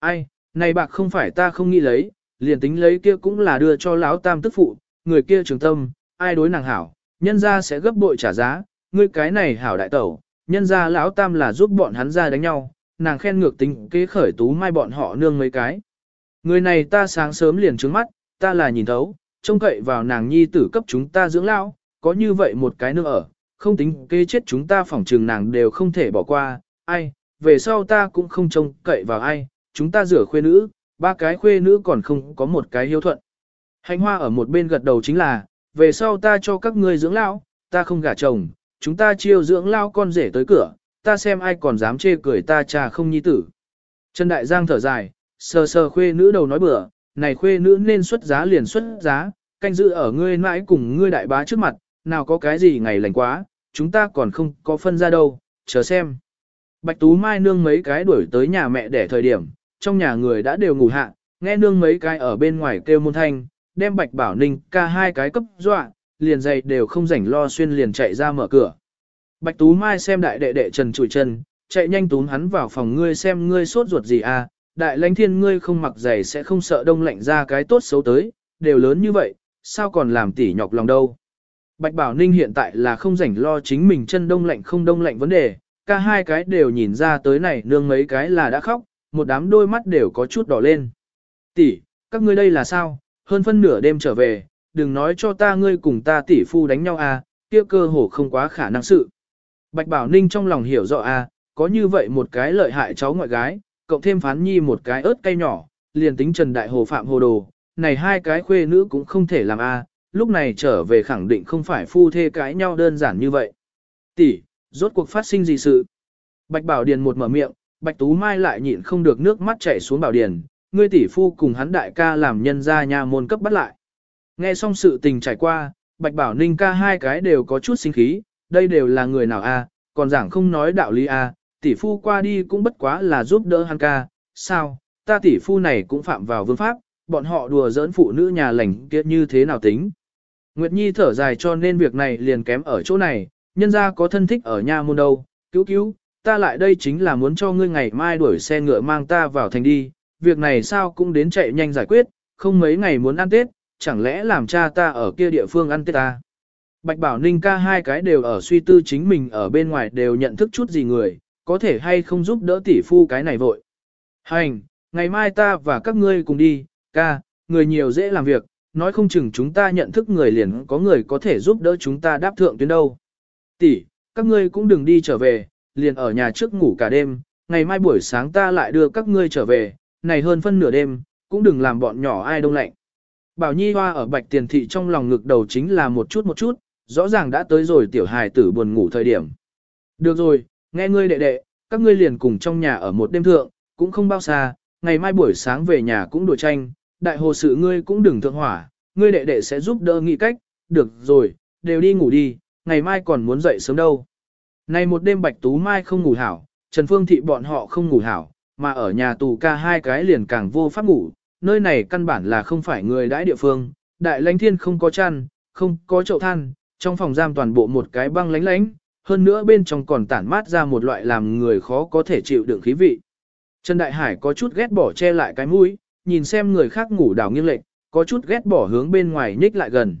Ai, này bạc không phải ta không nghĩ lấy, liền tính lấy kia cũng là đưa cho lão tam tức phụ, người kia trường tâm, ai đối nàng hảo, nhân ra sẽ gấp bội trả giá, ngươi cái này hảo đại tẩu, nhân ra lão tam là giúp bọn hắn ra đánh nhau, nàng khen ngược tính kế khởi tú mai bọn họ nương mấy cái. Người này ta sáng sớm liền trứng mắt, ta là nhìn thấu, trông cậy vào nàng nhi tử cấp chúng ta dưỡng lão, có như vậy một cái nữa ở, không tính kế chết chúng ta phỏng trường nàng đều không thể bỏ qua, ai, về sau ta cũng không trông cậy vào ai, chúng ta rửa khuê nữ, ba cái khuê nữ còn không có một cái hiếu thuận. Hành hoa ở một bên gật đầu chính là, về sau ta cho các ngươi dưỡng lão, ta không gả chồng, chúng ta chiêu dưỡng lão con rể tới cửa, ta xem ai còn dám chê cười ta cha không nhi tử. Trần Đại Giang thở dài, sờ sờ khuê nữ đầu nói bừa, này khuê nữ nên xuất giá liền xuất giá, canh giữ ở ngươi mãi cùng ngươi đại bá trước mặt, nào có cái gì ngày lành quá, chúng ta còn không có phân ra đâu, chờ xem. Bạch Tú Mai nương mấy cái đuổi tới nhà mẹ để thời điểm, trong nhà người đã đều ngủ hạ, nghe nương mấy cái ở bên ngoài kêu môn thanh, đem Bạch Bảo Ninh ca hai cái cấp dọa, liền dậy đều không rảnh lo xuyên liền chạy ra mở cửa. Bạch Tú Mai xem đại đệ đệ Trần trụi chân, chạy nhanh túm hắn vào phòng ngươi xem ngươi sốt ruột gì à, đại lãnh thiên ngươi không mặc giày sẽ không sợ đông lạnh ra cái tốt xấu tới, đều lớn như vậy, sao còn làm tỉ nhọc lòng đâu. Bạch Bảo Ninh hiện tại là không rảnh lo chính mình chân đông lạnh không đông lạnh vấn đề, cả hai cái đều nhìn ra tới này nương mấy cái là đã khóc, một đám đôi mắt đều có chút đỏ lên. Tỷ, các ngươi đây là sao, hơn phân nửa đêm trở về, đừng nói cho ta ngươi cùng ta tỷ phu đánh nhau à, kia cơ hồ không quá khả năng sự. Bạch Bảo Ninh trong lòng hiểu rõ à, có như vậy một cái lợi hại cháu ngoại gái, cộng thêm phán nhi một cái ớt cây nhỏ, liền tính Trần Đại Hồ Phạm Hồ Đồ, này hai cái khuê nữ cũng không thể làm a, lúc này trở về khẳng định không phải phu thê cãi nhau đơn giản như vậy. Tỷ, rốt cuộc phát sinh gì sự? Bạch Bảo Điền một mở miệng, Bạch Tú Mai lại nhịn không được nước mắt chảy xuống Bảo Điền, ngươi tỷ phu cùng hắn đại ca làm nhân gia nhà môn cấp bắt lại. Nghe xong sự tình trải qua, Bạch Bảo Ninh ca hai cái đều có chút sinh khí, đây đều là người nào a, còn giảng không nói đạo lý a, tỷ phu qua đi cũng bất quá là giúp đỡ hắn ca, sao, ta tỷ phu này cũng phạm vào vương pháp, bọn họ đùa giỡn phụ nữ nhà lành kia như thế nào tính. Nguyệt Nhi thở dài cho nên việc này liền kém ở chỗ này, nhân ra có thân thích ở nhà môn đâu, cứu cứu, ta lại đây chính là muốn cho ngươi ngày mai đuổi xe ngựa mang ta vào thành đi, việc này sao cũng đến chạy nhanh giải quyết, không mấy ngày muốn ăn Tết, chẳng lẽ làm cha ta ở kia địa phương ăn Tết ta. Bạch Bảo Ninh ca hai cái đều ở suy tư chính mình ở bên ngoài đều nhận thức chút gì người, có thể hay không giúp đỡ tỷ phu cái này vội. Hành, ngày mai ta và các ngươi cùng đi, ca, người nhiều dễ làm việc, nói không chừng chúng ta nhận thức người liền có người có thể giúp đỡ chúng ta đáp thượng tuyến đâu. Tỷ, các ngươi cũng đừng đi trở về, liền ở nhà trước ngủ cả đêm, ngày mai buổi sáng ta lại đưa các ngươi trở về, này hơn phân nửa đêm, cũng đừng làm bọn nhỏ ai đông lạnh. Bảo Nhi Hoa ở Bạch Tiền Thị trong lòng ngực đầu chính là một chút một chút, rõ ràng đã tới rồi tiểu hài tử buồn ngủ thời điểm. Được rồi, nghe ngươi đệ đệ, các ngươi liền cùng trong nhà ở một đêm thượng, cũng không bao xa, ngày mai buổi sáng về nhà cũng đùa tranh, đại hồ sự ngươi cũng đừng thượng hỏa, ngươi đệ đệ sẽ giúp đỡ nghĩ cách, được rồi, đều đi ngủ đi, ngày mai còn muốn dậy sớm đâu. Này một đêm Bạch Tú Mai không ngủ hảo, Trần Phương Thị bọn họ không ngủ hảo, mà ở nhà tù ca hai cái liền càng vô pháp ngủ, nơi này căn bản là không phải người đãi địa phương, đại lãnh thiên không có chăn, không có chậu than, trong phòng giam toàn bộ một cái băng lánh lánh, hơn nữa bên trong còn tản mát ra một loại làm người khó có thể chịu đựng khí vị. Trần Đại Hải có chút ghét bỏ che lại cái mũi, nhìn xem người khác ngủ đảo nghiêng lệch, có chút ghét bỏ hướng bên ngoài nhích lại gần.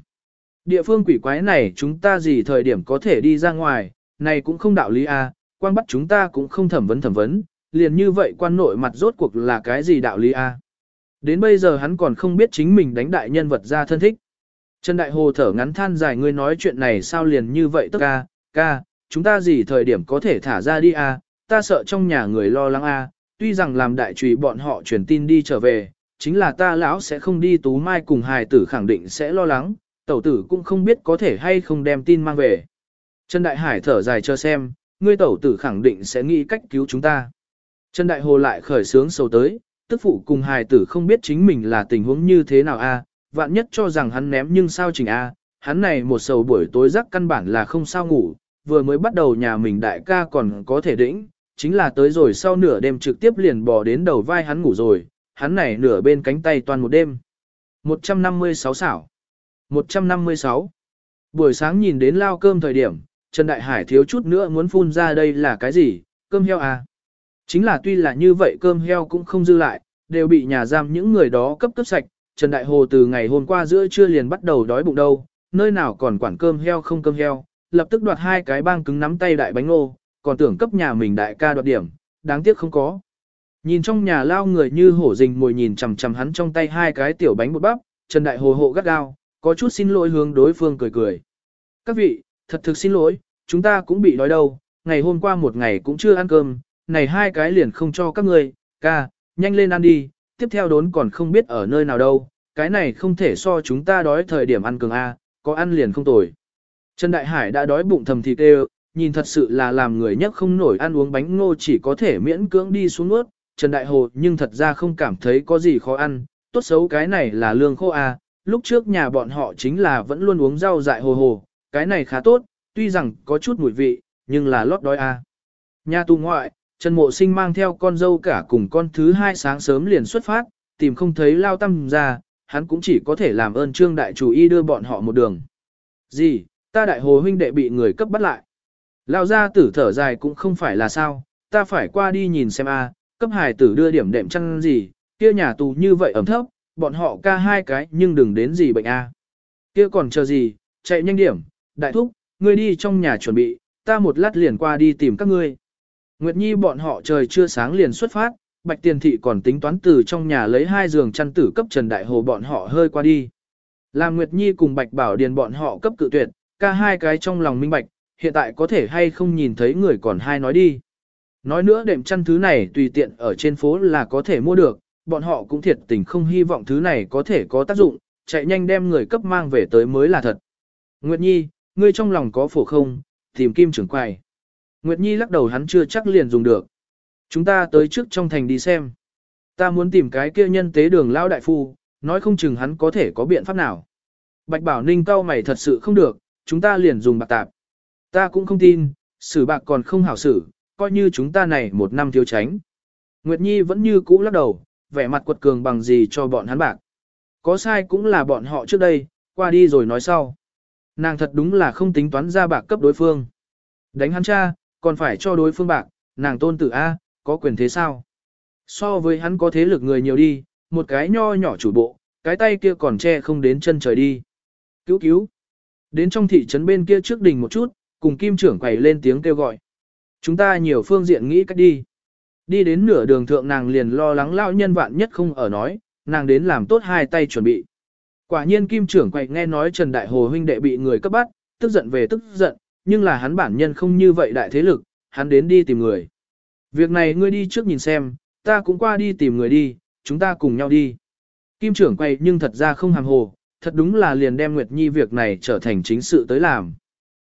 Địa phương quỷ quái này chúng ta gì thời điểm có thể đi ra ngoài, này cũng không đạo lý a, à, quan bắt chúng ta cũng không thẩm vấn thẩm vấn, liền như vậy quan nội mặt rốt cuộc là cái gì đạo lý a. Đến bây giờ hắn còn không biết chính mình đánh đại nhân vật ra thân thích. Trần Đại Hồ thở ngắn than dài ngươi nói chuyện này sao liền như vậy tức ca, ca, chúng ta gì thời điểm có thể thả ra đi a? ta sợ trong nhà người lo lắng a. tuy rằng làm đại trùy bọn họ truyền tin đi trở về, chính là ta lão sẽ không đi tú mai cùng hài tử khẳng định sẽ lo lắng, tẩu tử cũng không biết có thể hay không đem tin mang về. Trần Đại Hải thở dài cho xem, ngươi tẩu tử khẳng định sẽ nghĩ cách cứu chúng ta. Trần Đại Hồ lại khởi sướng sầu tới, tức phụ cùng hài tử không biết chính mình là tình huống như thế nào a, vạn nhất cho rằng hắn ném nhưng sao chỉnh a, hắn này một sầu buổi tối rắc căn bản là không sao ngủ, vừa mới bắt đầu nhà mình đại ca còn có thể đĩnh, chính là tới rồi sau nửa đêm trực tiếp liền bò đến đầu vai hắn ngủ rồi, hắn này nửa bên cánh tay toàn một đêm. 156 xảo. 156. Buổi sáng nhìn đến lao cơm thời điểm, Trần Đại Hải thiếu chút nữa muốn phun ra đây là cái gì, cơm heo à. Chính là tuy là như vậy cơm heo cũng không dư lại, đều bị nhà giam những người đó cấp cấp sạch. Trần Đại Hồ từ ngày hôm qua giữa trưa liền bắt đầu đói bụng đâu, nơi nào còn quản cơm heo không cơm heo, lập tức đoạt hai cái băng cứng nắm tay đại bánh ngô, còn tưởng cấp nhà mình đại ca đoạt điểm, đáng tiếc không có. Nhìn trong nhà lao người như hổ rình mồi nhìn chằm chằm hắn trong tay hai cái tiểu bánh bột bắp, Trần Đại Hồ hộ gắt gao, có chút xin lỗi hướng đối phương cười cười. Các vị, thật thực xin lỗi, chúng ta cũng bị đói đâu, ngày hôm qua một ngày cũng chưa ăn cơm, này hai cái liền không cho các người, ca, nhanh lên ăn đi, tiếp theo đốn còn không biết ở nơi nào đâu, cái này không thể so chúng ta đói thời điểm ăn cường A, có ăn liền không tồi. Trần Đại Hải đã đói bụng thầm thịt đều, nhìn thật sự là làm người nhất không nổi ăn uống bánh ngô chỉ có thể miễn cưỡng đi xuống nuốt, Trần Đại Hồ nhưng thật ra không cảm thấy có gì khó ăn, tốt xấu cái này là lương khô a, lúc trước nhà bọn họ chính là vẫn luôn uống rau dại hồ hồ, cái này khá tốt, tuy rằng có chút mùi vị, nhưng là lót đói a. Nhà tù ngoại, Trần Mộ Sinh mang theo con dâu cả cùng con thứ hai sáng sớm liền xuất phát, tìm không thấy lao tâm ra, hắn cũng chỉ có thể làm ơn trương đại chủ y đưa bọn họ một đường. Gì, ta đại hồ huynh đệ bị người cấp bắt lại. Lao ra tử thở dài cũng không phải là sao, ta phải qua đi nhìn xem a, cấp hài tử đưa điểm đệm chăn gì, kia nhà tù như vậy ẩm thấp, bọn họ ca hai cái nhưng đừng đến gì bệnh a. Kia còn chờ gì, chạy nhanh điểm, đại thúc, ngươi đi trong nhà chuẩn bị, ta một lát liền qua đi tìm các ngươi. Nguyệt Nhi bọn họ trời chưa sáng liền xuất phát, Bạch Tiền Thị còn tính toán từ trong nhà lấy hai giường chăn tử cấp Trần Đại Hồ bọn họ hơi qua đi. Làm Nguyệt Nhi cùng Bạch Bảo Điền bọn họ cấp cự tuyệt, ca hai cái trong lòng minh bạch, hiện tại có thể hay không nhìn thấy người còn hai nói đi. Nói nữa đệm chăn thứ này tùy tiện ở trên phố là có thể mua được, bọn họ cũng thiệt tình không hy vọng thứ này có thể có tác dụng, chạy nhanh đem người cấp mang về tới mới là thật. Nguyệt Nhi, ngươi trong lòng có phổ không, tìm kim trưởng quầy. Nguyệt Nhi lắc đầu hắn chưa chắc liền dùng được. Chúng ta tới trước trong thành đi xem. Ta muốn tìm cái kia nhân tế đường lao đại phu, nói không chừng hắn có thể có biện pháp nào. Bạch Bảo Ninh cao mày thật sự không được, chúng ta liền dùng bạc tạp. Ta cũng không tin, xử bạc còn không hảo xử, coi như chúng ta này một năm thiếu tránh. Nguyệt Nhi vẫn như cũ lắc đầu, vẻ mặt quật cường bằng gì cho bọn hắn bạc. Có sai cũng là bọn họ trước đây, qua đi rồi nói sau. Nàng thật đúng là không tính toán ra bạc cấp đối phương. Đánh hắn cha, còn phải cho đối phương bạc, nàng tôn tử A, có quyền thế sao? So với hắn có thế lực người nhiều đi, một cái nho nhỏ chủ bộ, cái tay kia còn che không đến chân trời đi. Cứu cứu. Đến trong thị trấn bên kia trước đỉnh một chút, cùng kim trưởng quầy lên tiếng kêu gọi. Chúng ta nhiều phương diện nghĩ cách đi. Đi đến nửa đường thượng nàng liền lo lắng lão nhân vạn nhất không ở nói, nàng đến làm tốt hai tay chuẩn bị. Quả nhiên kim trưởng quầy nghe nói Trần Đại Hồ huynh đệ bị người cấp bắt, tức giận về tức giận, nhưng là hắn bản nhân không như vậy đại thế lực, hắn đến đi tìm người. Việc này ngươi đi trước nhìn xem, ta cũng qua đi tìm người đi, chúng ta cùng nhau đi. Kim trưởng quay nhưng thật ra không hàm hồ, thật đúng là liền đem Nguyệt Nhi việc này trở thành chính sự tới làm.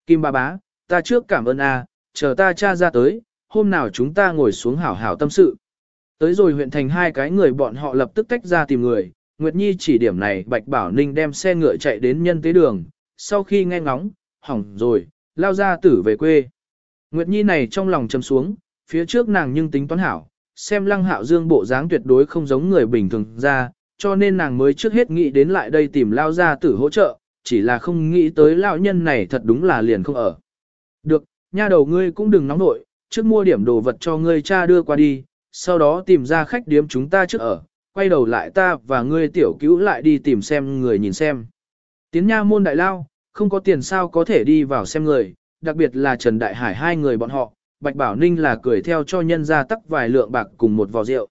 Kim ba bá, ta trước cảm ơn a, chờ ta cha ra tới, hôm nào chúng ta ngồi xuống hảo hảo tâm sự. Tới rồi huyện thành hai cái người bọn họ lập tức tách ra tìm người, Nguyệt Nhi chỉ điểm này Bạch Bảo Ninh đem xe ngựa chạy đến nhân tế đường, sau khi nghe ngóng, hỏng rồi, lao ra tử về quê. Nguyệt Nhi này trong lòng chầm xuống, phía trước nàng nhưng tính toán hảo, xem lăng hạo dương bộ dáng tuyệt đối không giống người bình thường ra, cho nên nàng mới trước hết nghĩ đến lại đây tìm lao ra tử hỗ trợ, chỉ là không nghĩ tới lão nhân này thật đúng là liền không ở. Được, nha đầu ngươi cũng đừng nóng nội, trước mua điểm đồ vật cho ngươi cha đưa qua đi, sau đó tìm ra khách điếm chúng ta trước ở, quay đầu lại ta và ngươi tiểu cứu lại đi tìm xem người nhìn xem. Tiến nha môn đại lao, không có tiền sao có thể đi vào xem người, đặc biệt là Trần Đại Hải hai người bọn họ, Bạch Bảo Ninh là cười theo cho nhân ra tắc vài lượng bạc cùng một vò rượu.